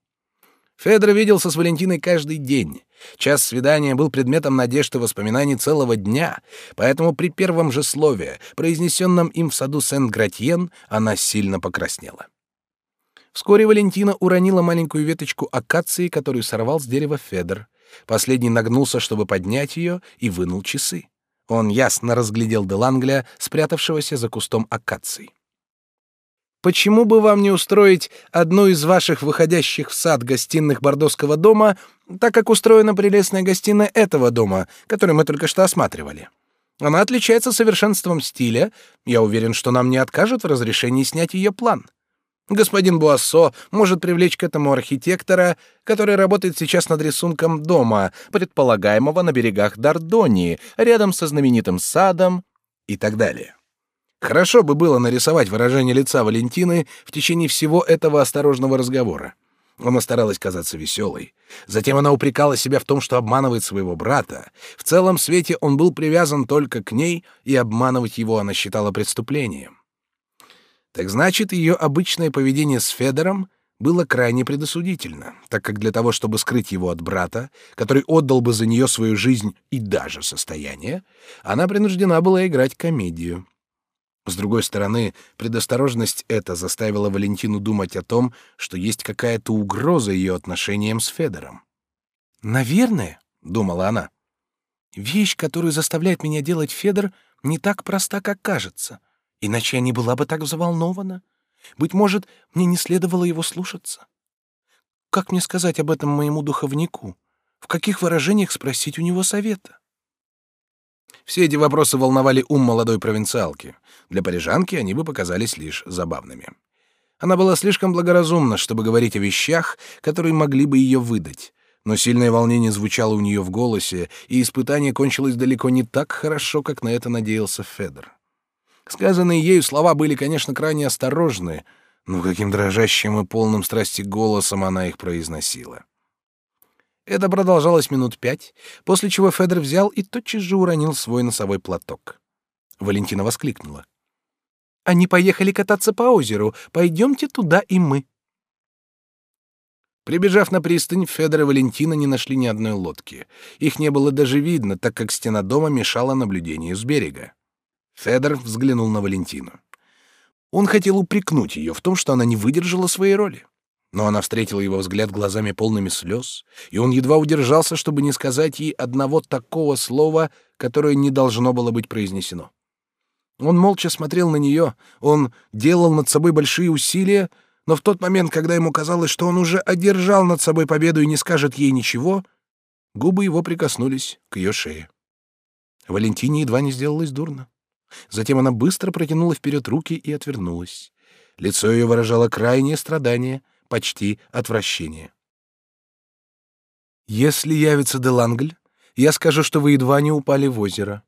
Федор виделся с Валентиной каждый день. Час свидания был предметом надежд и воспоминаний целого дня, поэтому при первом же слове, произнесенном им в саду Сен-Гратьен, она сильно покраснела. Вскоре Валентина уронила маленькую веточку акации, которую сорвал с дерева Федор. Последний нагнулся, чтобы поднять ее, и вынул часы. Он ясно разглядел Делангля, спрятавшегося за кустом акаций. Почему бы вам не устроить одну из ваших выходящих в сад гостиных бордоского дома, так как устроена прелестная гостиная этого дома, который мы только что осматривали? Она отличается совершенством стиля. Я уверен, что нам не откажут в разрешении снять ее план. Господин Буассо может привлечь к этому архитектора, который работает сейчас над рисунком дома, предполагаемого на берегах Дордонии, рядом со знаменитым садом и так далее. Хорошо бы было нарисовать выражение лица Валентины в течение всего этого осторожного разговора. Она старалась казаться веселой. Затем она упрекала себя в том, что обманывает своего брата. В целом свете он был привязан только к ней, и обманывать его она считала преступлением. Так значит, ее обычное поведение с Федором было крайне предосудительно, так как для того, чтобы скрыть его от брата, который отдал бы за нее свою жизнь и даже состояние, она принуждена была играть комедию. С другой стороны, предосторожность эта заставила Валентину думать о том, что есть какая-то угроза ее отношениям с Федором. «Наверное», — думала она, — «вещь, которую заставляет меня делать Федор, не так проста, как кажется, иначе я не была бы так взволнована. Быть может, мне не следовало его слушаться. Как мне сказать об этом моему духовнику? В каких выражениях спросить у него совета?» Все эти вопросы волновали ум молодой провинциалки. Для парижанки они бы показались лишь забавными. Она была слишком благоразумна, чтобы говорить о вещах, которые могли бы ее выдать. Но сильное волнение звучало у нее в голосе, и испытание кончилось далеко не так хорошо, как на это надеялся Федор. Сказанные ею слова были, конечно, крайне осторожны, но каким дрожащим и полным страсти голосом она их произносила. Это продолжалось минут пять, после чего Федор взял и тотчас же уронил свой носовой платок. Валентина воскликнула. «Они поехали кататься по озеру. Пойдемте туда и мы». Прибежав на пристань, Федор и Валентина не нашли ни одной лодки. Их не было даже видно, так как стена дома мешала наблюдению с берега. Федор взглянул на Валентину. Он хотел упрекнуть ее в том, что она не выдержала своей роли. Но она встретила его взгляд глазами полными слез, и он едва удержался, чтобы не сказать ей одного такого слова, которое не должно было быть произнесено. Он молча смотрел на нее, он делал над собой большие усилия, но в тот момент, когда ему казалось, что он уже одержал над собой победу и не скажет ей ничего, губы его прикоснулись к ее шее. Валентине едва не сделалось дурно. Затем она быстро протянула вперед руки и отвернулась. Лицо ее выражало крайнее страдание, почти отвращение. «Если явится Делангль, я скажу, что вы едва не упали в озеро».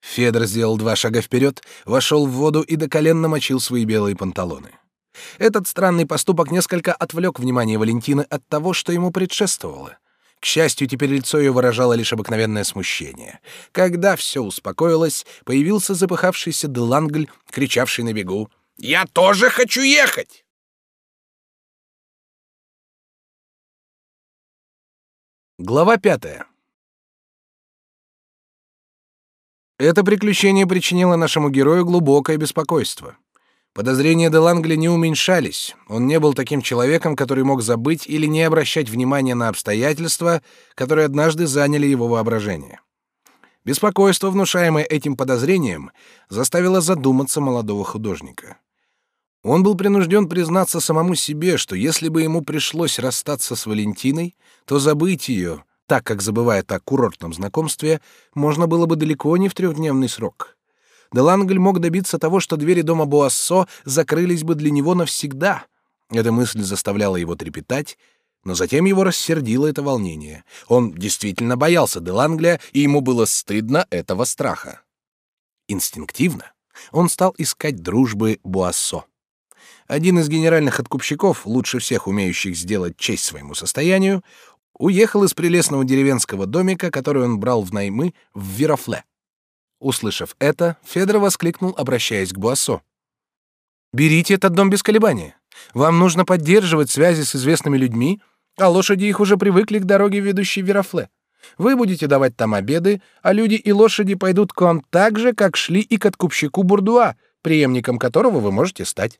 Федор сделал два шага вперед, вошел в воду и до колен намочил свои белые панталоны. Этот странный поступок несколько отвлек внимание Валентины от того, что ему предшествовало. К счастью, теперь лицо ее выражало лишь обыкновенное смущение. Когда все успокоилось, появился запыхавшийся Делангль, кричавший на бегу «Я тоже хочу ехать!» Глава пятая. Это приключение причинило нашему герою глубокое беспокойство. Подозрения де Лангли не уменьшались. Он не был таким человеком, который мог забыть или не обращать внимания на обстоятельства, которые однажды заняли его воображение. Беспокойство, внушаемое этим подозрением, заставило задуматься молодого художника. Он был принужден признаться самому себе, что если бы ему пришлось расстаться с Валентиной, то забыть ее, так как забывает о курортном знакомстве, можно было бы далеко не в трехдневный срок. Делангль мог добиться того, что двери дома Буассо закрылись бы для него навсегда. Эта мысль заставляла его трепетать, но затем его рассердило это волнение. Он действительно боялся Делангля, и ему было стыдно этого страха. Инстинктивно он стал искать дружбы Буассо. Один из генеральных откупщиков, лучше всех умеющих сделать честь своему состоянию, уехал из прелестного деревенского домика, который он брал в наймы в Вирафле. Услышав это, Федор воскликнул, обращаясь к Буассо. «Берите этот дом без колебания. Вам нужно поддерживать связи с известными людьми, а лошади их уже привыкли к дороге, ведущей в Вирафле. Вы будете давать там обеды, а люди и лошади пойдут к вам так же, как шли и к откупщику Бурдуа, преемником которого вы можете стать.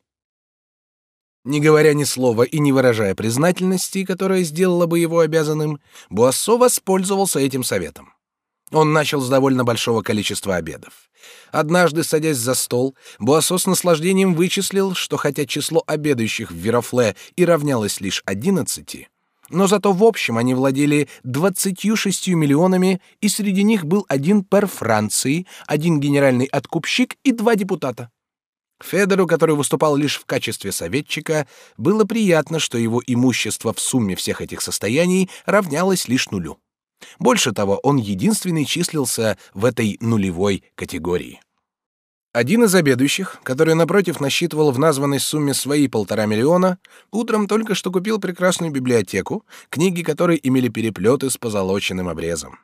Не говоря ни слова и не выражая признательности, которая сделала бы его обязанным, Буассо воспользовался этим советом. Он начал с довольно большого количества обедов. Однажды, садясь за стол, Буассо с наслаждением вычислил, что хотя число обедающих в Верофле и равнялось лишь одиннадцати, но зато в общем они владели 26 миллионами, и среди них был один пер Франции, один генеральный откупщик и два депутата. Федору, который выступал лишь в качестве советчика, было приятно, что его имущество в сумме всех этих состояний равнялось лишь нулю. Больше того, он единственный числился в этой нулевой категории. Один из обедающих, который напротив насчитывал в названной сумме свои полтора миллиона, утром только что купил прекрасную библиотеку, книги которой имели переплеты с позолоченным обрезом.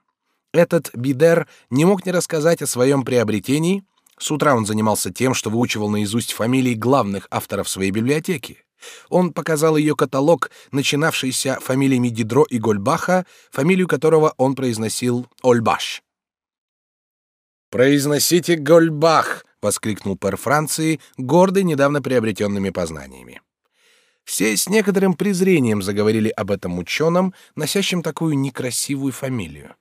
Этот Бидер не мог не рассказать о своем приобретении. С утра он занимался тем, что выучивал наизусть фамилии главных авторов своей библиотеки. Он показал ее каталог, начинавшийся фамилиями Дидро и Гольбаха, фамилию которого он произносил Ольбаш. «Произносите Гольбах!» — воскликнул пэр Франции, гордый недавно приобретенными познаниями. Все с некоторым презрением заговорили об этом ученом, носящем такую некрасивую фамилию.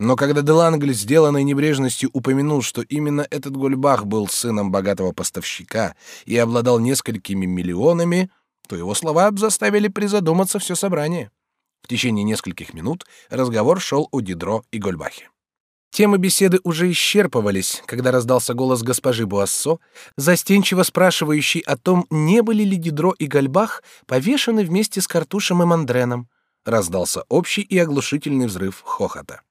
Но когда Делангль, сделанной небрежностью, упомянул, что именно этот Гольбах был сыном богатого поставщика и обладал несколькими миллионами, то его слова заставили призадуматься все собрание. В течение нескольких минут разговор шел о Дидро и Гольбахе. Темы беседы уже исчерпывались, когда раздался голос госпожи Буассо, застенчиво спрашивающий о том, не были ли Дидро и Гольбах повешены вместе с Картушем и Мандреном. Раздался общий и оглушительный взрыв хохота.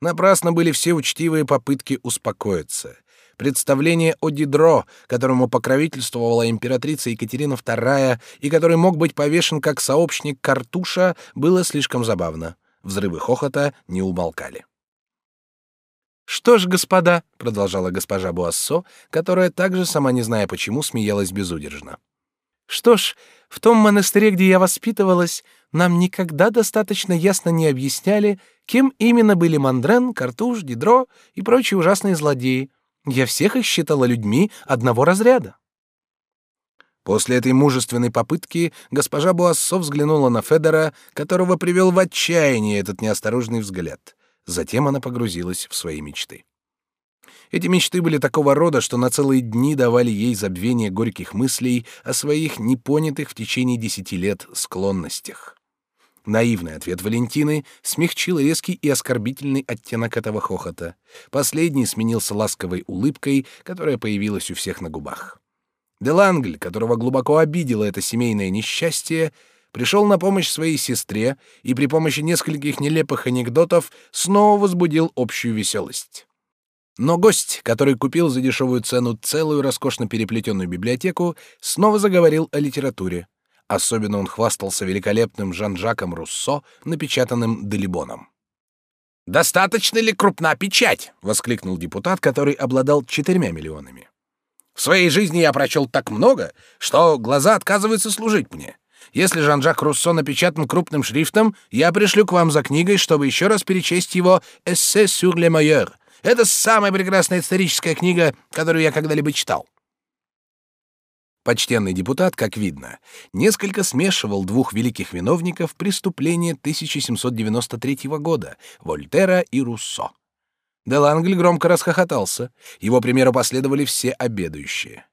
Напрасно были все учтивые попытки успокоиться. Представление о Дидро, которому покровительствовала императрица Екатерина II и который мог быть повешен как сообщник Картуша, было слишком забавно. Взрывы хохота не умолкали. «Что ж, господа», — продолжала госпожа Буассо, которая также, сама не зная почему, смеялась безудержно. «Что ж, в том монастыре, где я воспитывалась, нам никогда достаточно ясно не объясняли, кем именно были Мандрен, Картуш, Дидро и прочие ужасные злодеи, я всех их считала людьми одного разряда. После этой мужественной попытки госпожа Буассо взглянула на Федора, которого привел в отчаяние этот неосторожный взгляд. Затем она погрузилась в свои мечты. Эти мечты были такого рода, что на целые дни давали ей забвение горьких мыслей о своих непонятых в течение десяти лет склонностях. Наивный ответ Валентины смягчил резкий и оскорбительный оттенок этого хохота. Последний сменился ласковой улыбкой, которая появилась у всех на губах. Делангль, которого глубоко обидело это семейное несчастье, пришел на помощь своей сестре и при помощи нескольких нелепых анекдотов снова возбудил общую веселость. Но гость, который купил за дешевую цену целую роскошно переплетенную библиотеку, снова заговорил о литературе. Особенно он хвастался великолепным Жан-Жаком Руссо, напечатанным Делибоном. «Достаточно ли крупна печать?» — воскликнул депутат, который обладал четырьмя миллионами. «В своей жизни я прочел так много, что глаза отказываются служить мне. Если Жан-Жак Руссо напечатан крупным шрифтом, я пришлю к вам за книгой, чтобы еще раз перечесть его «Эссе sur le meilleur». Это самая прекрасная историческая книга, которую я когда-либо читал. Почтенный депутат, как видно, несколько смешивал двух великих виновников преступления 1793 года — Вольтера и Руссо. Делангль громко расхохотался. Его примеру последовали все обедающие.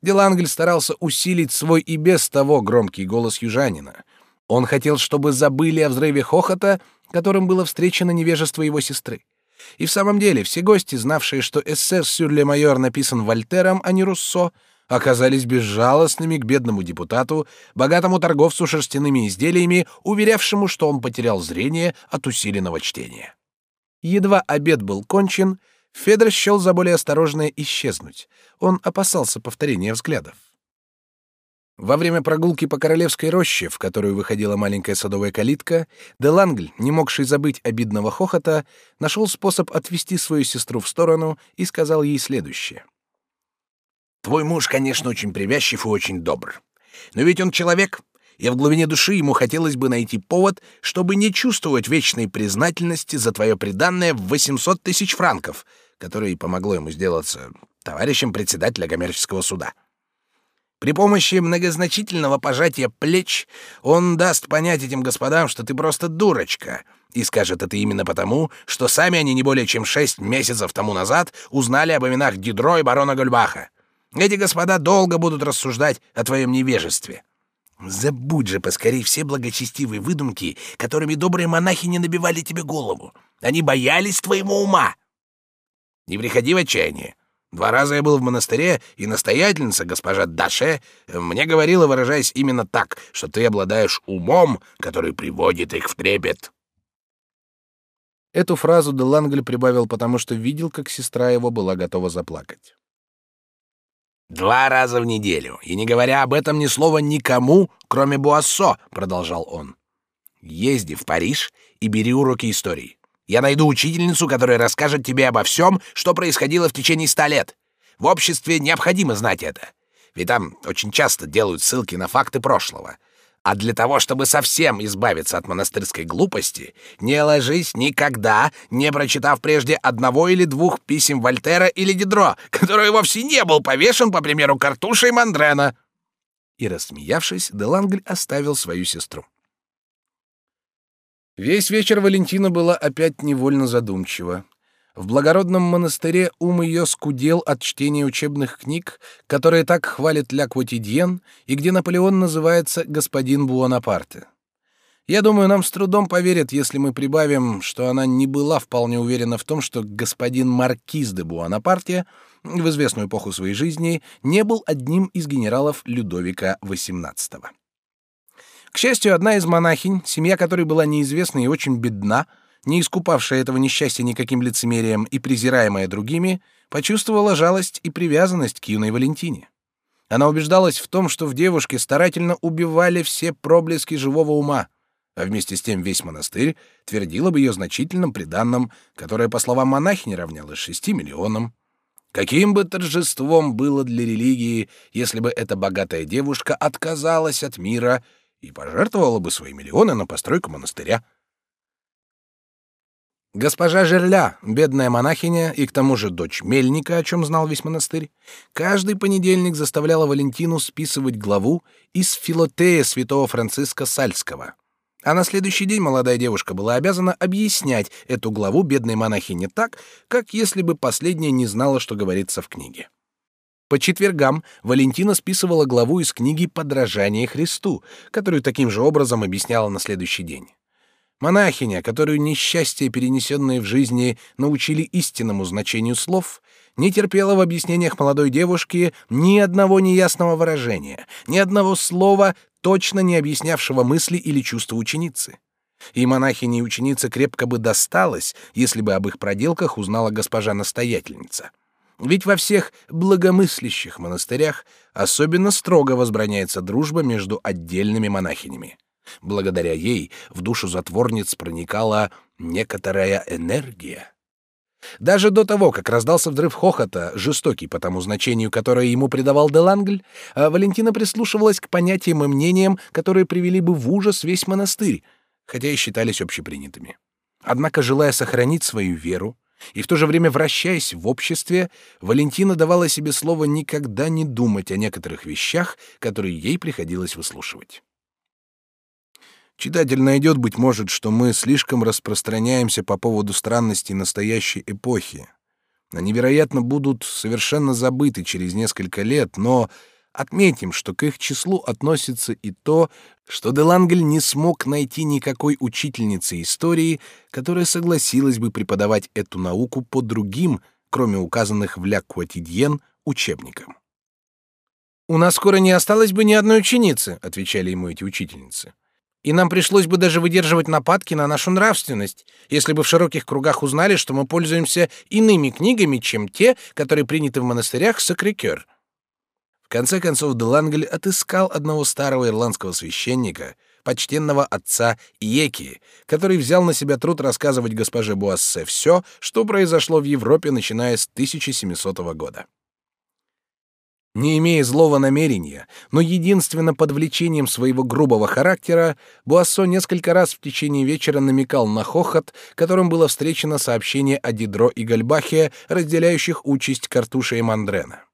Делангль старался усилить свой и без того громкий голос южанина. Он хотел, чтобы забыли о взрыве хохота, которым было встречено невежество его сестры. И в самом деле все гости, знавшие, что эссе «Сюр ле майор» написан Вольтером, а не Руссо, оказались безжалостными к бедному депутату, богатому торговцу шерстяными изделиями, уверявшему, что он потерял зрение от усиленного чтения. Едва обед был кончен, Федор счел за более осторожное исчезнуть. Он опасался повторения взглядов. Во время прогулки по Королевской роще, в которую выходила маленькая садовая калитка, Делангль, не могший забыть обидного хохота, нашел способ отвести свою сестру в сторону и сказал ей следующее — Твой муж, конечно, очень привязчив и очень добр. Но ведь он человек, и в глубине души ему хотелось бы найти повод, чтобы не чувствовать вечной признательности за твое преданное в 800 тысяч франков, которое помогло ему сделаться товарищем председателя коммерческого суда. При помощи многозначительного пожатия плеч он даст понять этим господам, что ты просто дурочка, и скажет это именно потому, что сами они не более чем шесть месяцев тому назад узнали об именах Дидро и барона Гольбаха. Эти господа долго будут рассуждать о твоем невежестве. Забудь же поскорей все благочестивые выдумки, которыми добрые монахи не набивали тебе голову. Они боялись твоего ума. Не приходи в отчаяние. Два раза я был в монастыре, и настоятельница, госпожа Даше, мне говорила, выражаясь именно так, что ты обладаешь умом, который приводит их в трепет. Эту фразу Делангль прибавил, потому что видел, как сестра его была готова заплакать. «Два раза в неделю, и не говоря об этом ни слова никому, кроме Буассо», — продолжал он. «Езди в Париж и бери уроки истории. Я найду учительницу, которая расскажет тебе обо всем, что происходило в течение ста лет. В обществе необходимо знать это. Ведь там очень часто делают ссылки на факты прошлого. А для того, чтобы совсем избавиться от монастырской глупости, не ложись никогда, не прочитав прежде одного или двух писем Вольтера или Дидро, который вовсе не был повешен, по примеру Картуша и Мандрена. И, рассмеявшись, Делангль оставил свою сестру. Весь вечер Валентина была опять невольно задумчива. В благородном монастыре ум ее скудел от чтения учебных книг, которые так хвалит Ля Квотидьен, и где Наполеон называется «господин Буонапарте». Я думаю, нам с трудом поверят, если мы прибавим, что она не была вполне уверена в том, что господин Маркиз де Буонапарте в известную эпоху своей жизни не был одним из генералов Людовика XVIII. К счастью, одна из монахинь, семья которой была неизвестна и очень бедна, не искупавшая этого несчастья никаким лицемерием и презираемая другими, почувствовала жалость и привязанность к юной Валентине. Она убеждалась в том, что в девушке старательно убивали все проблески живого ума, а вместе с тем весь монастырь твердил об ее значительном приданном, которое, по словам монахини, равнялось шести миллионам. Каким бы торжеством было для религии, если бы эта богатая девушка отказалась от мира и пожертвовала бы свои миллионы на постройку монастыря. Госпожа Жерля, бедная монахиня и к тому же дочь мельника, о чем знал весь монастырь, каждый понедельник заставляла Валентину списывать главу из Филотея святого Франциска Сальского. А на следующий день молодая девушка была обязана объяснять эту главу бедной монахине так, как если бы последняя не знала, что говорится в книге. По четвергам Валентина списывала главу из книги «Подражание Христу», которую таким же образом объясняла на следующий день. Монахиня, которую несчастья, перенесенные в жизни, научили истинному значению слов, не терпела в объяснениях молодой девушки ни одного неясного выражения, ни одного слова, точно не объяснявшего мысли или чувства ученицы. И монахине и ученице крепко бы досталось, если бы об их проделках узнала госпожа-настоятельница. Ведь во всех благомыслящих монастырях особенно строго возбраняется дружба между отдельными монахинями. Благодаря ей в душу затворниц проникала некоторая энергия. Даже до того, как раздался взрыв хохота, жестокий по тому значению, которое ему придавал Делангль, а Валентина прислушивалась к понятиям и мнениям, которые привели бы в ужас весь монастырь, хотя и считались общепринятыми. Однако, желая сохранить свою веру, и в то же время, вращаясь в обществе, Валентина давала себе слово никогда не думать о некоторых вещах, которые ей приходилось выслушивать. Читатель найдет, быть может, что мы слишком распространяемся по поводу странностей настоящей эпохи. Они, вероятно, будут совершенно забыты через несколько лет, но Отметим, что к их числу относится и то, что Делангель не смог найти никакой учительницы истории, которая согласилась бы преподавать эту науку по другим, кроме указанных в Ля Куатидьен, учебникам. «У нас скоро не осталось бы ни одной ученицы», — отвечали ему эти учительницы. «И нам пришлось бы даже выдерживать нападки на нашу нравственность, если бы в широких кругах узнали, что мы пользуемся иными книгами, чем те, которые приняты в монастырях Сакрикер». Конце концов Делангель отыскал одного старого ирландского священника, почтенного отца Иеки, который взял на себя труд рассказывать госпоже Буассе все, что произошло в Европе, начиная с 1700 года. Не имея злого намерения, но единственно под влечением своего грубого характера, Буассо несколько раз в течение вечера намекал на хохот, которым было встречено сообщение о Дидро и Гальбахе, разделяющих участь Картуша и Мандрена.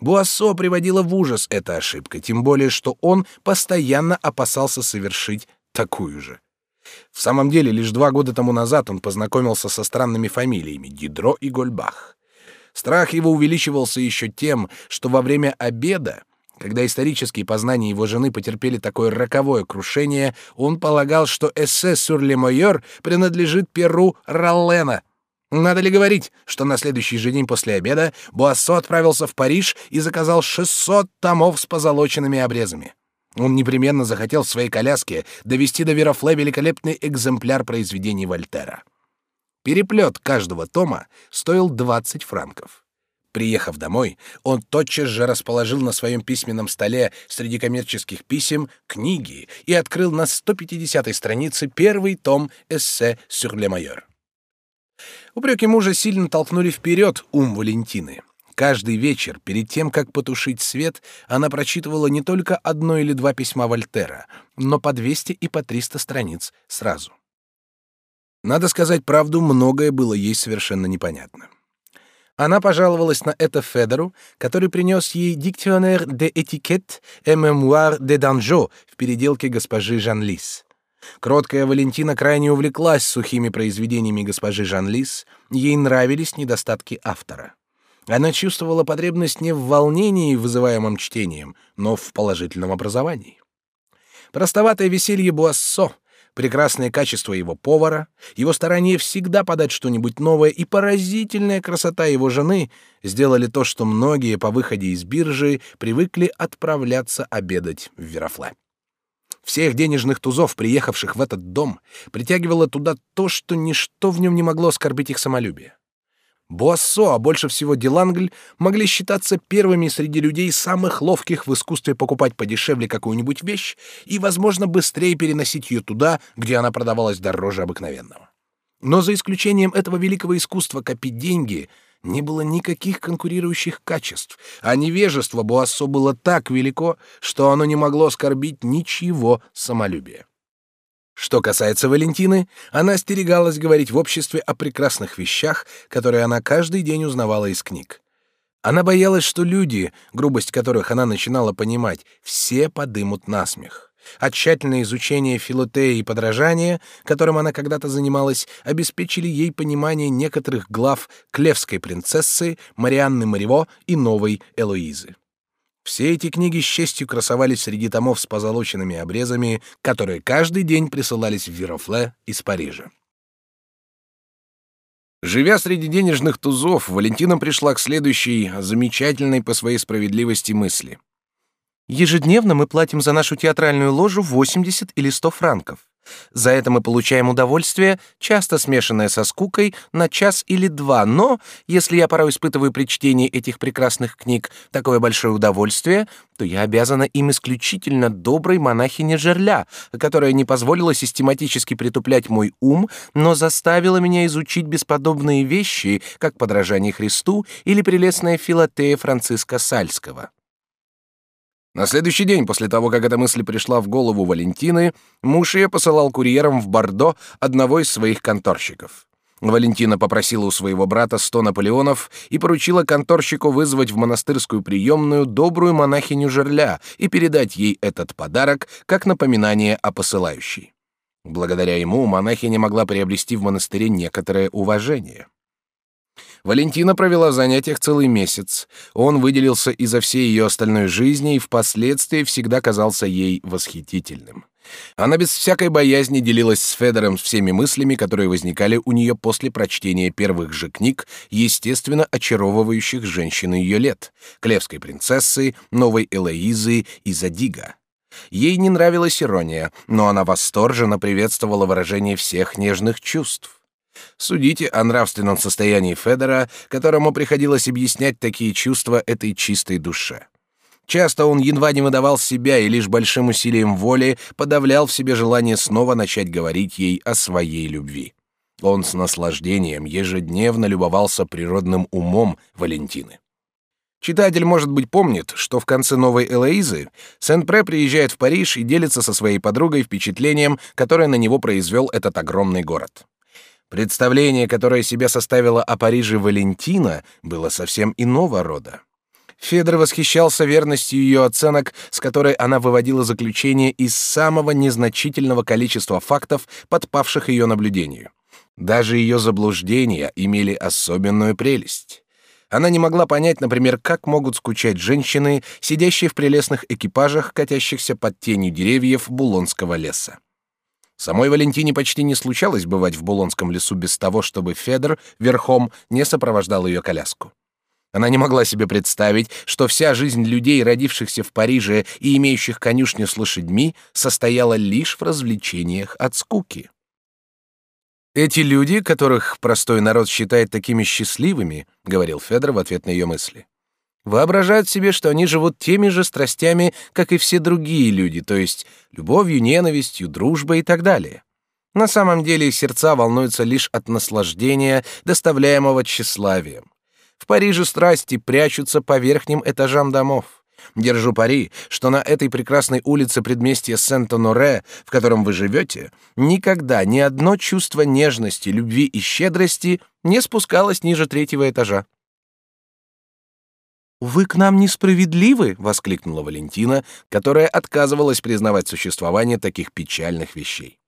Буассо приводила в ужас эта ошибка, тем более что он постоянно опасался совершить такую же. В самом деле, лишь два года тому назад он познакомился со странными фамилиями Дидро и Гольбах. Страх его увеличивался еще тем, что во время обеда, когда исторические познания его жены потерпели такое роковое крушение, он полагал, что эссе «Сюр ле Мойор» принадлежит Перу Роллена. Надо ли говорить, что на следующий же день после обеда Буассо отправился в Париж и заказал 600 томов с позолоченными обрезами? Он непременно захотел в своей коляске довести до Верофле великолепный экземпляр произведений Вольтера. Переплет каждого тома стоил 20 франков. Приехав домой, он тотчас же расположил на своем письменном столе среди коммерческих писем книги и открыл на 150-й странице первый том эссе «Сюр ле майор». Упреки мужа сильно толкнули вперед ум Валентины. Каждый вечер, перед тем, как потушить свет, она прочитывала не только одно или два письма Вольтера, но по 200 и по 300 страниц сразу. Надо сказать правду, многое было ей совершенно непонятно. Она пожаловалась на это Федору, который принес ей «Dictionnaire de étiquette et mémoire de Danjo» в переделке госпожи Жан-Лис. Кроткая Валентина крайне увлеклась сухими произведениями госпожи Жан-Лис, ей нравились недостатки автора. Она чувствовала потребность не в волнении, вызываемом чтением, но в положительном образовании. Простоватое веселье Буассо, прекрасное качество его повара, его старание всегда подать что-нибудь новое и поразительная красота его жены сделали то, что многие по выходе из биржи привыкли отправляться обедать в Верофле. Всех денежных тузов, приехавших в этот дом, притягивало туда то, что ничто в нем не могло оскорбить их самолюбие. Буассо, а больше всего Делангль, могли считаться первыми среди людей самых ловких в искусстве покупать подешевле какую-нибудь вещь и, возможно, быстрее переносить ее туда, где она продавалась дороже обыкновенного. Но за исключением этого великого искусства копить деньги не было никаких конкурирующих качеств, а невежество Буассо было так велико, что оно не могло оскорбить ничего самолюбия. Что касается Валентины, она остерегалась говорить в обществе о прекрасных вещах, которые она каждый день узнавала из книг. Она боялась, что люди, грубость которых она начинала понимать, все подымут насмех. А тщательное изучение филотеи и подражания, которым она когда-то занималась, обеспечили ей понимание некоторых глав Клевской принцессы, Марианны Мариво и новой Элоизы. Все эти книги с честью красовались среди томов с позолоченными обрезами, которые каждый день присылались в Вирофле из Парижа. Живя среди денежных тузов, Валентина пришла к следующей, замечательной по своей справедливости мысли. «Ежедневно мы платим за нашу театральную ложу 80 или 100 франков. За это мы получаем удовольствие, часто смешанное со скукой, на час или два, но если я порой испытываю при чтении этих прекрасных книг такое большое удовольствие, то я обязана им исключительно доброй монахине Жерля, которая не позволила систематически притуплять мой ум, но заставила меня изучить бесподобные вещи, как подражание Христу или прелестная филатея Франциска Сальского. На следующий день после того, как эта мысль пришла в голову Валентины, муж ее посылал курьером в Бордо одного из своих конторщиков. Валентина попросила у своего брата сто наполеонов и поручила конторщику вызвать в монастырскую приемную добрую монахиню Жерля и передать ей этот подарок как напоминание о посылающей. Благодаря ему монахиня могла приобрести в монастыре некоторое уважение. Валентина провела в занятиях целый месяц. Он выделился изо всей ее остальной жизни и впоследствии всегда казался ей восхитительным. Она без всякой боязни делилась с Федором всеми мыслями, которые возникали у нее после прочтения первых же книг, естественно, очаровывающих женщин ее лет — Клевской принцессы, Новой Элоизы и Задига. Ей не нравилась ирония, но она восторженно приветствовала выражение всех нежных чувств. Судите о нравственном состоянии Федора, которому приходилось объяснять такие чувства этой чистой душе. Часто он едва не выдавал себя и лишь большим усилием воли подавлял в себе желание снова начать говорить ей о своей любви. Он с наслаждением ежедневно любовался природным умом Валентины. Читатель, может быть, помнит, что в конце новой Элоизы Сен-Пре приезжает в Париж и делится со своей подругой впечатлением, которое на него произвел этот огромный город. Представление, которое себе составила о Париже Валентина, было совсем иного рода. Федор восхищался верностью ее оценок, с которой она выводила заключение из самого незначительного количества фактов, подпавших ее наблюдению. Даже ее заблуждения имели особенную прелесть. Она не могла понять, например, как могут скучать женщины, сидящие в прелестных экипажах, катящихся под тенью деревьев Булонского леса. Самой Валентине почти не случалось бывать в Булонском лесу без того, чтобы Федор верхом не сопровождал ее коляску. Она не могла себе представить, что вся жизнь людей, родившихся в Париже и имеющих конюшню с лошадьми, состояла лишь в развлечениях от скуки. Эти люди, которых простой народ считает такими счастливыми, говорил Федор в ответ на ее мысли, воображают себе, что они живут теми же страстями, как и все другие люди, то есть любовью, ненавистью, дружбой и так далее. На самом деле сердца волнуются лишь от наслаждения, доставляемого тщеславием. В Париже страсти прячутся по верхним этажам домов. Держу пари, что на этой прекрасной улице предместья Сент-Оноре, в котором вы живете, никогда ни одно чувство нежности, любви и щедрости не спускалось ниже третьего этажа. «Вы к нам несправедливы!» — воскликнула Валентина, которая отказывалась признавать существование таких печальных вещей.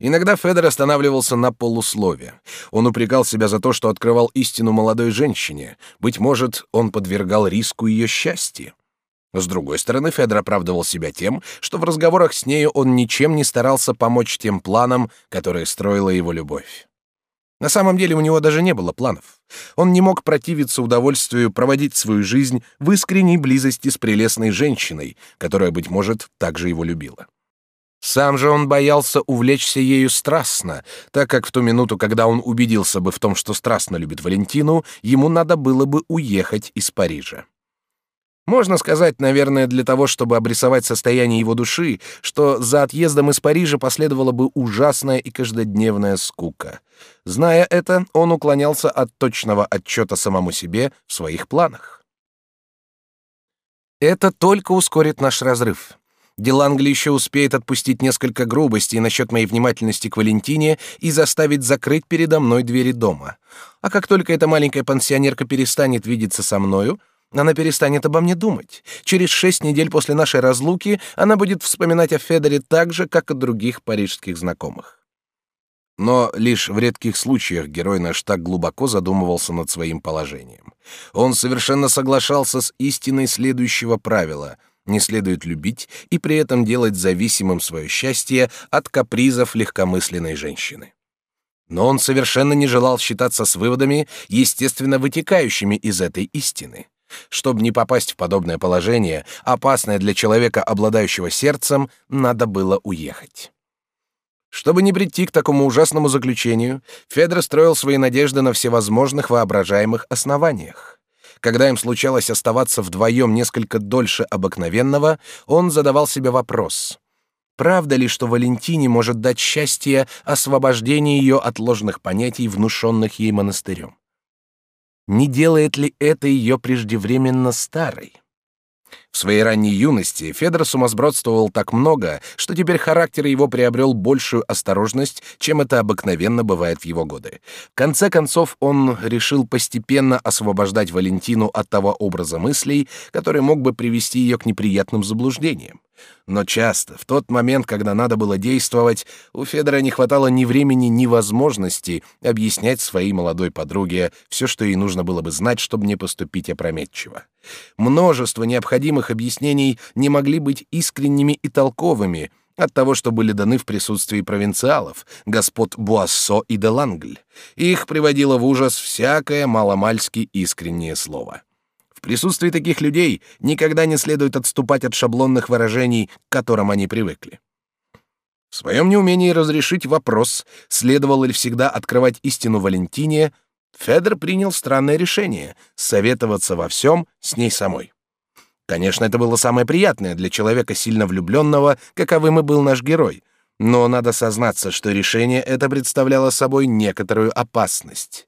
Иногда Федор останавливался на полуслове. Он упрекал себя за то, что открывал истину молодой женщине. Быть может, он подвергал риску ее счастья. С другой стороны, Федор оправдывал себя тем, что в разговорах с нею он ничем не старался помочь тем планам, которые строила его любовь. На самом деле у него даже не было планов. Он не мог противиться удовольствию проводить свою жизнь в искренней близости с прелестной женщиной, которая, быть может, также его любила. Сам же он боялся увлечься ею страстно, так как в ту минуту, когда он убедился бы в том, что страстно любит Валентину, ему надо было бы уехать из Парижа. Можно сказать, наверное, для того, чтобы обрисовать состояние его души, что за отъездом из Парижа последовала бы ужасная и каждодневная скука. Зная это, он уклонялся от точного отчета самому себе в своих планах. Это только ускорит наш разрыв. Делангли еще успеет отпустить несколько грубостей насчет моей внимательности к Валентине и заставить закрыть передо мной двери дома. А как только эта маленькая пансионерка перестанет видеться со мною, она перестанет обо мне думать. Через шесть недель после нашей разлуки она будет вспоминать о Федоре так же, как и других парижских знакомых. Но лишь в редких случаях герой наш так глубоко задумывался над своим положением. Он совершенно соглашался с истиной следующего правила — не следует любить и при этом делать зависимым свое счастье от капризов легкомысленной женщины. Но он совершенно не желал считаться с выводами, естественно вытекающими из этой истины. Чтобы не попасть в подобное положение, опасное для человека, обладающего сердцем, надо было уехать. Чтобы не прийти к такому ужасному заключению, Федор строил свои надежды на всевозможных воображаемых основаниях. Когда им случалось оставаться вдвоем несколько дольше обыкновенного, он задавал себе вопрос: правда ли, что Валентине может дать счастье освобождение ее от ложных понятий, внушенных ей монастырем? Не делает ли это ее преждевременно старой? В своей ранней юности Федор сумасбродствовал так много, что теперь характер его приобрел большую осторожность, чем это обыкновенно бывает в его годы. В конце концов, он решил постепенно освобождать Валентину от того образа мыслей, который мог бы привести ее к неприятным заблуждениям. Но часто, в тот момент, когда надо было действовать, у Федора не хватало ни времени, ни возможности объяснять своей молодой подруге все, что ей нужно было бы знать, чтобы не поступить опрометчиво. Множество необходимых объяснений не могли быть искренними и толковыми, от того, что были даны в присутствии провинциалов, господ Буассо и де Лангль. Их приводило в ужас всякое маломальски искреннее слово. В присутствии таких людей никогда не следует отступать от шаблонных выражений, к которым они привыкли. В своем неумении разрешить вопрос, следовало ли всегда открывать истину Валентине, Федор принял странное решение — советоваться во всем с ней самой. Конечно, это было самое приятное для человека сильно влюбленного, каковым и был наш герой, но надо сознаться, что решение это представляло собой некоторую опасность.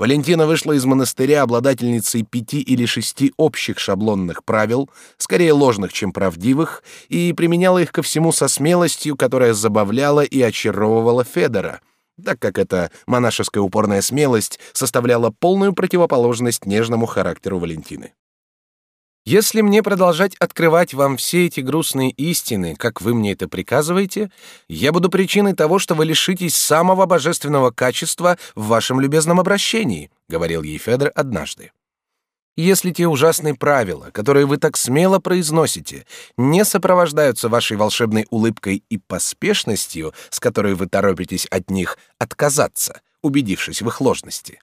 Валентина вышла из монастыря обладательницей пяти или шести общих шаблонных правил, скорее ложных, чем правдивых, и применяла их ко всему со смелостью, которая забавляла и очаровывала Федора, так как эта монашеская упорная смелость составляла полную противоположность нежному характеру Валентины. Если мне продолжать открывать вам все эти грустные истины, как вы мне это приказываете, я буду причиной того, что вы лишитесь самого божественного качества в вашем любезном обращении, говорил ей Федор однажды. Если те ужасные правила, которые вы так смело произносите, не сопровождаются вашей волшебной улыбкой и поспешностью, с которой вы торопитесь от них отказаться, убедившись в их ложности,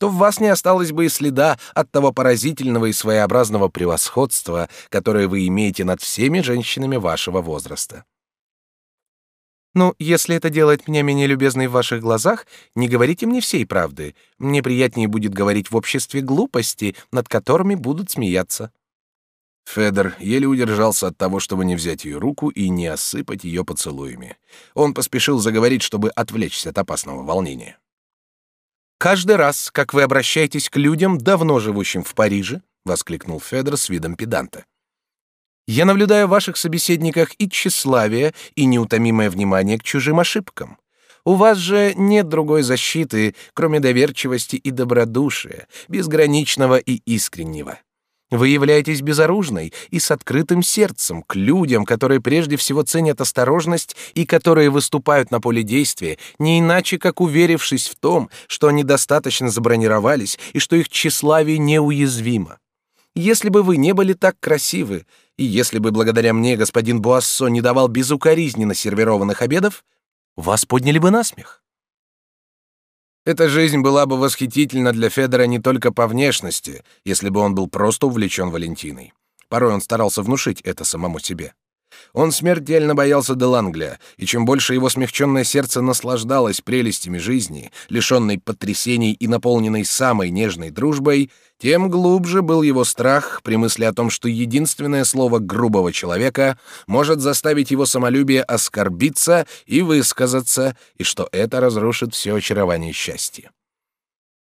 то в вас не осталось бы и следа от того поразительного и своеобразного превосходства, которое вы имеете над всеми женщинами вашего возраста. Ну, если это делает меня менее любезной в ваших глазах, не говорите мне всей правды. Мне приятнее будет говорить в обществе глупости, над которыми будут смеяться. Федор еле удержался от того, чтобы не взять ее руку и не осыпать ее поцелуями. Он поспешил заговорить, чтобы отвлечься от опасного волнения. Каждый раз, как вы обращаетесь к людям, давно живущим в Париже, воскликнул Федор с видом педанта. Я наблюдаю в ваших собеседниках и тщеславие, и неутомимое внимание к чужим ошибкам. У вас же нет другой защиты, кроме доверчивости и добродушия, безграничного и искреннего. Вы являетесь безоружной и с открытым сердцем к людям, которые прежде всего ценят осторожность и которые выступают на поле действия, не иначе как уверившись в том, что они достаточно забронировались и что их тщеславие неуязвимо. Если бы вы не были так красивы, и если бы благодаря мне господин Буассо не давал безукоризненно сервированных обедов, вас подняли бы на смех. Эта жизнь была бы восхитительна для Федора не только по внешности, если бы он был просто увлечен Валентиной. Порой он старался внушить это самому себе. Он смертельно боялся Делангля, и чем больше его смягченное сердце наслаждалось прелестями жизни, лишенной потрясений и наполненной самой нежной дружбой, тем глубже был его страх при мысли о том, что единственное слово грубого человека может заставить его самолюбие оскорбиться и высказаться, и что это разрушит все очарование счастья.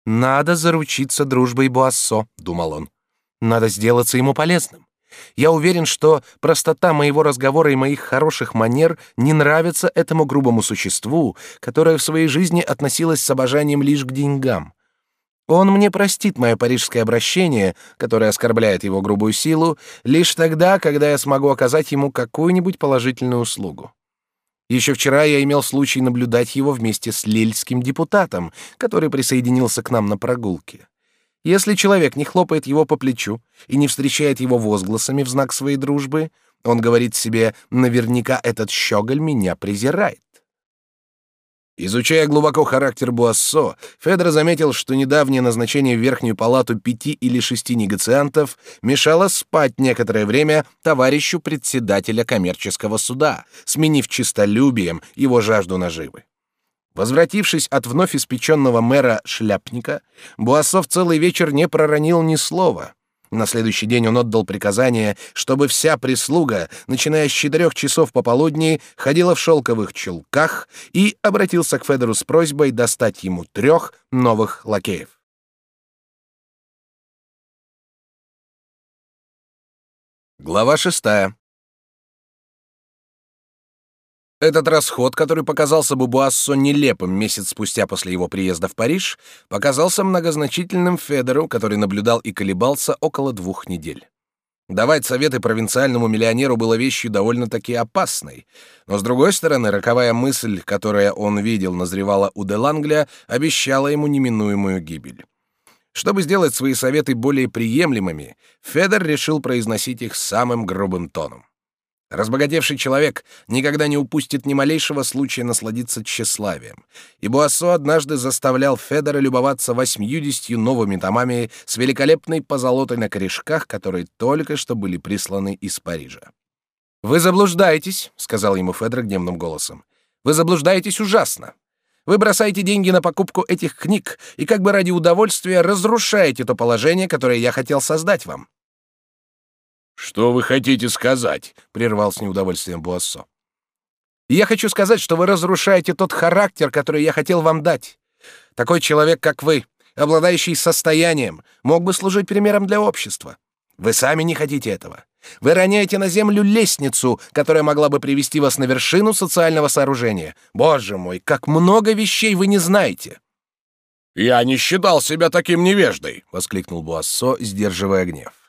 «Надо заручиться дружбой Буассо», — думал он. «Надо сделаться ему полезным. Я уверен, что простота моего разговора и моих хороших манер не нравится этому грубому существу, которое в своей жизни относилось с обожанием лишь к деньгам. Он мне простит мое парижское обращение, которое оскорбляет его грубую силу, лишь тогда, когда я смогу оказать ему какую-нибудь положительную услугу. Еще вчера я имел случай наблюдать его вместе с лельским депутатом, который присоединился к нам на прогулке. Если человек не хлопает его по плечу и не встречает его возгласами в знак своей дружбы, он говорит себе «наверняка этот щеголь меня презирает». Изучая глубоко характер Буассо, Федор заметил, что недавнее назначение в Верхнюю палату пяти или шести негациантов мешало спать некоторое время товарищу председателя коммерческого суда, сменив чистолюбием его жажду наживы. Возвратившись от вновь испеченного мэра Шляпника, Буассов целый вечер не проронил ни слова. На следующий день он отдал приказание, чтобы вся прислуга, начиная с четырех часов пополудни, ходила в шелковых чулках и обратился к Федору с просьбой достать ему трех новых лакеев. Глава шестая. Этот расход, который показался бы Буассо нелепым месяц спустя после его приезда в Париж, показался многозначительным Федору, который наблюдал и колебался около двух недель. Давать советы провинциальному миллионеру было вещью довольно-таки опасной, но, с другой стороны, роковая мысль, которая он видел, назревала у Делангля, обещала ему неминуемую гибель. Чтобы сделать свои советы более приемлемыми, Федор решил произносить их самым грубым тоном. Разбогатевший человек никогда не упустит ни малейшего случая насладиться тщеславием. И Буассо однажды заставлял Федора любоваться восьмьюдесятью новыми томами с великолепной позолотой на корешках, которые только что были присланы из Парижа. «Вы заблуждаетесь», — сказал ему Федор гневным голосом. «Вы заблуждаетесь ужасно. Вы бросаете деньги на покупку этих книг и как бы ради удовольствия разрушаете то положение, которое я хотел создать вам. Что вы хотите сказать? прервал с неудовольствием Буассо. Я хочу сказать, что вы разрушаете тот характер, который я хотел вам дать. Такой человек, как вы, обладающий состоянием, мог бы служить примером для общества. Вы сами не хотите этого. Вы роняете на землю лестницу, которая могла бы привести вас на вершину социального сооружения. Боже мой, как много вещей вы не знаете. Я не считал себя таким невеждой, воскликнул Буассо, сдерживая гнев.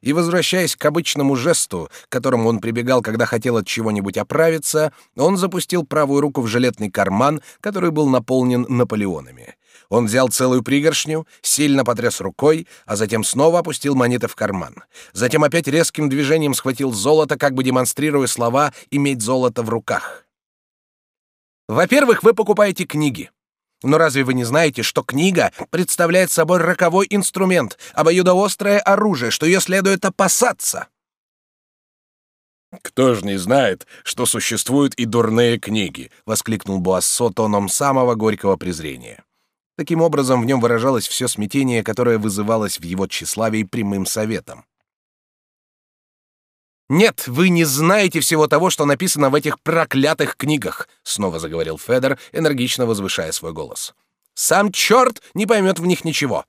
И, возвращаясь к обычному жесту, к которому он прибегал, когда хотел от чего-нибудь оправиться, он запустил правую руку в жилетный карман, который был наполнен Наполеонами. Он взял целую пригоршню, сильно потряс рукой, а затем снова опустил монеты в карман. Затем опять резким движением схватил золото, как бы демонстрируя слова «иметь золото в руках». «Во-первых, вы покупаете книги. Но разве вы не знаете, что книга представляет собой роковой инструмент, обоюдоострое оружие, что ее следует опасаться?» «Кто ж не знает, что существуют и дурные книги?» — воскликнул Буассо тоном самого горького презрения. Таким образом, в нем выражалось все смятение, которое вызывалось в его тщеславии прямым советом. «Нет, вы не знаете всего того, что написано в этих проклятых книгах», — снова заговорил Федор, энергично возвышая свой голос. «Сам черт не поймет в них ничего.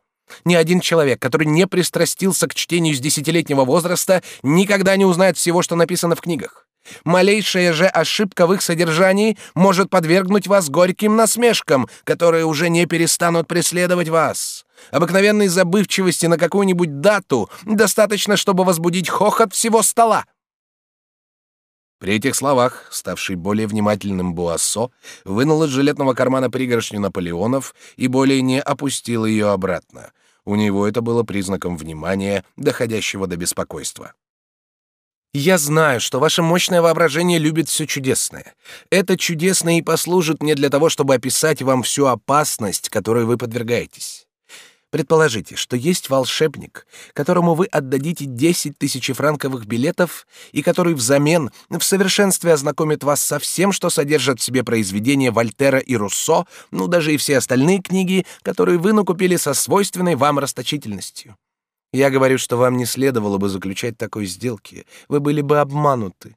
Ни один человек, который не пристрастился к чтению с десятилетнего возраста, никогда не узнает всего, что написано в книгах. Малейшая же ошибка в их содержании может подвергнуть вас горьким насмешкам, которые уже не перестанут преследовать вас. Обыкновенной забывчивости на какую-нибудь дату достаточно, чтобы возбудить хохот всего стола. При этих словах, ставший более внимательным Буассо, вынул из жилетного кармана пригоршню Наполеонов и более не опустил ее обратно. У него это было признаком внимания, доходящего до беспокойства. Я знаю, что ваше мощное воображение любит все чудесное. Это чудесное и послужит мне для того, чтобы описать вам всю опасность, которой вы подвергаетесь. Предположите, что есть волшебник, которому вы отдадите 10 тысяч франковых билетов и который взамен в совершенстве ознакомит вас со всем, что содержат в себе произведения Вольтера и Руссо, ну даже и все остальные книги, которые вы накупили со свойственной вам расточительностью. Я говорю, что вам не следовало бы заключать такой сделки. Вы были бы обмануты.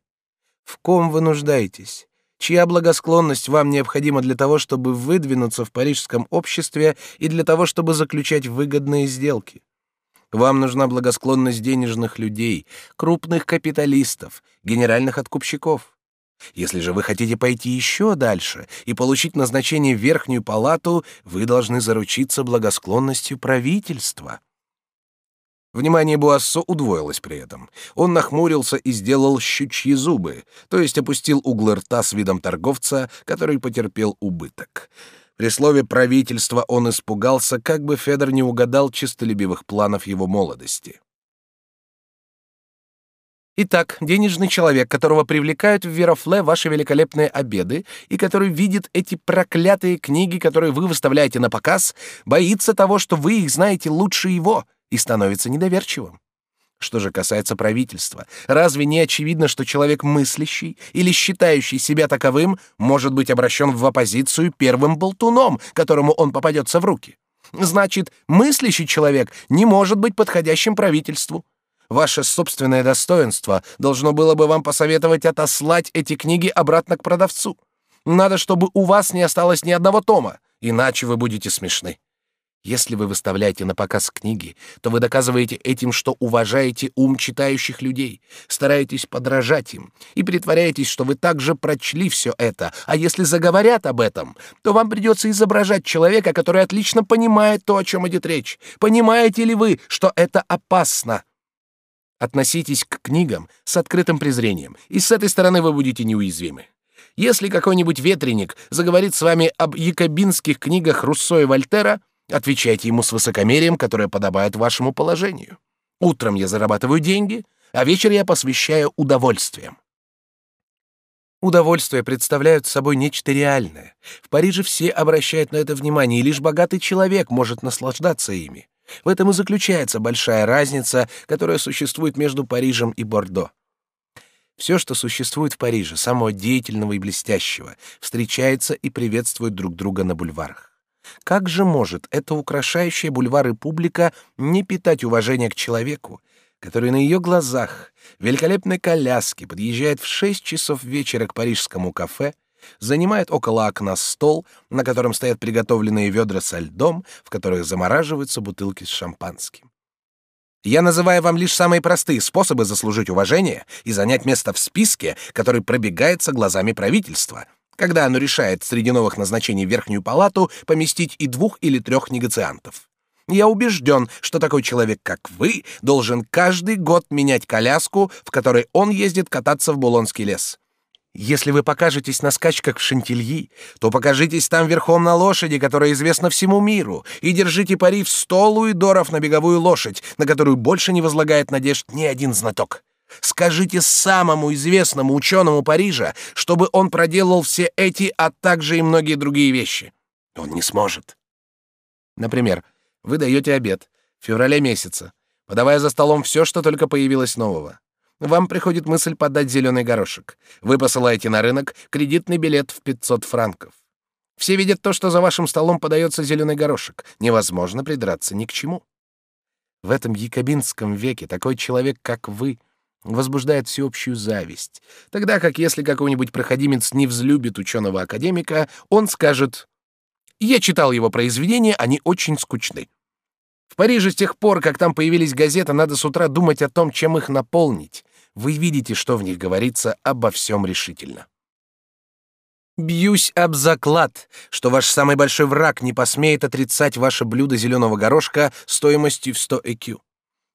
В ком вы нуждаетесь? Чья благосклонность вам необходима для того, чтобы выдвинуться в парижском обществе и для того, чтобы заключать выгодные сделки? Вам нужна благосклонность денежных людей, крупных капиталистов, генеральных откупщиков. Если же вы хотите пойти еще дальше и получить назначение в верхнюю палату, вы должны заручиться благосклонностью правительства. Внимание Буассо удвоилось при этом. Он нахмурился и сделал щучьи зубы, то есть опустил углы рта с видом торговца, который потерпел убыток. При слове «правительство» он испугался, как бы Федор не угадал чистолюбивых планов его молодости. Итак, денежный человек, которого привлекают в Верофле ваши великолепные обеды и который видит эти проклятые книги, которые вы выставляете на показ, боится того, что вы их знаете лучше его — и становится недоверчивым. Что же касается правительства, разве не очевидно, что человек мыслящий или считающий себя таковым может быть обращен в оппозицию первым болтуном, которому он попадется в руки? Значит, мыслящий человек не может быть подходящим правительству. Ваше собственное достоинство должно было бы вам посоветовать отослать эти книги обратно к продавцу. Надо, чтобы у вас не осталось ни одного тома, иначе вы будете смешны. Если вы выставляете на показ книги, то вы доказываете этим, что уважаете ум читающих людей, стараетесь подражать им и притворяетесь, что вы также прочли все это. А если заговорят об этом, то вам придется изображать человека, который отлично понимает то, о чем идет речь. Понимаете ли вы, что это опасно? Относитесь к книгам с открытым презрением, и с этой стороны вы будете неуязвимы. Если какой-нибудь ветреник заговорит с вами об якобинских книгах Руссо и Вольтера, Отвечайте ему с высокомерием, которое подобает вашему положению. Утром я зарабатываю деньги, а вечер я посвящаю удовольствиям. Удовольствия представляют собой нечто реальное. В Париже все обращают на это внимание, и лишь богатый человек может наслаждаться ими. В этом и заключается большая разница, которая существует между Парижем и Бордо. Все, что существует в Париже, самого деятельного и блестящего, встречается и приветствует друг друга на бульварах. Как же может эта украшающая бульвары публика не питать уважения к человеку, который на ее глазах в великолепной коляске подъезжает в шесть часов вечера к парижскому кафе, занимает около окна стол, на котором стоят приготовленные ведра со льдом, в которых замораживаются бутылки с шампанским. Я называю вам лишь самые простые способы заслужить уважение и занять место в списке, который пробегается глазами правительства, когда оно решает среди новых назначений в Верхнюю палату поместить и двух или трех негациантов. Я убежден, что такой человек, как вы, должен каждый год менять коляску, в которой он ездит кататься в Булонский лес. Если вы покажетесь на скачках в Шантильи, то покажитесь там верхом на лошади, которая известна всему миру, и держите пари в сто луидоров на беговую лошадь, на которую больше не возлагает надежд ни один знаток. Скажите самому известному ученому Парижа, чтобы он проделал все эти, а также и многие другие вещи. Он не сможет. Например, вы даете обед в феврале месяца, подавая за столом все, что только появилось нового. Вам приходит мысль подать зеленый горошек. Вы посылаете на рынок кредитный билет в 500 франков. Все видят то, что за вашим столом подается зеленый горошек. Невозможно придраться ни к чему. В этом якобинском веке такой человек, как вы, возбуждает всеобщую зависть, тогда как если какой-нибудь проходимец не взлюбит ученого-академика, он скажет «Я читал его произведения, они очень скучны». В Париже с тех пор, как там появились газеты, надо с утра думать о том, чем их наполнить, вы видите, что в них говорится обо всем решительно. Бьюсь об заклад, что ваш самый большой враг не посмеет отрицать ваше блюдо зеленого горошка стоимостью в 100 ЭКЮ.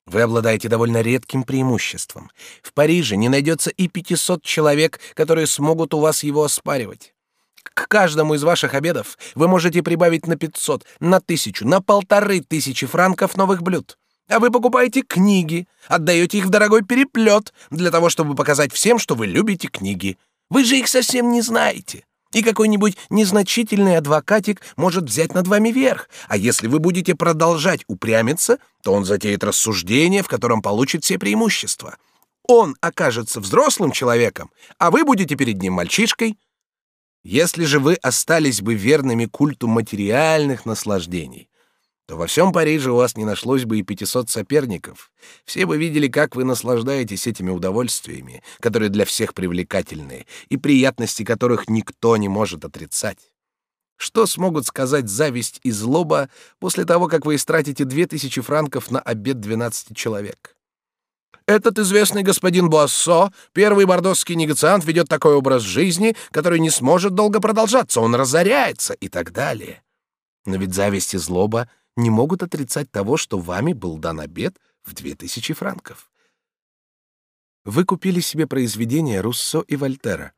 Вы обладаете довольно редким преимуществом. В Париже не найдется и 500 человек, которые смогут у вас его оспаривать. К каждому из ваших обедов вы можете прибавить на 500, на тысячу, на полторы тысячи франков новых блюд. А вы покупаете книги, отдаете их в дорогой переплет для того, чтобы показать всем, что вы любите книги. Вы же их совсем не знаете. И какой-нибудь незначительный адвокатик может взять над вами верх. А если вы будете продолжать упрямиться, то он затеет рассуждение, в котором получит все преимущества. Он окажется взрослым человеком, а вы будете перед ним мальчишкой. Если же вы остались бы верными культу материальных наслаждений, то во всем Париже у вас не нашлось бы и 500 соперников. Все бы видели, как вы наслаждаетесь этими удовольствиями, которые для всех привлекательны, и приятности которых никто не может отрицать. Что смогут сказать зависть и злоба после того, как вы истратите 2000 франков на обед 12 человек? Этот известный господин Буассо, первый бордосский негациант, ведет такой образ жизни, который не сможет долго продолжаться, он разоряется и так далее. Но ведь зависть и злоба не могут отрицать того, что вами был дан обед в две тысячи франков. Вы купили себе произведения Руссо и Вольтера.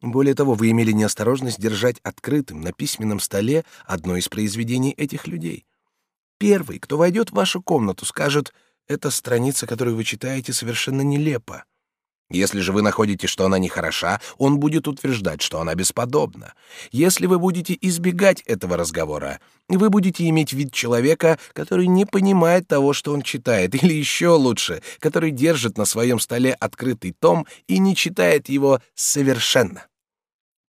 Более того, вы имели неосторожность держать открытым на письменном столе одно из произведений этих людей. Первый, кто войдет в вашу комнату, скажет, «Эта страница, которую вы читаете, совершенно нелепа». Если же вы находите, что она не хороша, он будет утверждать, что она бесподобна. Если вы будете избегать этого разговора, вы будете иметь вид человека, который не понимает того, что он читает, или еще лучше, который держит на своем столе открытый том и не читает его совершенно.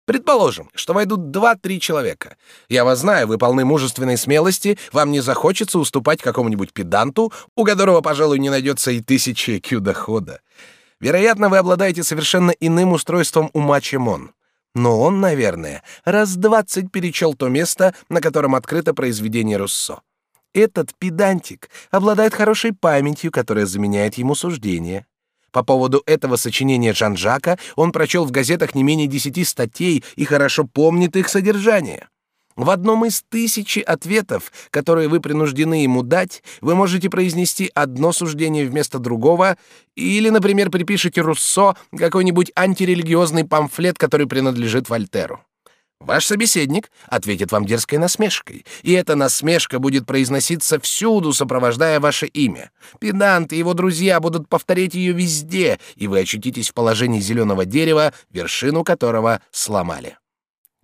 Предположим, что войдут два-три человека. Я вас знаю, вы полны мужественной смелости, вам не захочется уступать какому-нибудь педанту, у которого, пожалуй, не найдется и тысячи кью дохода. Вероятно, вы обладаете совершенно иным устройством ума, чем он. Но он, наверное, раз двадцать перечел то место, на котором открыто произведение Руссо. Этот педантик обладает хорошей памятью, которая заменяет ему суждения. По поводу этого сочинения Жан-Жака он прочел в газетах не менее десяти статей и хорошо помнит их содержание. В одном из тысячи ответов, которые вы принуждены ему дать, вы можете произнести одно суждение вместо другого, или, например, припишете Руссо какой-нибудь антирелигиозный памфлет, который принадлежит Вольтеру. Ваш собеседник ответит вам дерзкой насмешкой, и эта насмешка будет произноситься всюду, сопровождая ваше имя. Педант и его друзья будут повторять ее везде, и вы очутитесь в положении зеленого дерева, вершину которого сломали.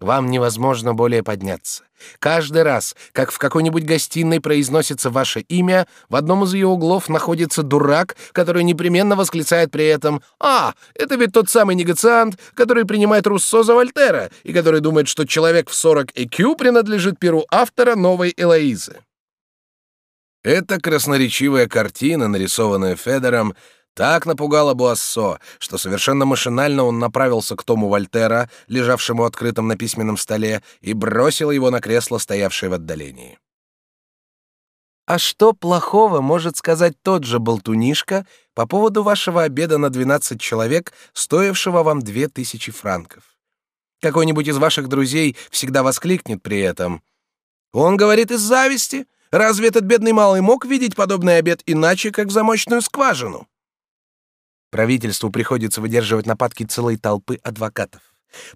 Вам невозможно более подняться. Каждый раз, как в какой-нибудь гостиной произносится ваше имя, в одном из ее углов находится дурак, который непременно восклицает при этом «А, это ведь тот самый негациант, который принимает Руссо за Вольтера и который думает, что человек в 40 EQ принадлежит перу автора новой Элоизы». Эта красноречивая картина, нарисованная Федором, так напугало Буассо, что совершенно машинально он направился к тому Вольтера, лежавшему открытым на письменном столе, и бросил его на кресло, стоявшее в отдалении. А что плохого может сказать тот же болтунишка по поводу вашего обеда на 12 человек, стоившего вам 2000 франков? Какой-нибудь из ваших друзей всегда воскликнет при этом. Он говорит из зависти. Разве этот бедный малый мог видеть подобный обед иначе, как в замочную скважину? Правительству приходится выдерживать нападки целой толпы адвокатов.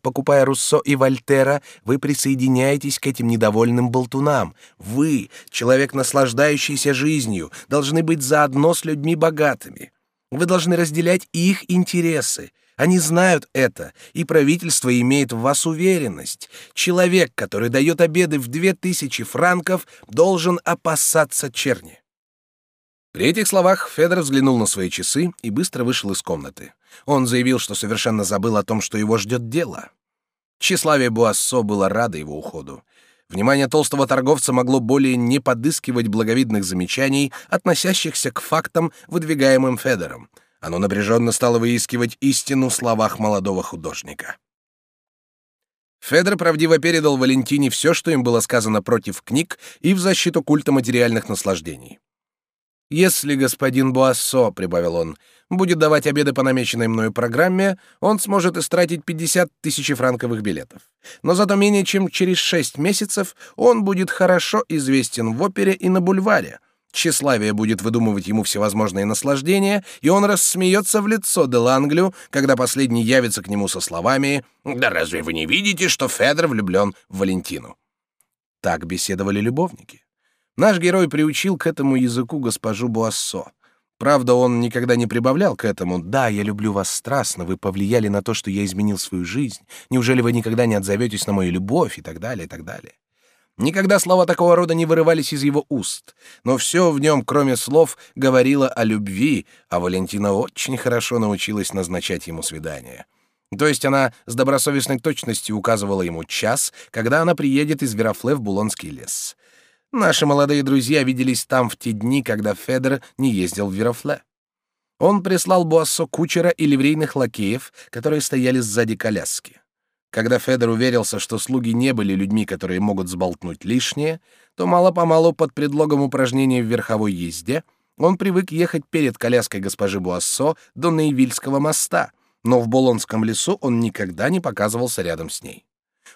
Покупая Руссо и Вольтера, вы присоединяетесь к этим недовольным болтунам. Вы, человек, наслаждающийся жизнью, должны быть заодно с людьми богатыми. Вы должны разделять их интересы. Они знают это, и правительство имеет в вас уверенность. Человек, который дает обеды в две тысячи франков, должен опасаться черни. При этих словах Федор взглянул на свои часы и быстро вышел из комнаты. Он заявил, что совершенно забыл о том, что его ждет дело. Тщеславие Буассо было радо его уходу. Внимание толстого торговца могло более не подыскивать благовидных замечаний, относящихся к фактам, выдвигаемым Федором. Оно напряженно стало выискивать истину в словах молодого художника. Федор правдиво передал Валентине все, что им было сказано против книг и в защиту культа материальных наслаждений. Если господин Буассо, прибавил он, будет давать обеды по намеченной мною программе, он сможет истратить 50 тысяч франковых билетов. Но зато менее чем через шесть месяцев он будет хорошо известен в опере и на бульваре. Тщеславие будет выдумывать ему всевозможные наслаждения, и он рассмеется в лицо Деланглю, когда последний явится к нему со словами «Да разве вы не видите, что Федор влюблен в Валентину?» Так беседовали любовники. Наш герой приучил к этому языку госпожу Буассо. Правда, он никогда не прибавлял к этому «Да, я люблю вас страстно, вы повлияли на то, что я изменил свою жизнь. Неужели вы никогда не отзоветесь на мою любовь?» и так далее, и так далее. Никогда слова такого рода не вырывались из его уст, но все в нем, кроме слов, говорило о любви, а Валентина очень хорошо научилась назначать ему свидания. То есть она с добросовестной точностью указывала ему час, когда она приедет из Верофле в Булонский лес. Наши молодые друзья виделись там в те дни, когда Федор не ездил в Верофле. Он прислал Буассо кучера и ливрейных лакеев, которые стояли сзади коляски. Когда Федор уверился, что слуги не были людьми, которые могут сболтнуть лишнее, то мало-помалу под предлогом упражнения в верховой езде он привык ехать перед коляской госпожи Буассо до Нейвильского моста, но в Болонском лесу он никогда не показывался рядом с ней.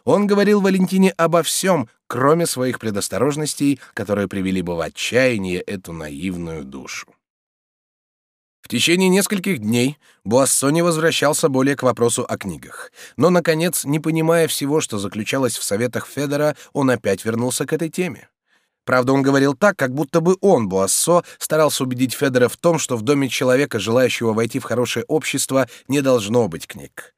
Он говорил Валентине обо всем, кроме своих предосторожностей, которые привели бы в отчаяние эту наивную душу. В течение нескольких дней Буассо не возвращался более к вопросу о книгах. Но, наконец, не понимая всего, что заключалось в советах Федора, он опять вернулся к этой теме. Правда, он говорил так, как будто бы он, Буассо, старался убедить Федора в том, что в доме человека, желающего войти в хорошее общество, не должно быть книг.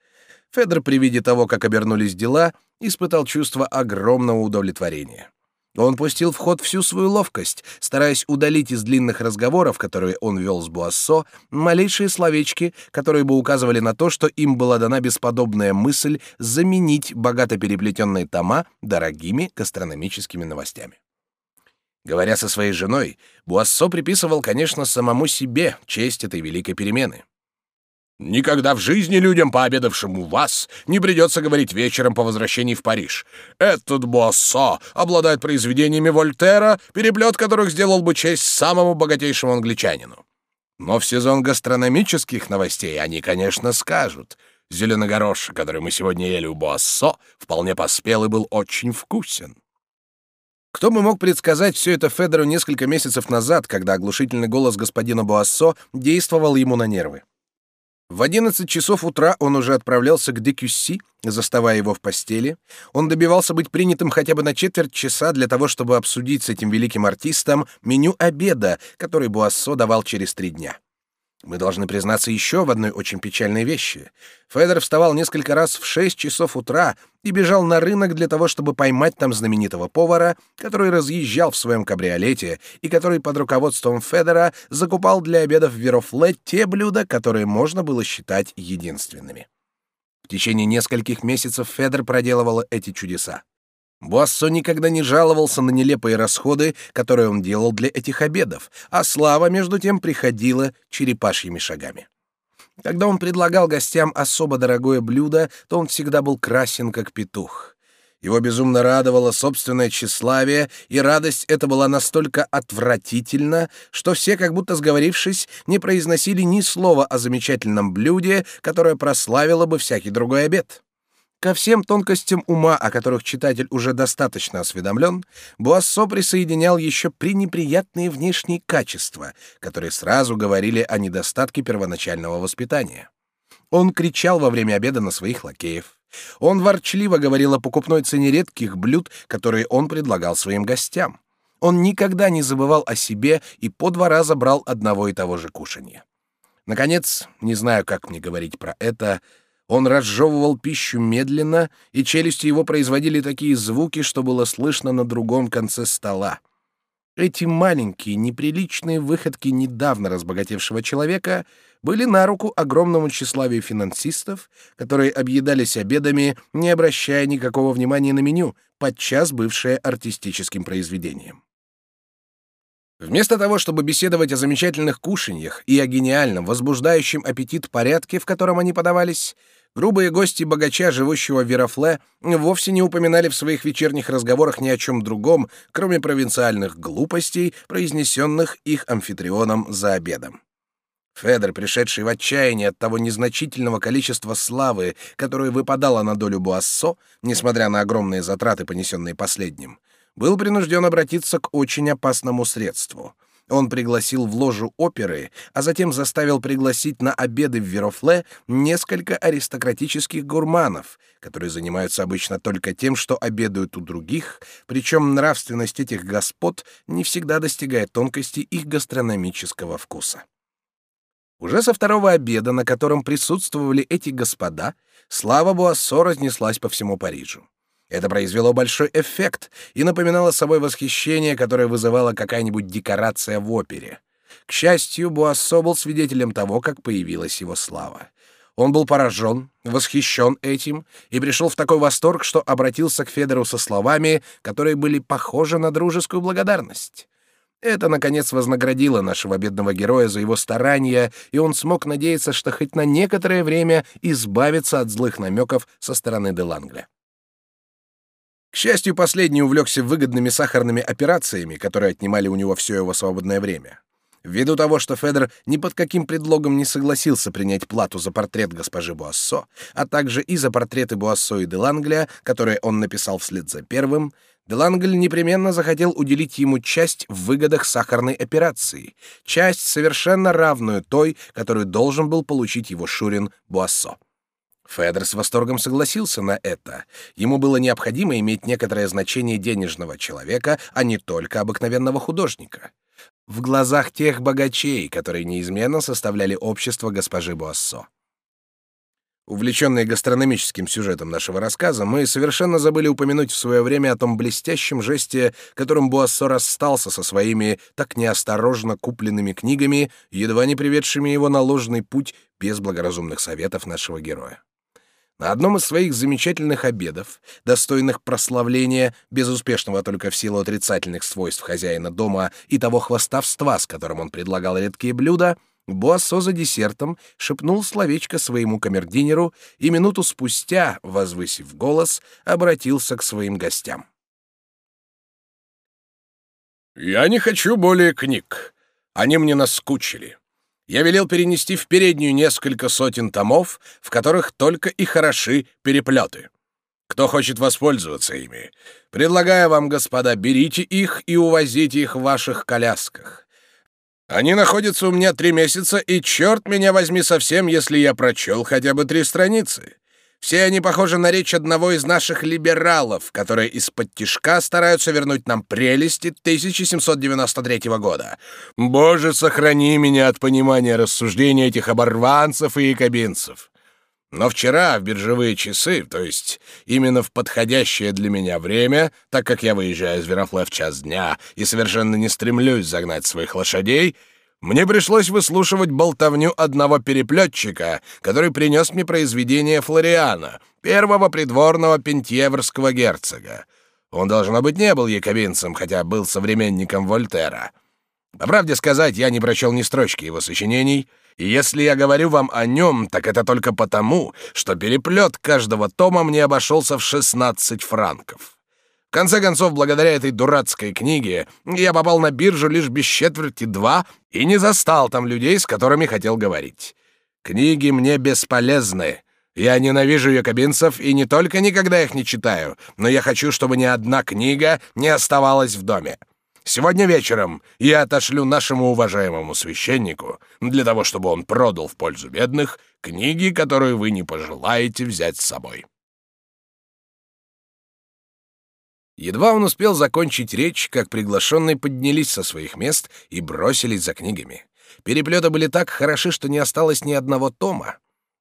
Федор при виде того, как обернулись дела, испытал чувство огромного удовлетворения. Он пустил в ход всю свою ловкость, стараясь удалить из длинных разговоров, которые он вел с Буассо, малейшие словечки, которые бы указывали на то, что им была дана бесподобная мысль заменить богато переплетенные тома дорогими гастрономическими новостями. Говоря со своей женой, Буассо приписывал, конечно, самому себе честь этой великой перемены. Никогда в жизни людям, пообедавшим у вас, не придется говорить вечером по возвращении в Париж. Этот Буассо обладает произведениями Вольтера, переплет которых сделал бы честь самому богатейшему англичанину. Но в сезон гастрономических новостей они, конечно, скажут. Зеленый горошек, который мы сегодня ели у Буассо, вполне поспел и был очень вкусен. Кто бы мог предсказать все это Федору несколько месяцев назад, когда оглушительный голос господина Буассо действовал ему на нервы? В 11 часов утра он уже отправлялся к Декюсси, заставая его в постели. Он добивался быть принятым хотя бы на четверть часа для того, чтобы обсудить с этим великим артистом меню обеда, который Буассо давал через три дня. Мы должны признаться еще в одной очень печальной вещи. Федор вставал несколько раз в шесть часов утра и бежал на рынок для того, чтобы поймать там знаменитого повара, который разъезжал в своем кабриолете и который под руководством Федора закупал для обедов в Верофле те блюда, которые можно было считать единственными. В течение нескольких месяцев Федор проделывал эти чудеса. Буассо никогда не жаловался на нелепые расходы, которые он делал для этих обедов, а слава, между тем, приходила черепашьими шагами. Когда он предлагал гостям особо дорогое блюдо, то он всегда был красен, как петух. Его безумно радовало собственное тщеславие, и радость эта была настолько отвратительна, что все, как будто сговорившись, не произносили ни слова о замечательном блюде, которое прославило бы всякий другой обед. Ко всем тонкостям ума, о которых читатель уже достаточно осведомлен, Буассо присоединял еще пренеприятные внешние качества, которые сразу говорили о недостатке первоначального воспитания. Он кричал во время обеда на своих лакеев. Он ворчливо говорил о покупной цене редких блюд, которые он предлагал своим гостям. Он никогда не забывал о себе и по два раза брал одного и того же кушанья. Наконец, не знаю, как мне говорить про это, он разжевывал пищу медленно, и челюсти его производили такие звуки, что было слышно на другом конце стола. Эти маленькие, неприличные выходки недавно разбогатевшего человека были на руку огромному тщеславию финансистов, которые объедались обедами, не обращая никакого внимания на меню, подчас бывшее артистическим произведением. Вместо того, чтобы беседовать о замечательных кушаньях и о гениальном, возбуждающем аппетит порядке, в котором они подавались, Грубые гости богача, живущего в Верофле, вовсе не упоминали в своих вечерних разговорах ни о чем другом, кроме провинциальных глупостей, произнесенных их амфитрионом за обедом. Федор, пришедший в отчаяние от того незначительного количества славы, которое выпадало на долю Буассо, несмотря на огромные затраты, понесенные последним, был принужден обратиться к очень опасному средству — он пригласил в ложу оперы, а затем заставил пригласить на обеды в Верофле несколько аристократических гурманов, которые занимаются обычно только тем, что обедают у других, причем нравственность этих господ не всегда достигает тонкости их гастрономического вкуса. Уже со второго обеда, на котором присутствовали эти господа, слава Буассо разнеслась по всему Парижу. Это произвело большой эффект и напоминало собой восхищение, которое вызывала какая-нибудь декорация в опере. К счастью, Буассо был свидетелем того, как появилась его слава. Он был поражен, восхищен этим и пришел в такой восторг, что обратился к Федору со словами, которые были похожи на дружескую благодарность. Это, наконец, вознаградило нашего бедного героя за его старания, и он смог надеяться, что хоть на некоторое время избавится от злых намеков со стороны Делангля. К счастью, последний увлекся выгодными сахарными операциями, которые отнимали у него все его свободное время. Ввиду того, что Федор ни под каким предлогом не согласился принять плату за портрет госпожи Буассо, а также и за портреты Буассо и Делангля, которые он написал вслед за первым, Делангль непременно захотел уделить ему часть в выгодах сахарной операции, часть совершенно равную той, которую должен был получить его Шурин Буассо. Федор с восторгом согласился на это. Ему было необходимо иметь некоторое значение денежного человека, а не только обыкновенного художника. В глазах тех богачей, которые неизменно составляли общество госпожи Буассо. Увлеченные гастрономическим сюжетом нашего рассказа, мы совершенно забыли упомянуть в свое время о том блестящем жесте, которым Буассо расстался со своими так неосторожно купленными книгами, едва не приведшими его на ложный путь без благоразумных советов нашего героя. На одном из своих замечательных обедов, достойных прославления, безуспешного только в силу отрицательных свойств хозяина дома и того хвастовства, с которым он предлагал редкие блюда, Буассо за десертом шепнул словечко своему камердинеру и минуту спустя, возвысив голос, обратился к своим гостям. «Я не хочу более книг. Они мне наскучили я велел перенести в переднюю несколько сотен томов, в которых только и хороши переплеты. Кто хочет воспользоваться ими, предлагаю вам, господа, берите их и увозите их в ваших колясках. Они находятся у меня три месяца, и черт меня возьми совсем, если я прочел хотя бы три страницы. Все они похожи на речь одного из наших либералов, которые из-под тишка стараются вернуть нам прелести 1793 года. Боже, сохрани меня от понимания рассуждений этих оборванцев и якобинцев. Но вчера в биржевые часы, то есть именно в подходящее для меня время, так как я выезжаю из Верофле в час дня и совершенно не стремлюсь загнать своих лошадей, мне пришлось выслушивать болтовню одного переплетчика, который принес мне произведение Флориана, первого придворного пентьеврского герцога. Он, должно быть, не был якобинцем, хотя был современником Вольтера. По правде сказать, я не прочел ни строчки его сочинений, и если я говорю вам о нем, так это только потому, что переплет каждого тома мне обошелся в 16 франков. В конце концов, благодаря этой дурацкой книге, я попал на биржу лишь без четверти два и не застал там людей, с которыми хотел говорить. Книги мне бесполезны. Я ненавижу якобинцев и не только никогда их не читаю, но я хочу, чтобы ни одна книга не оставалась в доме. Сегодня вечером я отошлю нашему уважаемому священнику для того, чтобы он продал в пользу бедных книги, которые вы не пожелаете взять с собой. Едва он успел закончить речь, как приглашенные поднялись со своих мест и бросились за книгами. Переплеты были так хороши, что не осталось ни одного тома.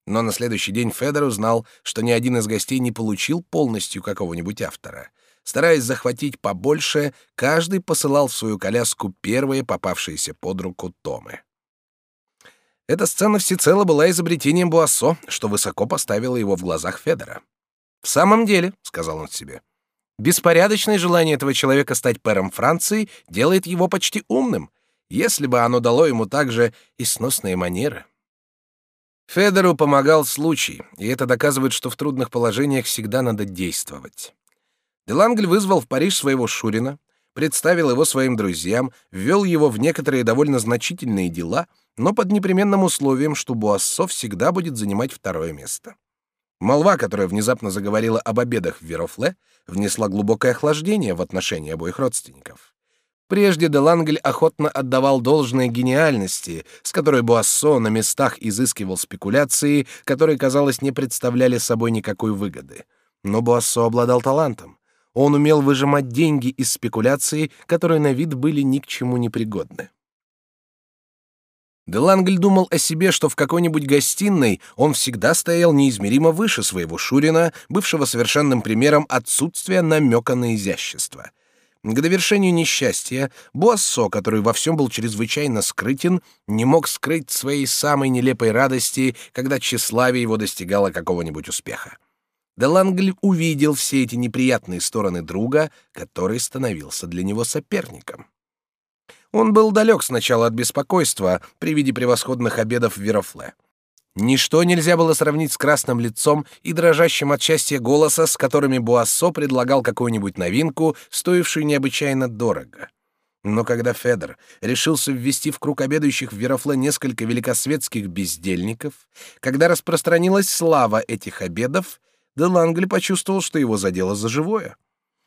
Но на следующий день Федор узнал, что ни один из гостей не получил полностью какого-нибудь автора. Стараясь захватить побольше, каждый посылал в свою коляску первые попавшиеся под руку томы. Эта сцена всецело была изобретением Буассо, что высоко поставило его в глазах Федора. «В самом деле», — сказал он себе, — «беспорядочное желание этого человека стать пэром Франции делает его почти умным, если бы оно дало ему также и сносные манеры». Федору помогал случай, и это доказывает, что в трудных положениях всегда надо действовать. Делангль вызвал в Париж своего Шурина, представил его своим друзьям, ввел его в некоторые довольно значительные дела, но под непременным условием, что Буассо всегда будет занимать второе место. Молва, которая внезапно заговорила об обедах в Верофле, внесла глубокое охлаждение в отношении обоих родственников. Прежде Делангль охотно отдавал должное гениальности, с которой Буассо на местах изыскивал спекуляции, которые, казалось, не представляли собой никакой выгоды. Но Буассо обладал талантом. Он умел выжимать деньги из спекуляций, которые на вид были ни к чему не пригодны. Делангль думал о себе, что в какой-нибудь гостиной он всегда стоял неизмеримо выше своего Шурина, бывшего совершенным примером отсутствия намека на изящество — к довершению несчастья, Буассо, который во всем был чрезвычайно скрытен, не мог скрыть своей самой нелепой радости, когда тщеславие его достигало какого-нибудь успеха. Делангль увидел все эти неприятные стороны друга, который становился для него соперником. Он был далек сначала от беспокойства при виде превосходных обедов в Верофле. Ничто нельзя было сравнить с красным лицом и дрожащим от счастья голоса, с которыми Буассо предлагал какую-нибудь новинку, стоившую необычайно дорого. Но когда Федор решился ввести в круг обедающих в Верофле несколько великосветских бездельников, когда распространилась слава этих обедов, Делангль почувствовал, что его задело за живое.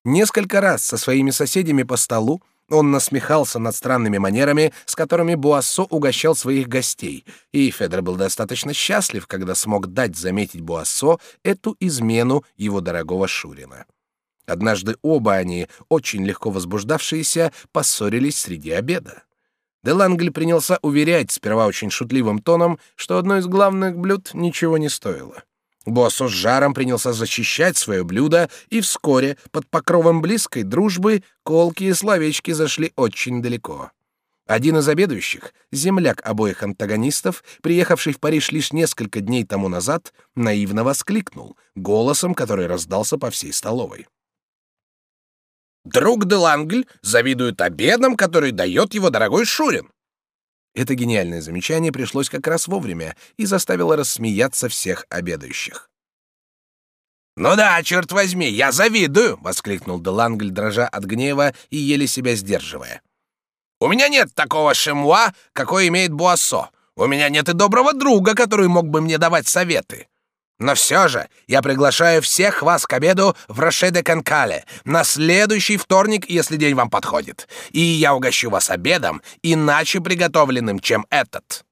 Несколько раз со своими соседями по столу он насмехался над странными манерами, с которыми Буассо угощал своих гостей, и Федор был достаточно счастлив, когда смог дать заметить Буассо эту измену его дорогого Шурина. Однажды оба они, очень легко возбуждавшиеся, поссорились среди обеда. Делангль принялся уверять, сперва очень шутливым тоном, что одно из главных блюд ничего не стоило. Боссо с жаром принялся защищать свое блюдо, и вскоре, под покровом близкой дружбы, колкие словечки зашли очень далеко. Один из обедающих, земляк обоих антагонистов, приехавший в Париж лишь несколько дней тому назад, наивно воскликнул, голосом, который раздался по всей столовой. «Друг де Лангль завидует обедам, которые дает его дорогой Шурин. Это гениальное замечание пришлось как раз вовремя и заставило рассмеяться всех обедающих. «Ну да, черт возьми, я завидую!» — воскликнул Делангль, дрожа от гнева и еле себя сдерживая. «У меня нет такого шемуа, какой имеет Буассо. У меня нет и доброго друга, который мог бы мне давать советы. Но все же я приглашаю всех вас к обеду в Роше-де-Канкале на следующий вторник, если день вам подходит. И я угощу вас обедом, иначе приготовленным, чем этот».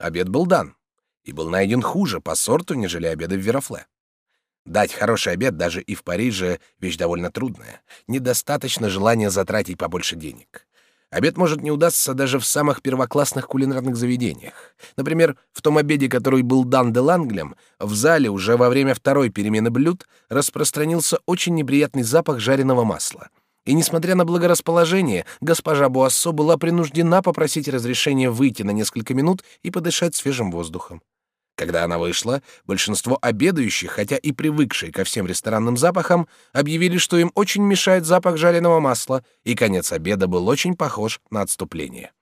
Обед был дан и был найден хуже по сорту, нежели обеды в Верофле. Дать хороший обед даже и в Париже — вещь довольно трудная. Недостаточно желания затратить побольше денег. Обед может не удастся даже в самых первоклассных кулинарных заведениях. Например, в том обеде, который был дан де Ланглем, в зале уже во время второй перемены блюд распространился очень неприятный запах жареного масла. И несмотря на благорасположение, госпожа Буассо была принуждена попросить разрешения выйти на несколько минут и подышать свежим воздухом. Когда она вышла, большинство обедающих, хотя и привыкшие ко всем ресторанным запахам, объявили, что им очень мешает запах жареного масла, и конец обеда был очень похож на отступление.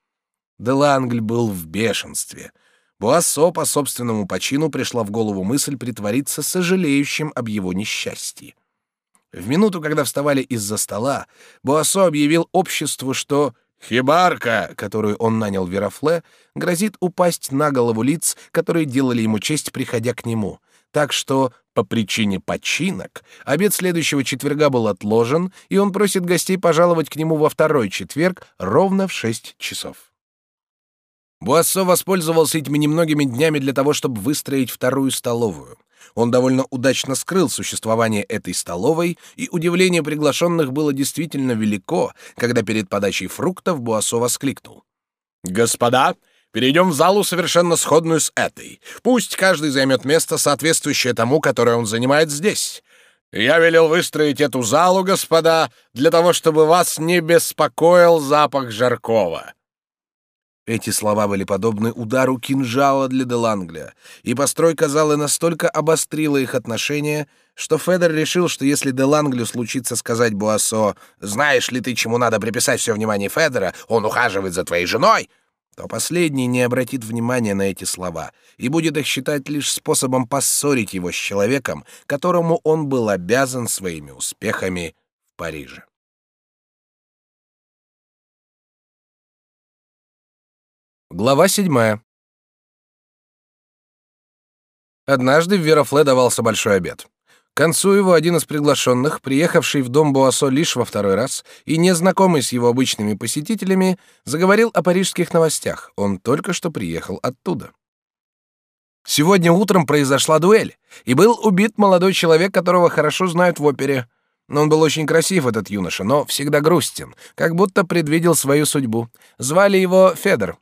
Делангль был в бешенстве. Буассо по собственному почину пришла в голову мысль притвориться сожалеющим об его несчастье. В минуту, когда вставали из-за стола, Буассо объявил обществу, что Хибарка, которую он нанял Верофле, грозит упасть на голову лиц, которые делали ему честь, приходя к нему. Так что, по причине починок, обед следующего четверга был отложен, и он просит гостей пожаловать к нему во второй четверг ровно в шесть часов. Буассо воспользовался этими немногими днями для того, чтобы выстроить вторую столовую. Он довольно удачно скрыл существование этой столовой, и удивление приглашенных было действительно велико, когда перед подачей фруктов Буассо воскликнул. «Господа, перейдем в залу, совершенно сходную с этой. Пусть каждый займет место, соответствующее тому, которое он занимает здесь. Я велел выстроить эту залу, господа, для того, чтобы вас не беспокоил запах жаркого». Эти слова были подобны удару кинжала для Делангля, и постройка зала настолько обострила их отношения, что Федор решил, что если Деланглю случится сказать Буассо «Знаешь ли ты, чему надо приписать все внимание Федора? Он ухаживает за твоей женой!» то последний не обратит внимания на эти слова и будет их считать лишь способом поссорить его с человеком, которому он был обязан своими успехами в Париже. Глава седьмая. Однажды в Верофле давался большой обед. К концу его один из приглашенных, приехавший в дом Буассо лишь во второй раз и незнакомый с его обычными посетителями, заговорил о парижских новостях. Он только что приехал оттуда. Сегодня утром произошла дуэль, и был убит молодой человек, которого хорошо знают в опере. Он был очень красив, этот юноша, но всегда грустен, как будто предвидел свою судьбу. Звали его Федор.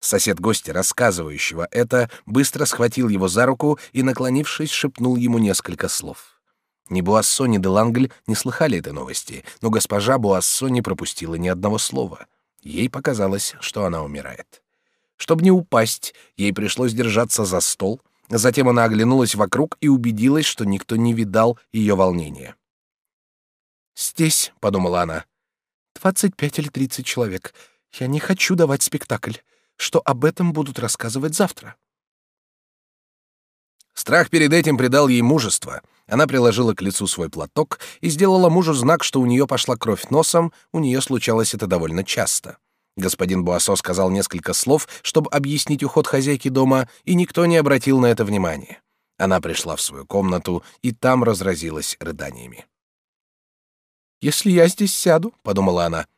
Сосед гостя, рассказывающего это, быстро схватил его за руку и, наклонившись, шепнул ему несколько слов. Ни Буассо, ни Делангль не слыхали этой новости, но госпожа Буассо не пропустила ни одного слова. Ей показалось, что она умирает. Чтобы не упасть, ей пришлось держаться за стол, затем она оглянулась вокруг и убедилась, что никто не видал ее волнения. «Здесь», — подумала она, — «двадцать пять или тридцать человек. Я не хочу давать спектакль что об этом будут рассказывать завтра. Страх перед этим придал ей мужество. Она приложила к лицу свой платок и сделала мужу знак, что у нее пошла кровь носом, у нее случалось это довольно часто. Господин Буассо сказал несколько слов, чтобы объяснить уход хозяйки дома, и никто не обратил на это внимания. Она пришла в свою комнату и там разразилась рыданиями. «Если я здесь сяду», — подумала она, —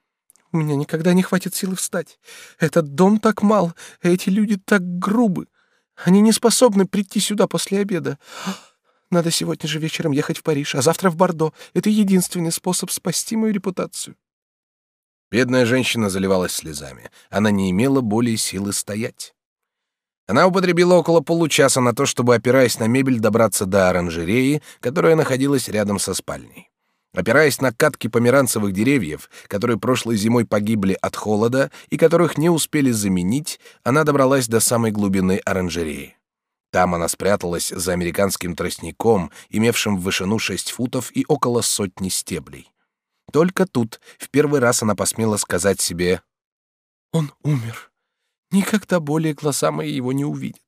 у меня никогда не хватит силы встать. Этот дом так мал, эти люди так грубы. Они не способны прийти сюда после обеда. Надо сегодня же вечером ехать в Париж, а завтра в Бордо. Это единственный способ спасти мою репутацию. Бедная женщина заливалась слезами. Она не имела более силы стоять. Она употребила около получаса на то, чтобы, опираясь на мебель, добраться до оранжереи, которая находилась рядом со спальней. Опираясь на катки померанцевых деревьев, которые прошлой зимой погибли от холода и которых не успели заменить, она добралась до самой глубины оранжереи. Там она спряталась за американским тростником, имевшим в вышину шесть футов и около сотни стеблей. Только тут в первый раз она посмела сказать себе «Он умер. Никогда более глаза мои его не увидят».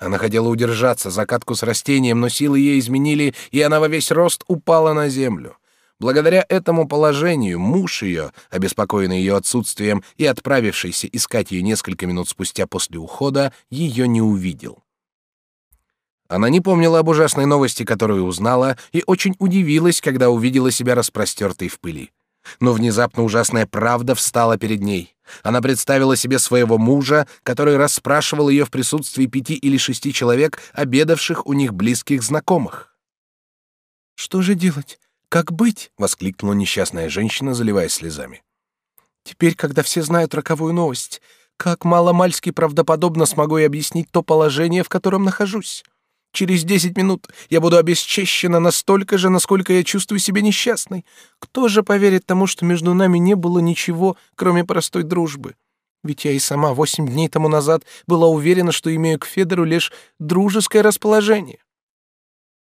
Она хотела удержаться за катку с растением, но силы ей изменили, и она во весь рост упала на землю. Благодаря этому положению муж ее, обеспокоенный ее отсутствием и отправившийся искать ее несколько минут спустя после ухода, ее не увидел. Она не помнила об ужасной новости, которую узнала, и очень удивилась, когда увидела себя распростертой в пыли. Но внезапно ужасная правда встала перед ней. Она представила себе своего мужа, который расспрашивал ее в присутствии пяти или шести человек, обедавших у них близких знакомых. «Что же делать? Как быть?» — воскликнула несчастная женщина, заливаясь слезами. «Теперь, когда все знают роковую новость, как мало-мальски правдоподобно смогу я объяснить то положение, в котором нахожусь?» Через десять минут я буду обесчещена настолько же, насколько я чувствую себя несчастной. Кто же поверит тому, что между нами не было ничего, кроме простой дружбы? Ведь я и сама восемь дней тому назад была уверена, что имею к Федору лишь дружеское расположение.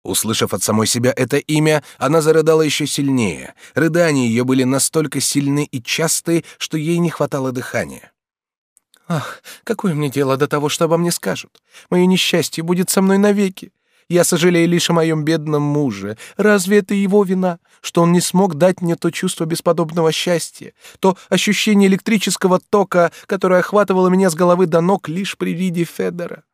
Услышав от самой себя это имя, она зарыдала еще сильнее. Рыдания ее были настолько сильны и частые, что ей не хватало дыхания. Ах, какое мне дело до того, что обо мне скажут? Мое несчастье будет со мной навеки. Я сожалею лишь о моем бедном муже. Разве это его вина, что он не смог дать мне то чувство бесподобного счастья, то ощущение электрического тока, которое охватывало меня с головы до ног лишь при виде Федора?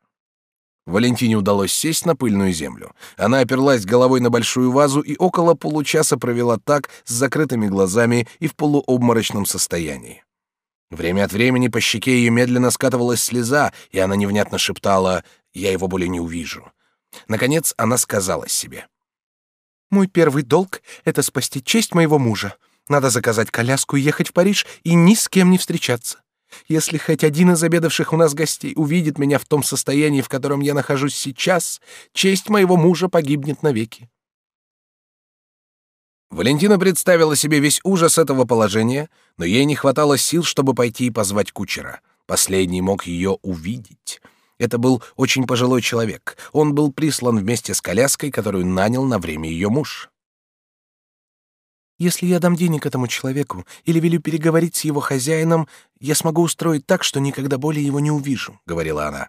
Валентине удалось сесть на пыльную землю. Она оперлась головой на большую вазу и около получаса провела так с закрытыми глазами и в полуобморочном состоянии. Время от времени по щеке ее медленно скатывалась слеза, и она невнятно шептала «Я его более не увижу». Наконец она сказала себе. «Мой первый долг — это спасти честь моего мужа. Надо заказать коляску и ехать в Париж и ни с кем не встречаться. Если хоть один из обедавших у нас гостей увидит меня в том состоянии, в котором я нахожусь сейчас, честь моего мужа погибнет навеки. Валентина представила себе весь ужас этого положения, но ей не хватало сил, чтобы пойти и позвать кучера. Последний мог ее увидеть. Это был очень пожилой человек. Он был прислан вместе с коляской, которую нанял на время ее муж. Если я дам денег этому человеку или велю переговорить с его хозяином, я смогу устроить так, что никогда более его не увижу, говорила она.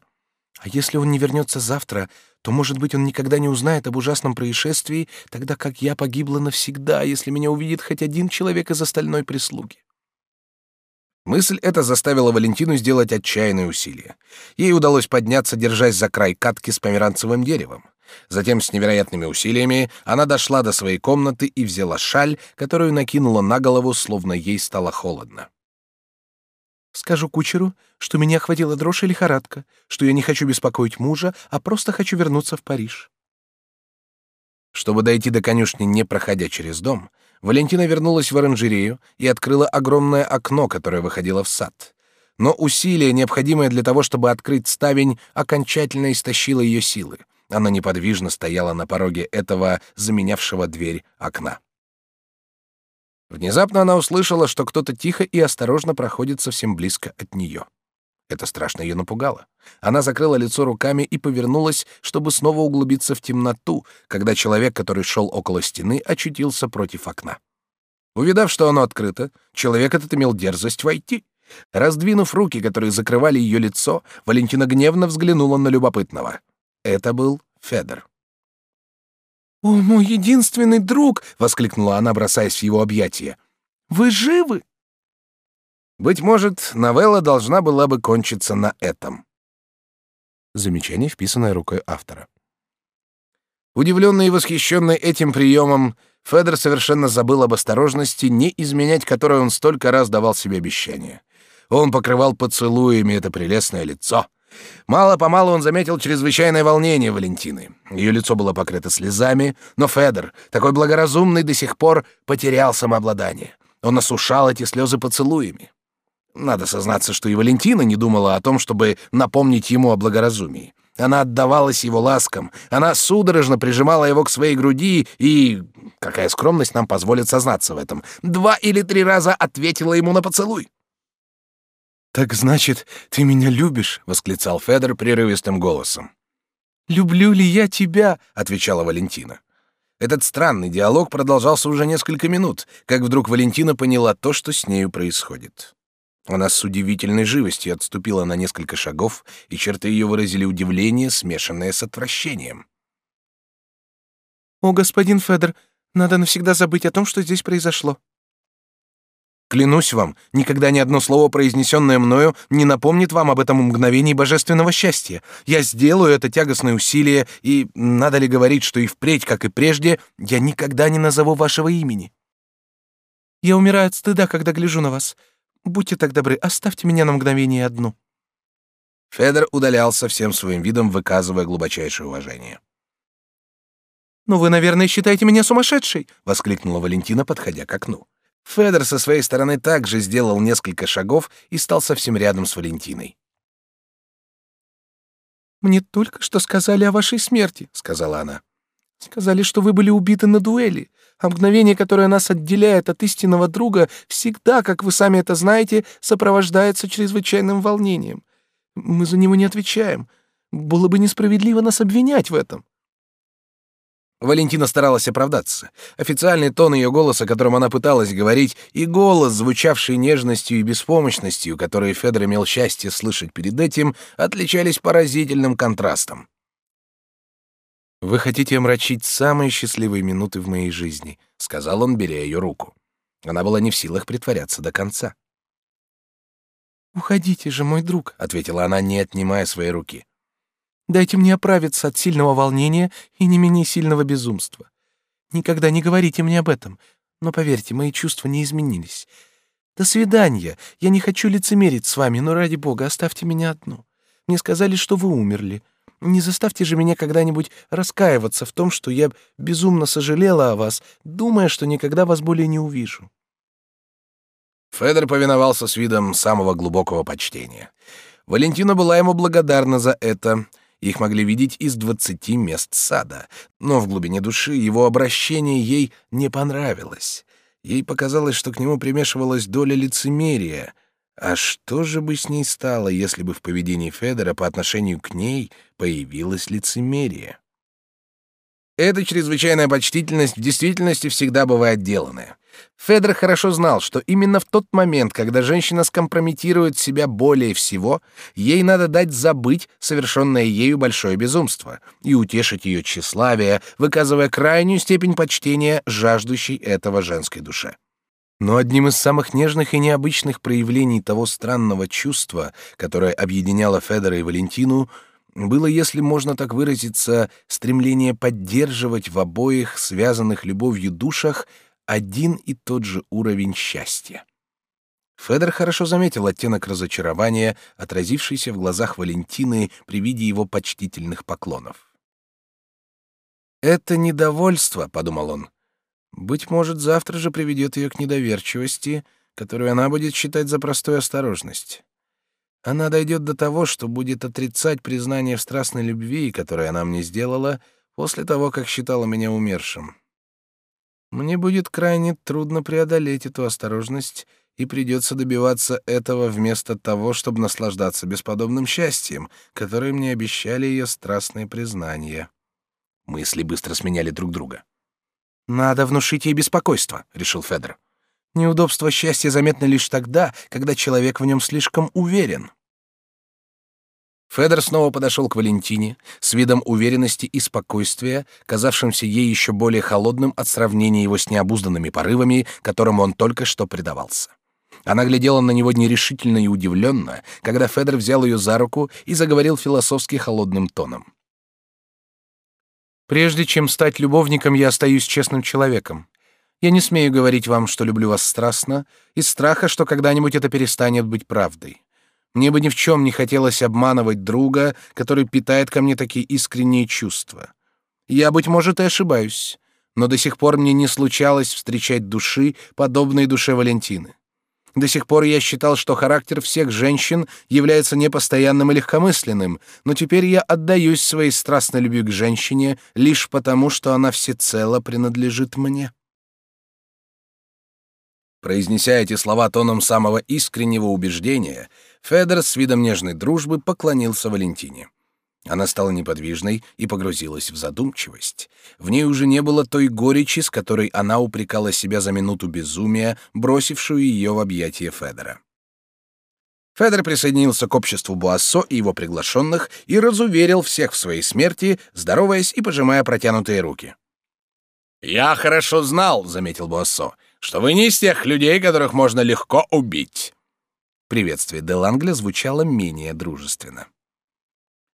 А если он не вернется завтра, то, может быть, он никогда не узнает об ужасном происшествии, тогда как я погибла навсегда, если меня увидит хоть один человек из остальной прислуги. Мысль эта заставила Валентину сделать отчаянные усилия. Ей удалось подняться, держась за край катки с померанцевым деревом. Затем с невероятными усилиями она дошла до своей комнаты и взяла шаль, которую накинула на голову, словно ей стало холодно. Скажу кучеру, что меня охватила дрожь и лихорадка, что я не хочу беспокоить мужа, а просто хочу вернуться в Париж. Чтобы дойти до конюшни, не проходя через дом, Валентина вернулась в оранжерею и открыла огромное окно, которое выходило в сад. Но усилие, необходимое для того, чтобы открыть ставень, окончательно истощило ее силы. Она неподвижно стояла на пороге этого, заменявшего дверь, окна. Внезапно она услышала, что кто-то тихо и осторожно проходит совсем близко от нее. Это страшно ее напугало. Она закрыла лицо руками и повернулась, чтобы снова углубиться в темноту, когда человек, который шел около стены, очутился против окна. Увидав, что оно открыто, человек этот имел дерзость войти. Раздвинув руки, которые закрывали ее лицо, Валентина гневно взглянула на любопытного — это был Федор. «О, мой единственный друг!» — воскликнула она, бросаясь в его объятия. «Вы живы?» Быть может, новелла должна была бы кончиться на этом. Замечание, вписанное рукой автора. Удивленный и восхищенный этим приемом, Федор совершенно забыл об осторожности, не изменять которой он столько раз давал себе обещание. Он покрывал поцелуями это прелестное лицо, Мало-помалу он заметил чрезвычайное волнение Валентины. Ее лицо было покрыто слезами, но Федор, такой благоразумный до сих пор, потерял самообладание. Он осушал эти слезы поцелуями. Надо сознаться, что и Валентина не думала о том, чтобы напомнить ему о благоразумии. Она отдавалась его ласкам, она судорожно прижимала его к своей груди и, какая скромность нам позволит сознаться в этом, два или три раза ответила ему на поцелуй. «Так значит, ты меня любишь?» — восклицал Федор прерывистым голосом. «Люблю ли я тебя?» — отвечала Валентина. Этот странный диалог продолжался уже несколько минут, как вдруг Валентина поняла то, что с нею происходит. Она с удивительной живостью отступила на несколько шагов, и черты ее выразили удивление, смешанное с отвращением. «О, господин Федор, надо навсегда забыть о том, что здесь произошло», Клянусь вам, никогда ни одно слово, произнесенное мною, не напомнит вам об этом мгновении божественного счастья. Я сделаю это тягостное усилие, и надо ли говорить, что и впредь, как и прежде, я никогда не назову вашего имени. Я умираю от стыда, когда гляжу на вас. Будьте так добры, оставьте меня на мгновение одну. Федор удалялся всем своим видом, выказывая глубочайшее уважение. «Ну вы, наверное, считаете меня сумасшедшей!» — воскликнула Валентина, подходя к окну. Федор со своей стороны также сделал несколько шагов и стал совсем рядом с Валентиной. «Мне только что сказали о вашей смерти», — сказала она. «Сказали, что вы были убиты на дуэли, а мгновение, которое нас отделяет от истинного друга, всегда, как вы сами это знаете, сопровождается чрезвычайным волнением. Мы за него не отвечаем. Было бы несправедливо нас обвинять в этом». Валентина старалась оправдаться. Официальный тон ее голоса, которым она пыталась говорить, и голос, звучавший нежностью и беспомощностью, которые Федор имел счастье слышать перед этим, отличались поразительным контрастом. Вы хотите омрачить самые счастливые минуты в моей жизни, сказал он, беря ее руку. Она была не в силах притворяться до конца. Уходите же, мой друг, ответила она, не отнимая своей руки. Дайте мне оправиться от сильного волнения и не менее сильного безумства. Никогда не говорите мне об этом, но поверьте, мои чувства не изменились. До свидания. Я не хочу лицемерить с вами, но ради бога, оставьте меня одну. Мне сказали, что вы умерли. Не заставьте же меня когда-нибудь раскаиваться в том, что я безумно сожалела о вас, думая, что никогда вас более не увижу. Федор повиновался с видом самого глубокого почтения. Валентина была ему благодарна за это. Их могли видеть из двадцати мест сада, но в глубине души его обращение ей не понравилось. Ей показалось, что к нему примешивалась доля лицемерия. А что же бы с ней стало, если бы в поведении Федора по отношению к ней появилось лицемерие? Эта чрезвычайная почтительность в действительности всегда бывает деланная. Федор хорошо знал, что именно в тот момент, когда женщина скомпрометирует себя более всего, ей надо дать забыть совершенное ею большое безумство и утешить ее тщеславие, выказывая крайнюю степень почтения жаждущей этого женской душе. Но одним из самых нежных и необычных проявлений того странного чувства, которое объединяло Федора и Валентину, было, если можно так выразиться, стремление поддерживать в обоих связанных любовью душах один и тот же уровень счастья. Федор хорошо заметил оттенок разочарования, отразившийся в глазах Валентины при виде его почтительных поклонов. «Это недовольство», — подумал он, — «быть может, завтра же приведет ее к недоверчивости, которую она будет считать за простую осторожность. Она дойдет до того, что будет отрицать признание в страстной любви, которое она мне сделала, после того, как считала меня умершим. Мне будет крайне трудно преодолеть эту осторожность, и придется добиваться этого вместо того, чтобы наслаждаться бесподобным счастьем, которое мне обещали ее страстные признания. Мысли быстро сменяли друг друга. «Надо внушить ей беспокойство», — решил Федор. «Неудобство счастья заметно лишь тогда, когда человек в нем слишком уверен». Федор снова подошел к Валентине с видом уверенности и спокойствия, казавшимся ей еще более холодным от сравнения его с необузданными порывами, которым он только что предавался. Она глядела на него нерешительно и удивленно, когда Федор взял ее за руку и заговорил философски холодным тоном. «Прежде чем стать любовником, я остаюсь честным человеком. Я не смею говорить вам, что люблю вас страстно, из страха, что когда-нибудь это перестанет быть правдой. Мне бы ни в чем не хотелось обманывать друга, который питает ко мне такие искренние чувства. Я, быть может, и ошибаюсь, но до сих пор мне не случалось встречать души, подобной душе Валентины. До сих пор я считал, что характер всех женщин является непостоянным и легкомысленным, но теперь я отдаюсь своей страстной любви к женщине лишь потому, что она всецело принадлежит мне. Произнеся эти слова тоном самого искреннего убеждения, Федор с видом нежной дружбы поклонился Валентине. Она стала неподвижной и погрузилась в задумчивость. В ней уже не было той горечи, с которой она упрекала себя за минуту безумия, бросившую ее в объятия Федора. Федор присоединился к обществу Буассо и его приглашенных и разуверил всех в своей смерти, здороваясь и пожимая протянутые руки. «Я хорошо знал», — заметил Буассо, — «что вы не из тех людей, которых можно легко убить. Приветствие Делангля звучало менее дружественно.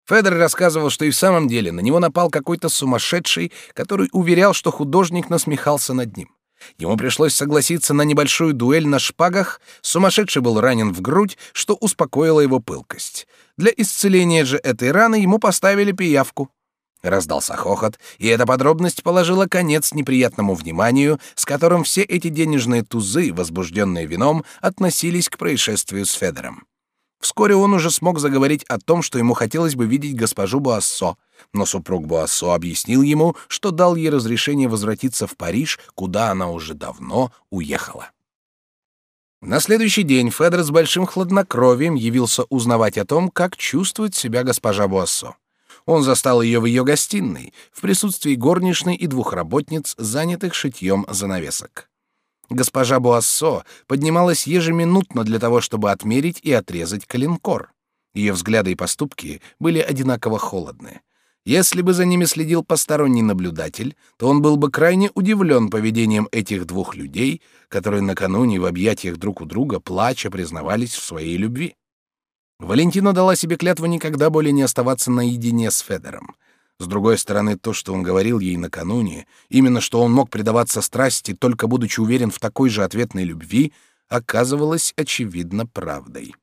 Федор рассказывал, что и в самом деле на него напал какой-то сумасшедший, который уверял, что художник насмехался над ним. Ему пришлось согласиться на небольшую дуэль на шпагах, сумасшедший был ранен в грудь, что успокоило его пылкость. Для исцеления же этой раны ему поставили пиявку. Раздался хохот, и эта подробность положила конец неприятному вниманию, с которым все эти денежные тузы, возбужденные вином, относились к происшествию с Федором. Вскоре он уже смог заговорить о том, что ему хотелось бы видеть госпожу Буассо, но супруг Буассо объяснил ему, что дал ей разрешение возвратиться в Париж, куда она уже давно уехала. На следующий день Федор с большим хладнокровием явился узнавать о том, как чувствует себя госпожа Буассо. Он застал ее в ее гостиной, в присутствии горничной и двух работниц, занятых шитьем занавесок. Госпожа Буассо поднималась ежеминутно для того, чтобы отмерить и отрезать коленкор. Ее взгляды и поступки были одинаково холодны. Если бы за ними следил посторонний наблюдатель, то он был бы крайне удивлен поведением этих двух людей, которые накануне в объятиях друг у друга плача признавались в своей любви. Валентина дала себе клятву никогда более не оставаться наедине с Федором. С другой стороны, то, что он говорил ей накануне, именно что он мог предаваться страсти, только будучи уверен в такой же ответной любви, оказывалось очевидно правдой.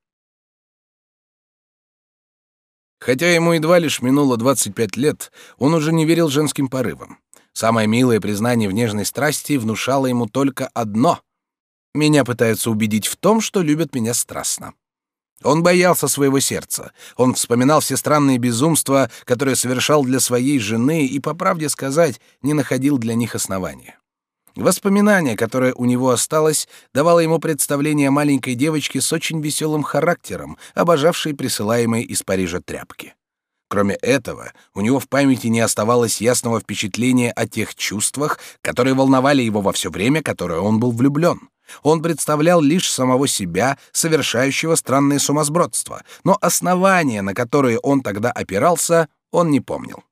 Хотя ему едва лишь минуло 25 лет, он уже не верил женским порывам. Самое милое признание в нежной страсти внушало ему только одно — меня пытаются убедить в том, что любят меня страстно. Он боялся своего сердца. Он вспоминал все странные безумства, которые совершал для своей жены, и, по правде сказать, не находил для них основания. Воспоминание, которое у него осталось, давало ему представление о маленькой девочке с очень веселым характером, обожавшей присылаемые из Парижа тряпки. Кроме этого, у него в памяти не оставалось ясного впечатления о тех чувствах, которые волновали его во все время, которое он был влюблен. Он представлял лишь самого себя, совершающего странные сумасбродства, но основания, на которые он тогда опирался, он не помнил.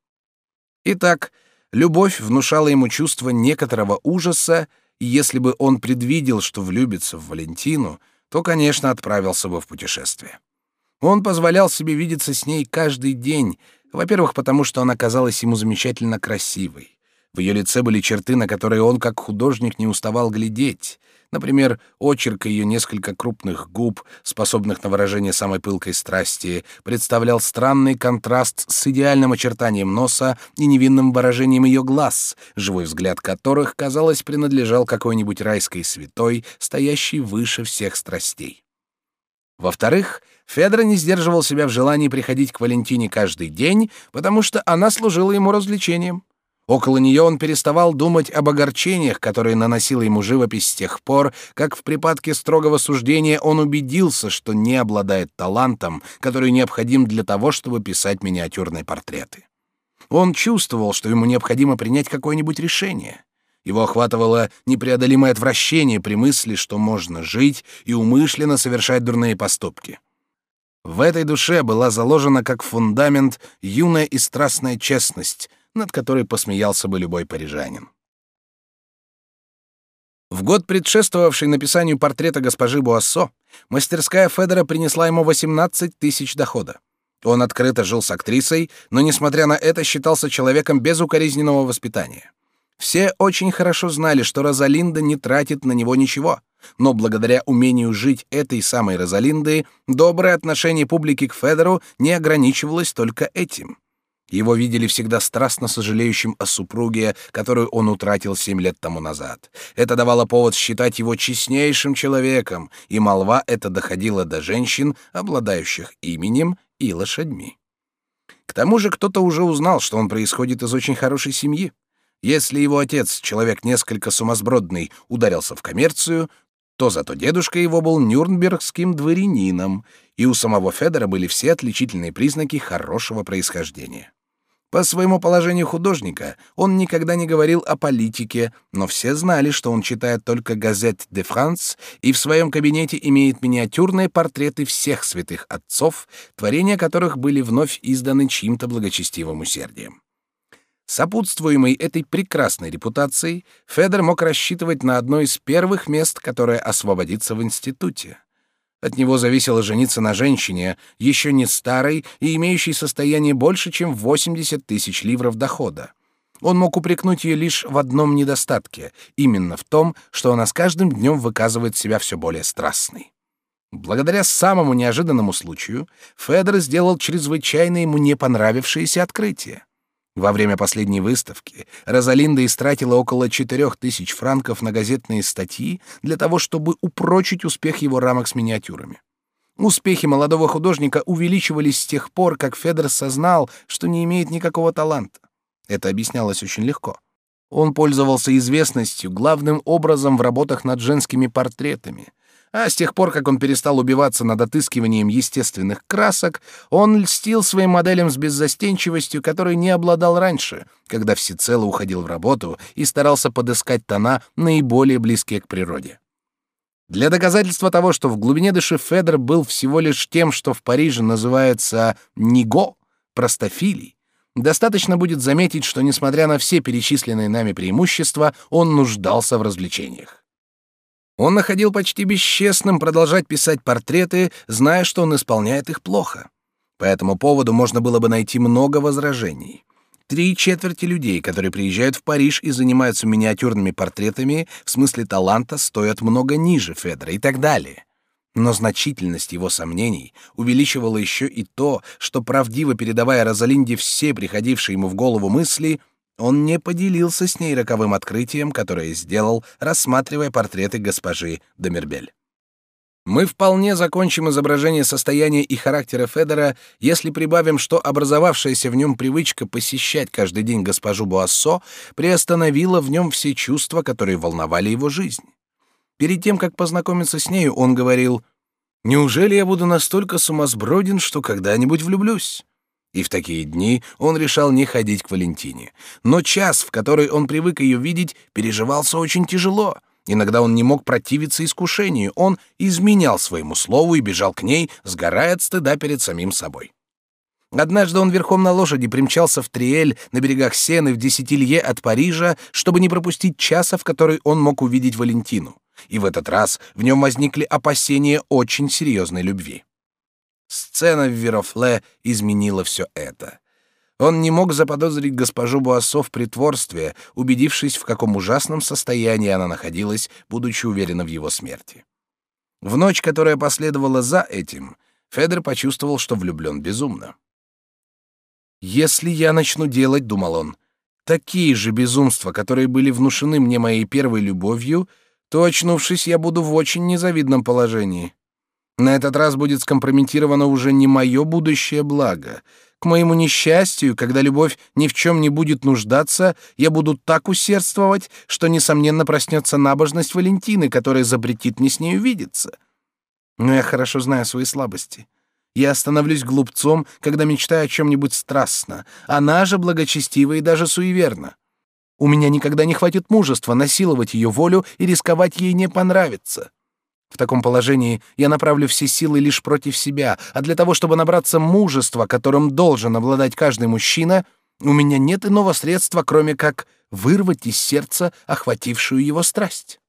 Итак, любовь внушала ему чувство некоторого ужаса, и если бы он предвидел, что влюбится в Валентину, то, конечно, отправился бы в путешествие. Он позволял себе видеться с ней каждый день, во-первых, потому что она казалась ему замечательно красивой. В ее лице были черты, на которые он, как художник, не уставал глядеть — Например, очерк ее несколько крупных губ, способных на выражение самой пылкой страсти, представлял странный контраст с идеальным очертанием носа и невинным выражением ее глаз, живой взгляд которых, казалось, принадлежал какой-нибудь райской святой, стоящей выше всех страстей. Во-вторых, Федор не сдерживал себя в желании приходить к Валентине каждый день, потому что она служила ему развлечением. Около нее он переставал думать об огорчениях, которые наносила ему живопись с тех пор, как в припадке строгого суждения он убедился, что не обладает талантом, который необходим для того, чтобы писать миниатюрные портреты. Он чувствовал, что ему необходимо принять какое-нибудь решение. Его охватывало непреодолимое отвращение при мысли, что можно жить и умышленно совершать дурные поступки. В этой душе была заложена как фундамент юная и страстная честность — над которой посмеялся бы любой парижанин. В год, предшествовавший написанию портрета госпожи Буассо, мастерская Федора принесла ему 18 тысяч дохода. Он открыто жил с актрисой, но, несмотря на это, считался человеком без укоризненного воспитания. Все очень хорошо знали, что Розалинда не тратит на него ничего, но благодаря умению жить этой самой Розалинды, доброе отношение публики к Федору не ограничивалось только этим. Его видели всегда страстно сожалеющим о супруге, которую он утратил семь лет тому назад. Это давало повод считать его честнейшим человеком, и молва эта доходила до женщин, обладающих именем и лошадьми. К тому же кто-то уже узнал, что он происходит из очень хорошей семьи. Если его отец, человек несколько сумасбродный, ударился в коммерцию, то зато дедушка его был нюрнбергским дворянином, и у самого Федора были все отличительные признаки хорошего происхождения. По своему положению художника он никогда не говорил о политике, но все знали, что он читает только «Газет де Франс» и в своем кабинете имеет миниатюрные портреты всех святых отцов, творения которых были вновь изданы чьим-то благочестивым усердием. Сопутствуемый этой прекрасной репутацией, Федор мог рассчитывать на одно из первых мест, которое освободится в институте. От него зависело жениться на женщине, еще не старой и имеющей состояние больше, чем 80 тысяч ливров дохода. Он мог упрекнуть ее лишь в одном недостатке, именно в том, что она с каждым днем выказывает себя все более страстной. Благодаря самому неожиданному случаю Федор сделал чрезвычайно ему не понравившееся открытие. Во время последней выставки Розалинда истратила около четырех тысяч франков на газетные статьи для того, чтобы упрочить успех его рамок с миниатюрами. Успехи молодого художника увеличивались с тех пор, как Федор сознал, что не имеет никакого таланта. Это объяснялось очень легко. Он пользовался известностью главным образом в работах над женскими портретами — а с тех пор, как он перестал убиваться над отыскиванием естественных красок, он льстил своим моделям с беззастенчивостью, которой не обладал раньше, когда всецело уходил в работу и старался подыскать тона, наиболее близкие к природе. Для доказательства того, что в глубине души Федор был всего лишь тем, что в Париже называется «ниго», простофилий, Достаточно будет заметить, что, несмотря на все перечисленные нами преимущества, он нуждался в развлечениях. Он находил почти бесчестным продолжать писать портреты, зная, что он исполняет их плохо. По этому поводу можно было бы найти много возражений. Три четверти людей, которые приезжают в Париж и занимаются миниатюрными портретами, в смысле таланта, стоят много ниже Федора и так далее. Но значительность его сомнений увеличивала еще и то, что, правдиво передавая Розалинде все приходившие ему в голову мысли, он не поделился с ней роковым открытием, которое сделал, рассматривая портреты госпожи Домербель. Мы вполне закончим изображение состояния и характера Федора, если прибавим, что образовавшаяся в нем привычка посещать каждый день госпожу Буассо приостановила в нем все чувства, которые волновали его жизнь. Перед тем, как познакомиться с нею, он говорил, «Неужели я буду настолько сумасброден, что когда-нибудь влюблюсь?» И в такие дни он решал не ходить к Валентине. Но час, в который он привык ее видеть, переживался очень тяжело — Иногда он не мог противиться искушению, он изменял своему слову и бежал к ней, сгорая от стыда перед самим собой. Однажды он верхом на лошади примчался в Триэль на берегах Сены в десятилье от Парижа, чтобы не пропустить часа, в который он мог увидеть Валентину. И в этот раз в нем возникли опасения очень серьезной любви. Сцена в Верофле изменила все это. Он не мог заподозрить госпожу Буассо в притворстве, убедившись, в каком ужасном состоянии она находилась, будучи уверена в его смерти. В ночь, которая последовала за этим, Федор почувствовал, что влюблен безумно. «Если я начну делать, — думал он, — такие же безумства, которые были внушены мне моей первой любовью, то, очнувшись, я буду в очень незавидном положении. На этот раз будет скомпрометировано уже не мое будущее благо, к моему несчастью, когда любовь ни в чем не будет нуждаться, я буду так усердствовать, что, несомненно, проснется набожность Валентины, которая запретит мне с нею видеться. Но я хорошо знаю свои слабости. Я становлюсь глупцом, когда мечтаю о чем-нибудь страстно. Она же благочестива и даже суеверна. У меня никогда не хватит мужества насиловать ее волю и рисковать ей не понравиться. В таком положении я направлю все силы лишь против себя, а для того, чтобы набраться мужества, которым должен обладать каждый мужчина, у меня нет иного средства, кроме как вырвать из сердца охватившую его страсть.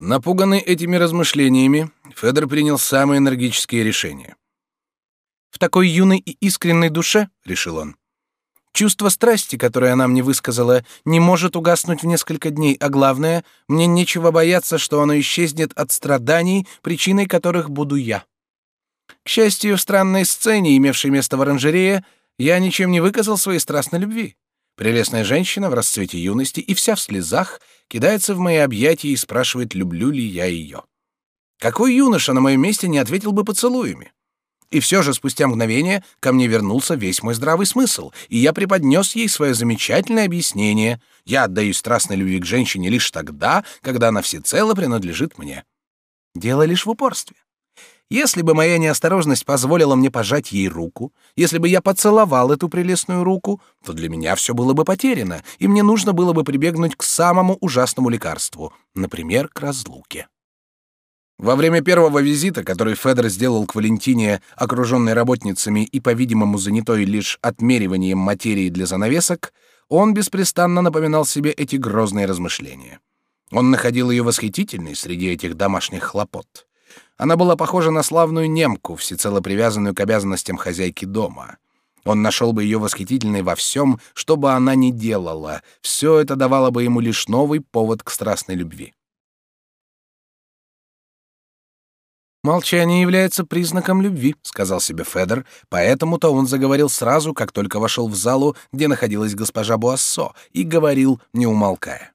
Напуганный этими размышлениями, Федор принял самые энергические решения. «В такой юной и искренней душе, — решил он, Чувство страсти, которое она мне высказала, не может угаснуть в несколько дней, а главное, мне нечего бояться, что оно исчезнет от страданий, причиной которых буду я. К счастью, в странной сцене, имевшей место в оранжерее, я ничем не выказал своей страстной любви. Прелестная женщина в расцвете юности и вся в слезах кидается в мои объятия и спрашивает, люблю ли я ее. Какой юноша на моем месте не ответил бы поцелуями? И все же спустя мгновение ко мне вернулся весь мой здравый смысл, и я преподнес ей свое замечательное объяснение. Я отдаюсь страстной любви к женщине лишь тогда, когда она всецело принадлежит мне. Дело лишь в упорстве. Если бы моя неосторожность позволила мне пожать ей руку, если бы я поцеловал эту прелестную руку, то для меня все было бы потеряно, и мне нужно было бы прибегнуть к самому ужасному лекарству, например, к разлуке. Во время первого визита, который Федор сделал к Валентине, окруженной работницами и, по-видимому, занятой лишь отмериванием материи для занавесок, он беспрестанно напоминал себе эти грозные размышления. Он находил ее восхитительной среди этих домашних хлопот. Она была похожа на славную немку, всецело привязанную к обязанностям хозяйки дома. Он нашел бы ее восхитительной во всем, что бы она ни делала. Все это давало бы ему лишь новый повод к страстной любви. Молчание является признаком любви, сказал себе Федор, поэтому-то он заговорил сразу, как только вошел в залу, где находилась госпожа Буассо, и говорил, не умолкая.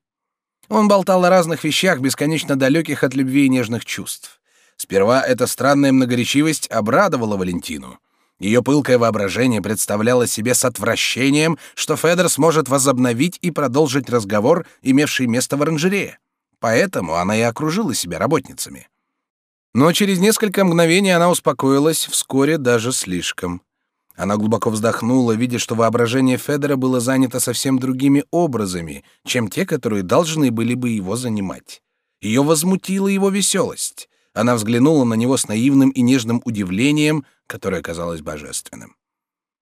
Он болтал о разных вещах, бесконечно далеких от любви и нежных чувств. Сперва эта странная многоречивость обрадовала Валентину. Ее пылкое воображение представляло себе с отвращением, что Федор сможет возобновить и продолжить разговор, имевший место в оранжерее. Поэтому она и окружила себя работницами. Но через несколько мгновений она успокоилась, вскоре даже слишком. Она глубоко вздохнула, видя, что воображение Федора было занято совсем другими образами, чем те, которые должны были бы его занимать. Ее возмутила его веселость. Она взглянула на него с наивным и нежным удивлением, которое казалось божественным.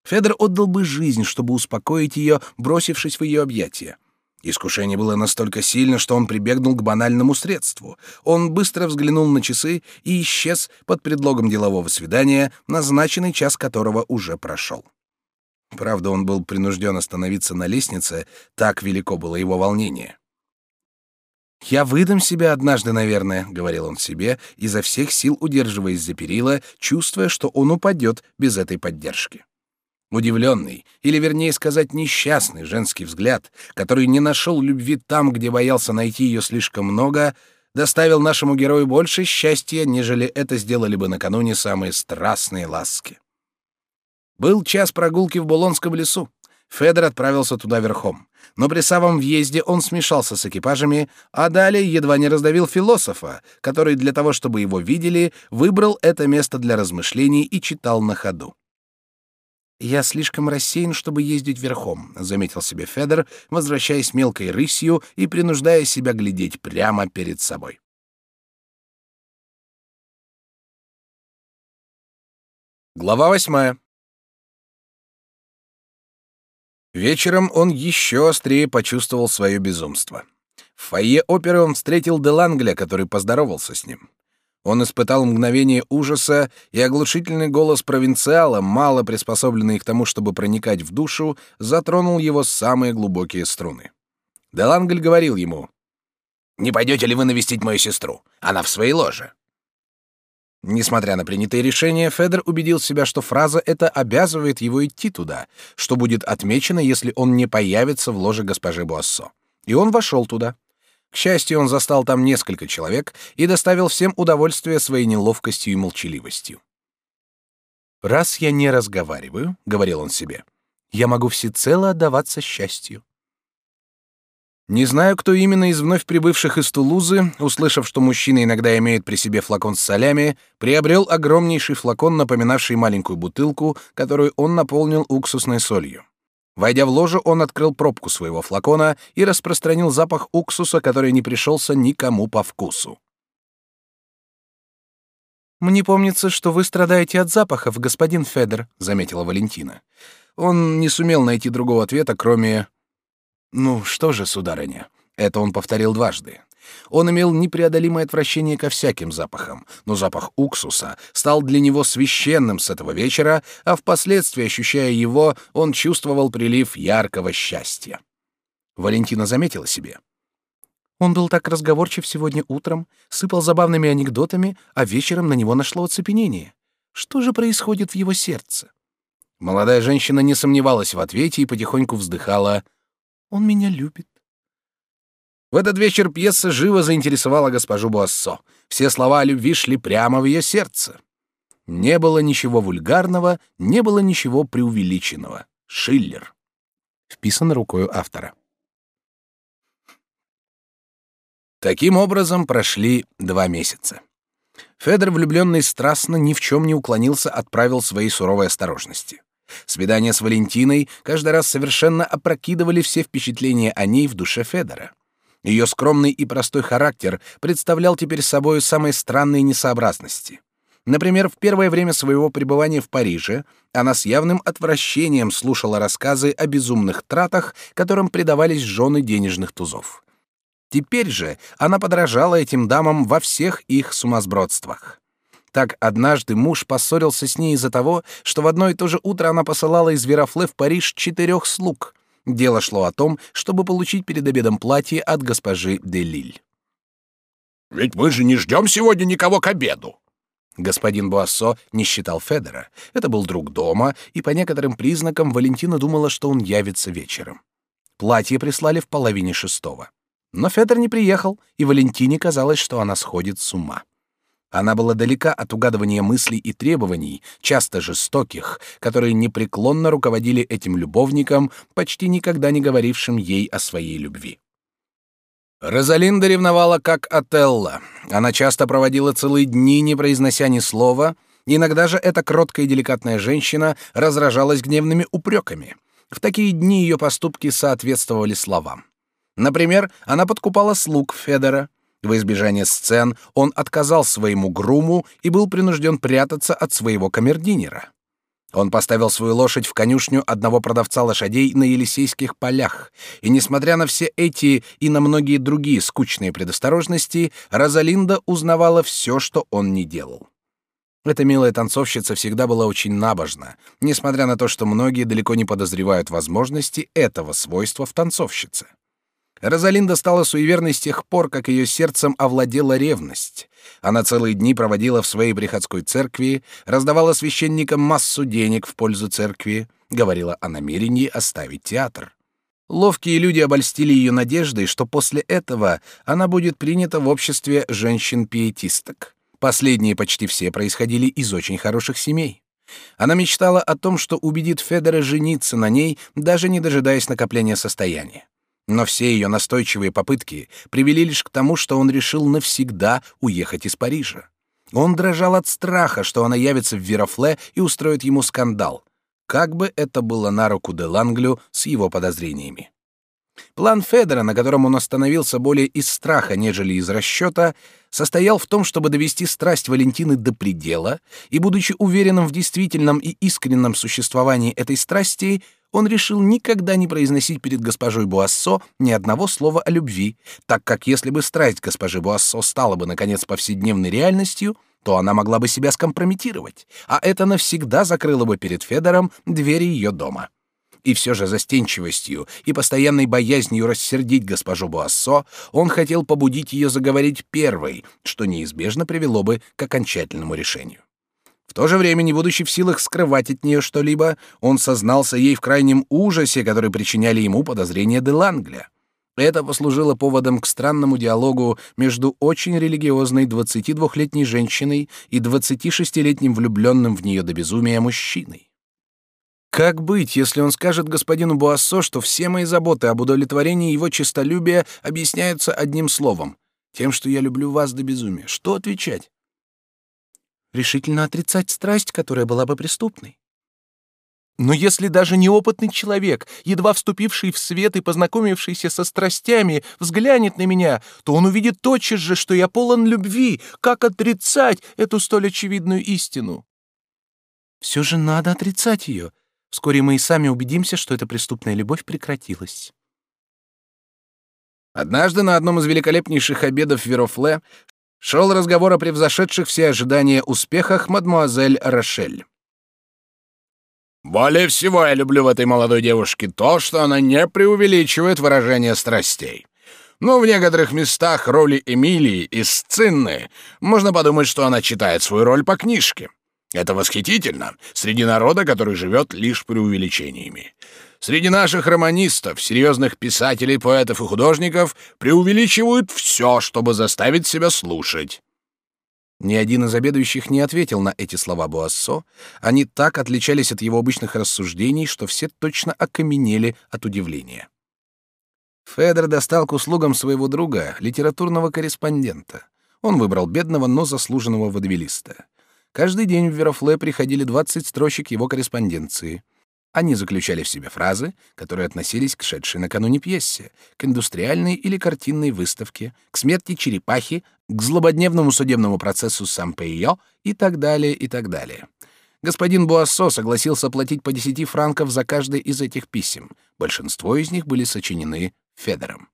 Федор отдал бы жизнь, чтобы успокоить ее, бросившись в ее объятия. Искушение было настолько сильно, что он прибегнул к банальному средству. Он быстро взглянул на часы и исчез под предлогом делового свидания, назначенный час которого уже прошел. Правда, он был принужден остановиться на лестнице, так велико было его волнение. «Я выдам себя однажды, наверное», — говорил он себе, изо всех сил удерживаясь за перила, чувствуя, что он упадет без этой поддержки. Удивленный, или вернее сказать несчастный женский взгляд, который не нашел любви там, где боялся найти ее слишком много, доставил нашему герою больше счастья, нежели это сделали бы накануне самые страстные ласки. Был час прогулки в Булонском лесу. Федор отправился туда верхом. Но при самом въезде он смешался с экипажами, а далее едва не раздавил философа, который для того, чтобы его видели, выбрал это место для размышлений и читал на ходу. «Я слишком рассеян, чтобы ездить верхом», — заметил себе Федор, возвращаясь мелкой рысью и принуждая себя глядеть прямо перед собой. Глава восьмая. Вечером он еще острее почувствовал свое безумство. В фойе оперы он встретил Делангля, который поздоровался с ним. Он испытал мгновение ужаса, и оглушительный голос провинциала, мало приспособленный к тому, чтобы проникать в душу, затронул его самые глубокие струны. Делангль говорил ему, «Не пойдете ли вы навестить мою сестру? Она в своей ложе». Несмотря на принятые решения, Федор убедил себя, что фраза эта обязывает его идти туда, что будет отмечено, если он не появится в ложе госпожи Буассо. И он вошел туда. К счастью, он застал там несколько человек и доставил всем удовольствие своей неловкостью и молчаливостью. «Раз я не разговариваю», — говорил он себе, — «я могу всецело отдаваться счастью. Не знаю, кто именно из вновь прибывших из Тулузы, услышав, что мужчина иногда имеет при себе флакон с солями, приобрел огромнейший флакон, напоминавший маленькую бутылку, которую он наполнил уксусной солью. Войдя в ложу, он открыл пробку своего флакона и распространил запах уксуса, который не пришелся никому по вкусу. «Мне помнится, что вы страдаете от запахов, господин Федор», — заметила Валентина. Он не сумел найти другого ответа, кроме ну что же, сударыня, это он повторил дважды. Он имел непреодолимое отвращение ко всяким запахам, но запах уксуса стал для него священным с этого вечера, а впоследствии, ощущая его, он чувствовал прилив яркого счастья. Валентина заметила себе. Он был так разговорчив сегодня утром, сыпал забавными анекдотами, а вечером на него нашло оцепенение. Что же происходит в его сердце? Молодая женщина не сомневалась в ответе и потихоньку вздыхала — он меня любит. В этот вечер пьеса живо заинтересовала госпожу Буассо. Все слова о любви шли прямо в ее сердце. Не было ничего вульгарного, не было ничего преувеличенного. Шиллер. Вписан рукой автора. Таким образом прошли два месяца. Федор, влюбленный страстно, ни в чем не уклонился от правил своей суровой осторожности. Свидания с Валентиной каждый раз совершенно опрокидывали все впечатления о ней в душе Федора. Ее скромный и простой характер представлял теперь собой самые странные несообразности. Например, в первое время своего пребывания в Париже она с явным отвращением слушала рассказы о безумных тратах, которым предавались жены денежных тузов. Теперь же она подражала этим дамам во всех их сумасбродствах. Так однажды муж поссорился с ней из-за того, что в одно и то же утро она посылала из Верофле в Париж четырех слуг. Дело шло о том, чтобы получить перед обедом платье от госпожи де Лиль. «Ведь мы же не ждем сегодня никого к обеду!» Господин Буассо не считал Федора. Это был друг дома, и по некоторым признакам Валентина думала, что он явится вечером. Платье прислали в половине шестого. Но Федор не приехал, и Валентине казалось, что она сходит с ума. Она была далека от угадывания мыслей и требований, часто жестоких, которые непреклонно руководили этим любовником, почти никогда не говорившим ей о своей любви. Розалинда ревновала как Отелло. Она часто проводила целые дни, не произнося ни слова. Иногда же эта кроткая и деликатная женщина разражалась гневными упреками. В такие дни ее поступки соответствовали словам. Например, она подкупала слуг Федора, во избежание сцен он отказал своему груму и был принужден прятаться от своего камердинера. Он поставил свою лошадь в конюшню одного продавца лошадей на Елисейских полях, и, несмотря на все эти и на многие другие скучные предосторожности, Розалинда узнавала все, что он не делал. Эта милая танцовщица всегда была очень набожна, несмотря на то, что многие далеко не подозревают возможности этого свойства в танцовщице. Розалинда стала суеверной с тех пор, как ее сердцем овладела ревность. Она целые дни проводила в своей приходской церкви, раздавала священникам массу денег в пользу церкви, говорила о намерении оставить театр. Ловкие люди обольстили ее надеждой, что после этого она будет принята в обществе женщин-пиетисток. Последние почти все происходили из очень хороших семей. Она мечтала о том, что убедит Федора жениться на ней, даже не дожидаясь накопления состояния. Но все ее настойчивые попытки привели лишь к тому, что он решил навсегда уехать из Парижа. Он дрожал от страха, что она явится в Верофле и устроит ему скандал. Как бы это было на руку де Ланглю с его подозрениями. План Федора, на котором он остановился более из страха, нежели из расчета, состоял в том, чтобы довести страсть Валентины до предела, и, будучи уверенным в действительном и искреннем существовании этой страсти, он решил никогда не произносить перед госпожой Буассо ни одного слова о любви, так как если бы страсть госпожи Буассо стала бы, наконец, повседневной реальностью, то она могла бы себя скомпрометировать, а это навсегда закрыло бы перед Федором двери ее дома. И все же застенчивостью и постоянной боязнью рассердить госпожу Буассо он хотел побудить ее заговорить первой, что неизбежно привело бы к окончательному решению. В то же время, не будучи в силах скрывать от нее что-либо, он сознался ей в крайнем ужасе, который причиняли ему подозрения де Лангля. Это послужило поводом к странному диалогу между очень религиозной 22-летней женщиной и 26-летним влюбленным в нее до безумия мужчиной. Как быть, если он скажет господину Буассо, что все мои заботы об удовлетворении его честолюбия объясняются одним словом — тем, что я люблю вас до безумия? Что отвечать? Решительно отрицать страсть, которая была бы преступной. Но если даже неопытный человек, едва вступивший в свет и познакомившийся со страстями, взглянет на меня, то он увидит тотчас же, что я полон любви. Как отрицать эту столь очевидную истину? Все же надо отрицать ее. Вскоре мы и сами убедимся, что эта преступная любовь прекратилась. Однажды на одном из великолепнейших обедов Верофле шел разговор о превзошедших все ожидания успехах мадмуазель Рошель. «Более всего я люблю в этой молодой девушке то, что она не преувеличивает выражение страстей. Но в некоторых местах роли Эмилии и Сцинны можно подумать, что она читает свою роль по книжке. Это восхитительно среди народа, который живет лишь преувеличениями. Среди наших романистов, серьезных писателей, поэтов и художников преувеличивают все, чтобы заставить себя слушать. Ни один из обедающих не ответил на эти слова Буассо. Они так отличались от его обычных рассуждений, что все точно окаменели от удивления. Федор достал к услугам своего друга, литературного корреспондента. Он выбрал бедного, но заслуженного водевилиста. Каждый день в Верофле приходили 20 строчек его корреспонденции — они заключали в себе фразы, которые относились к шедшей накануне пьесе, к индустриальной или картинной выставке, к смерти черепахи, к злободневному судебному процессу Сампейо и так далее, и так далее. Господин Буассо согласился платить по 10 франков за каждое из этих писем. Большинство из них были сочинены Федором.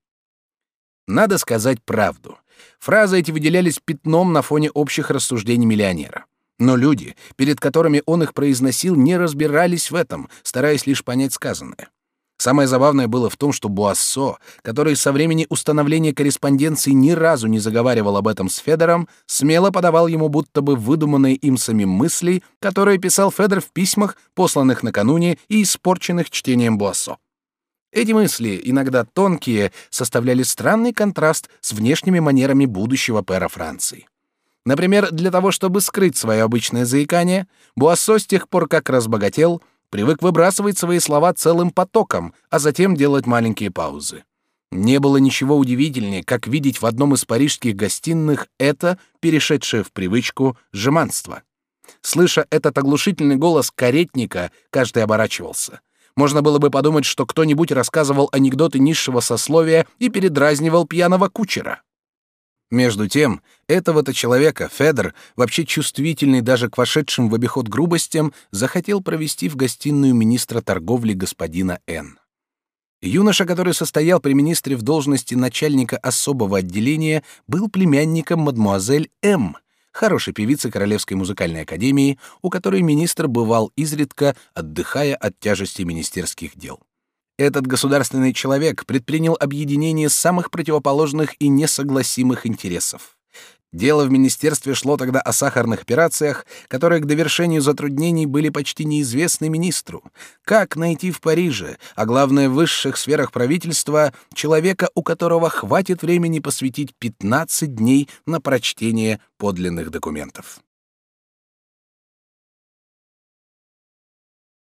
Надо сказать правду. Фразы эти выделялись пятном на фоне общих рассуждений миллионера. Но люди, перед которыми он их произносил, не разбирались в этом, стараясь лишь понять сказанное. Самое забавное было в том, что Буассо, который со времени установления корреспонденции ни разу не заговаривал об этом с Федором, смело подавал ему будто бы выдуманные им самим мысли, которые писал Федор в письмах, посланных накануне и испорченных чтением Буассо. Эти мысли, иногда тонкие, составляли странный контраст с внешними манерами будущего пэра Франции. Например, для того, чтобы скрыть свое обычное заикание, Буассо с тех пор, как разбогател, привык выбрасывать свои слова целым потоком, а затем делать маленькие паузы. Не было ничего удивительнее, как видеть в одном из парижских гостиных это, перешедшее в привычку, жеманство. Слыша этот оглушительный голос каретника, каждый оборачивался. Можно было бы подумать, что кто-нибудь рассказывал анекдоты низшего сословия и передразнивал пьяного кучера. Между тем, этого-то человека Федор, вообще чувствительный даже к вошедшим в обиход грубостям, захотел провести в гостиную министра торговли господина Н. Юноша, который состоял при министре в должности начальника особого отделения, был племянником мадмуазель М., хорошей певицы Королевской музыкальной академии, у которой министр бывал изредка, отдыхая от тяжести министерских дел. Этот государственный человек предпринял объединение самых противоположных и несогласимых интересов. Дело в министерстве шло тогда о сахарных операциях, которые к довершению затруднений были почти неизвестны министру. Как найти в Париже, а главное в высших сферах правительства, человека, у которого хватит времени посвятить 15 дней на прочтение подлинных документов?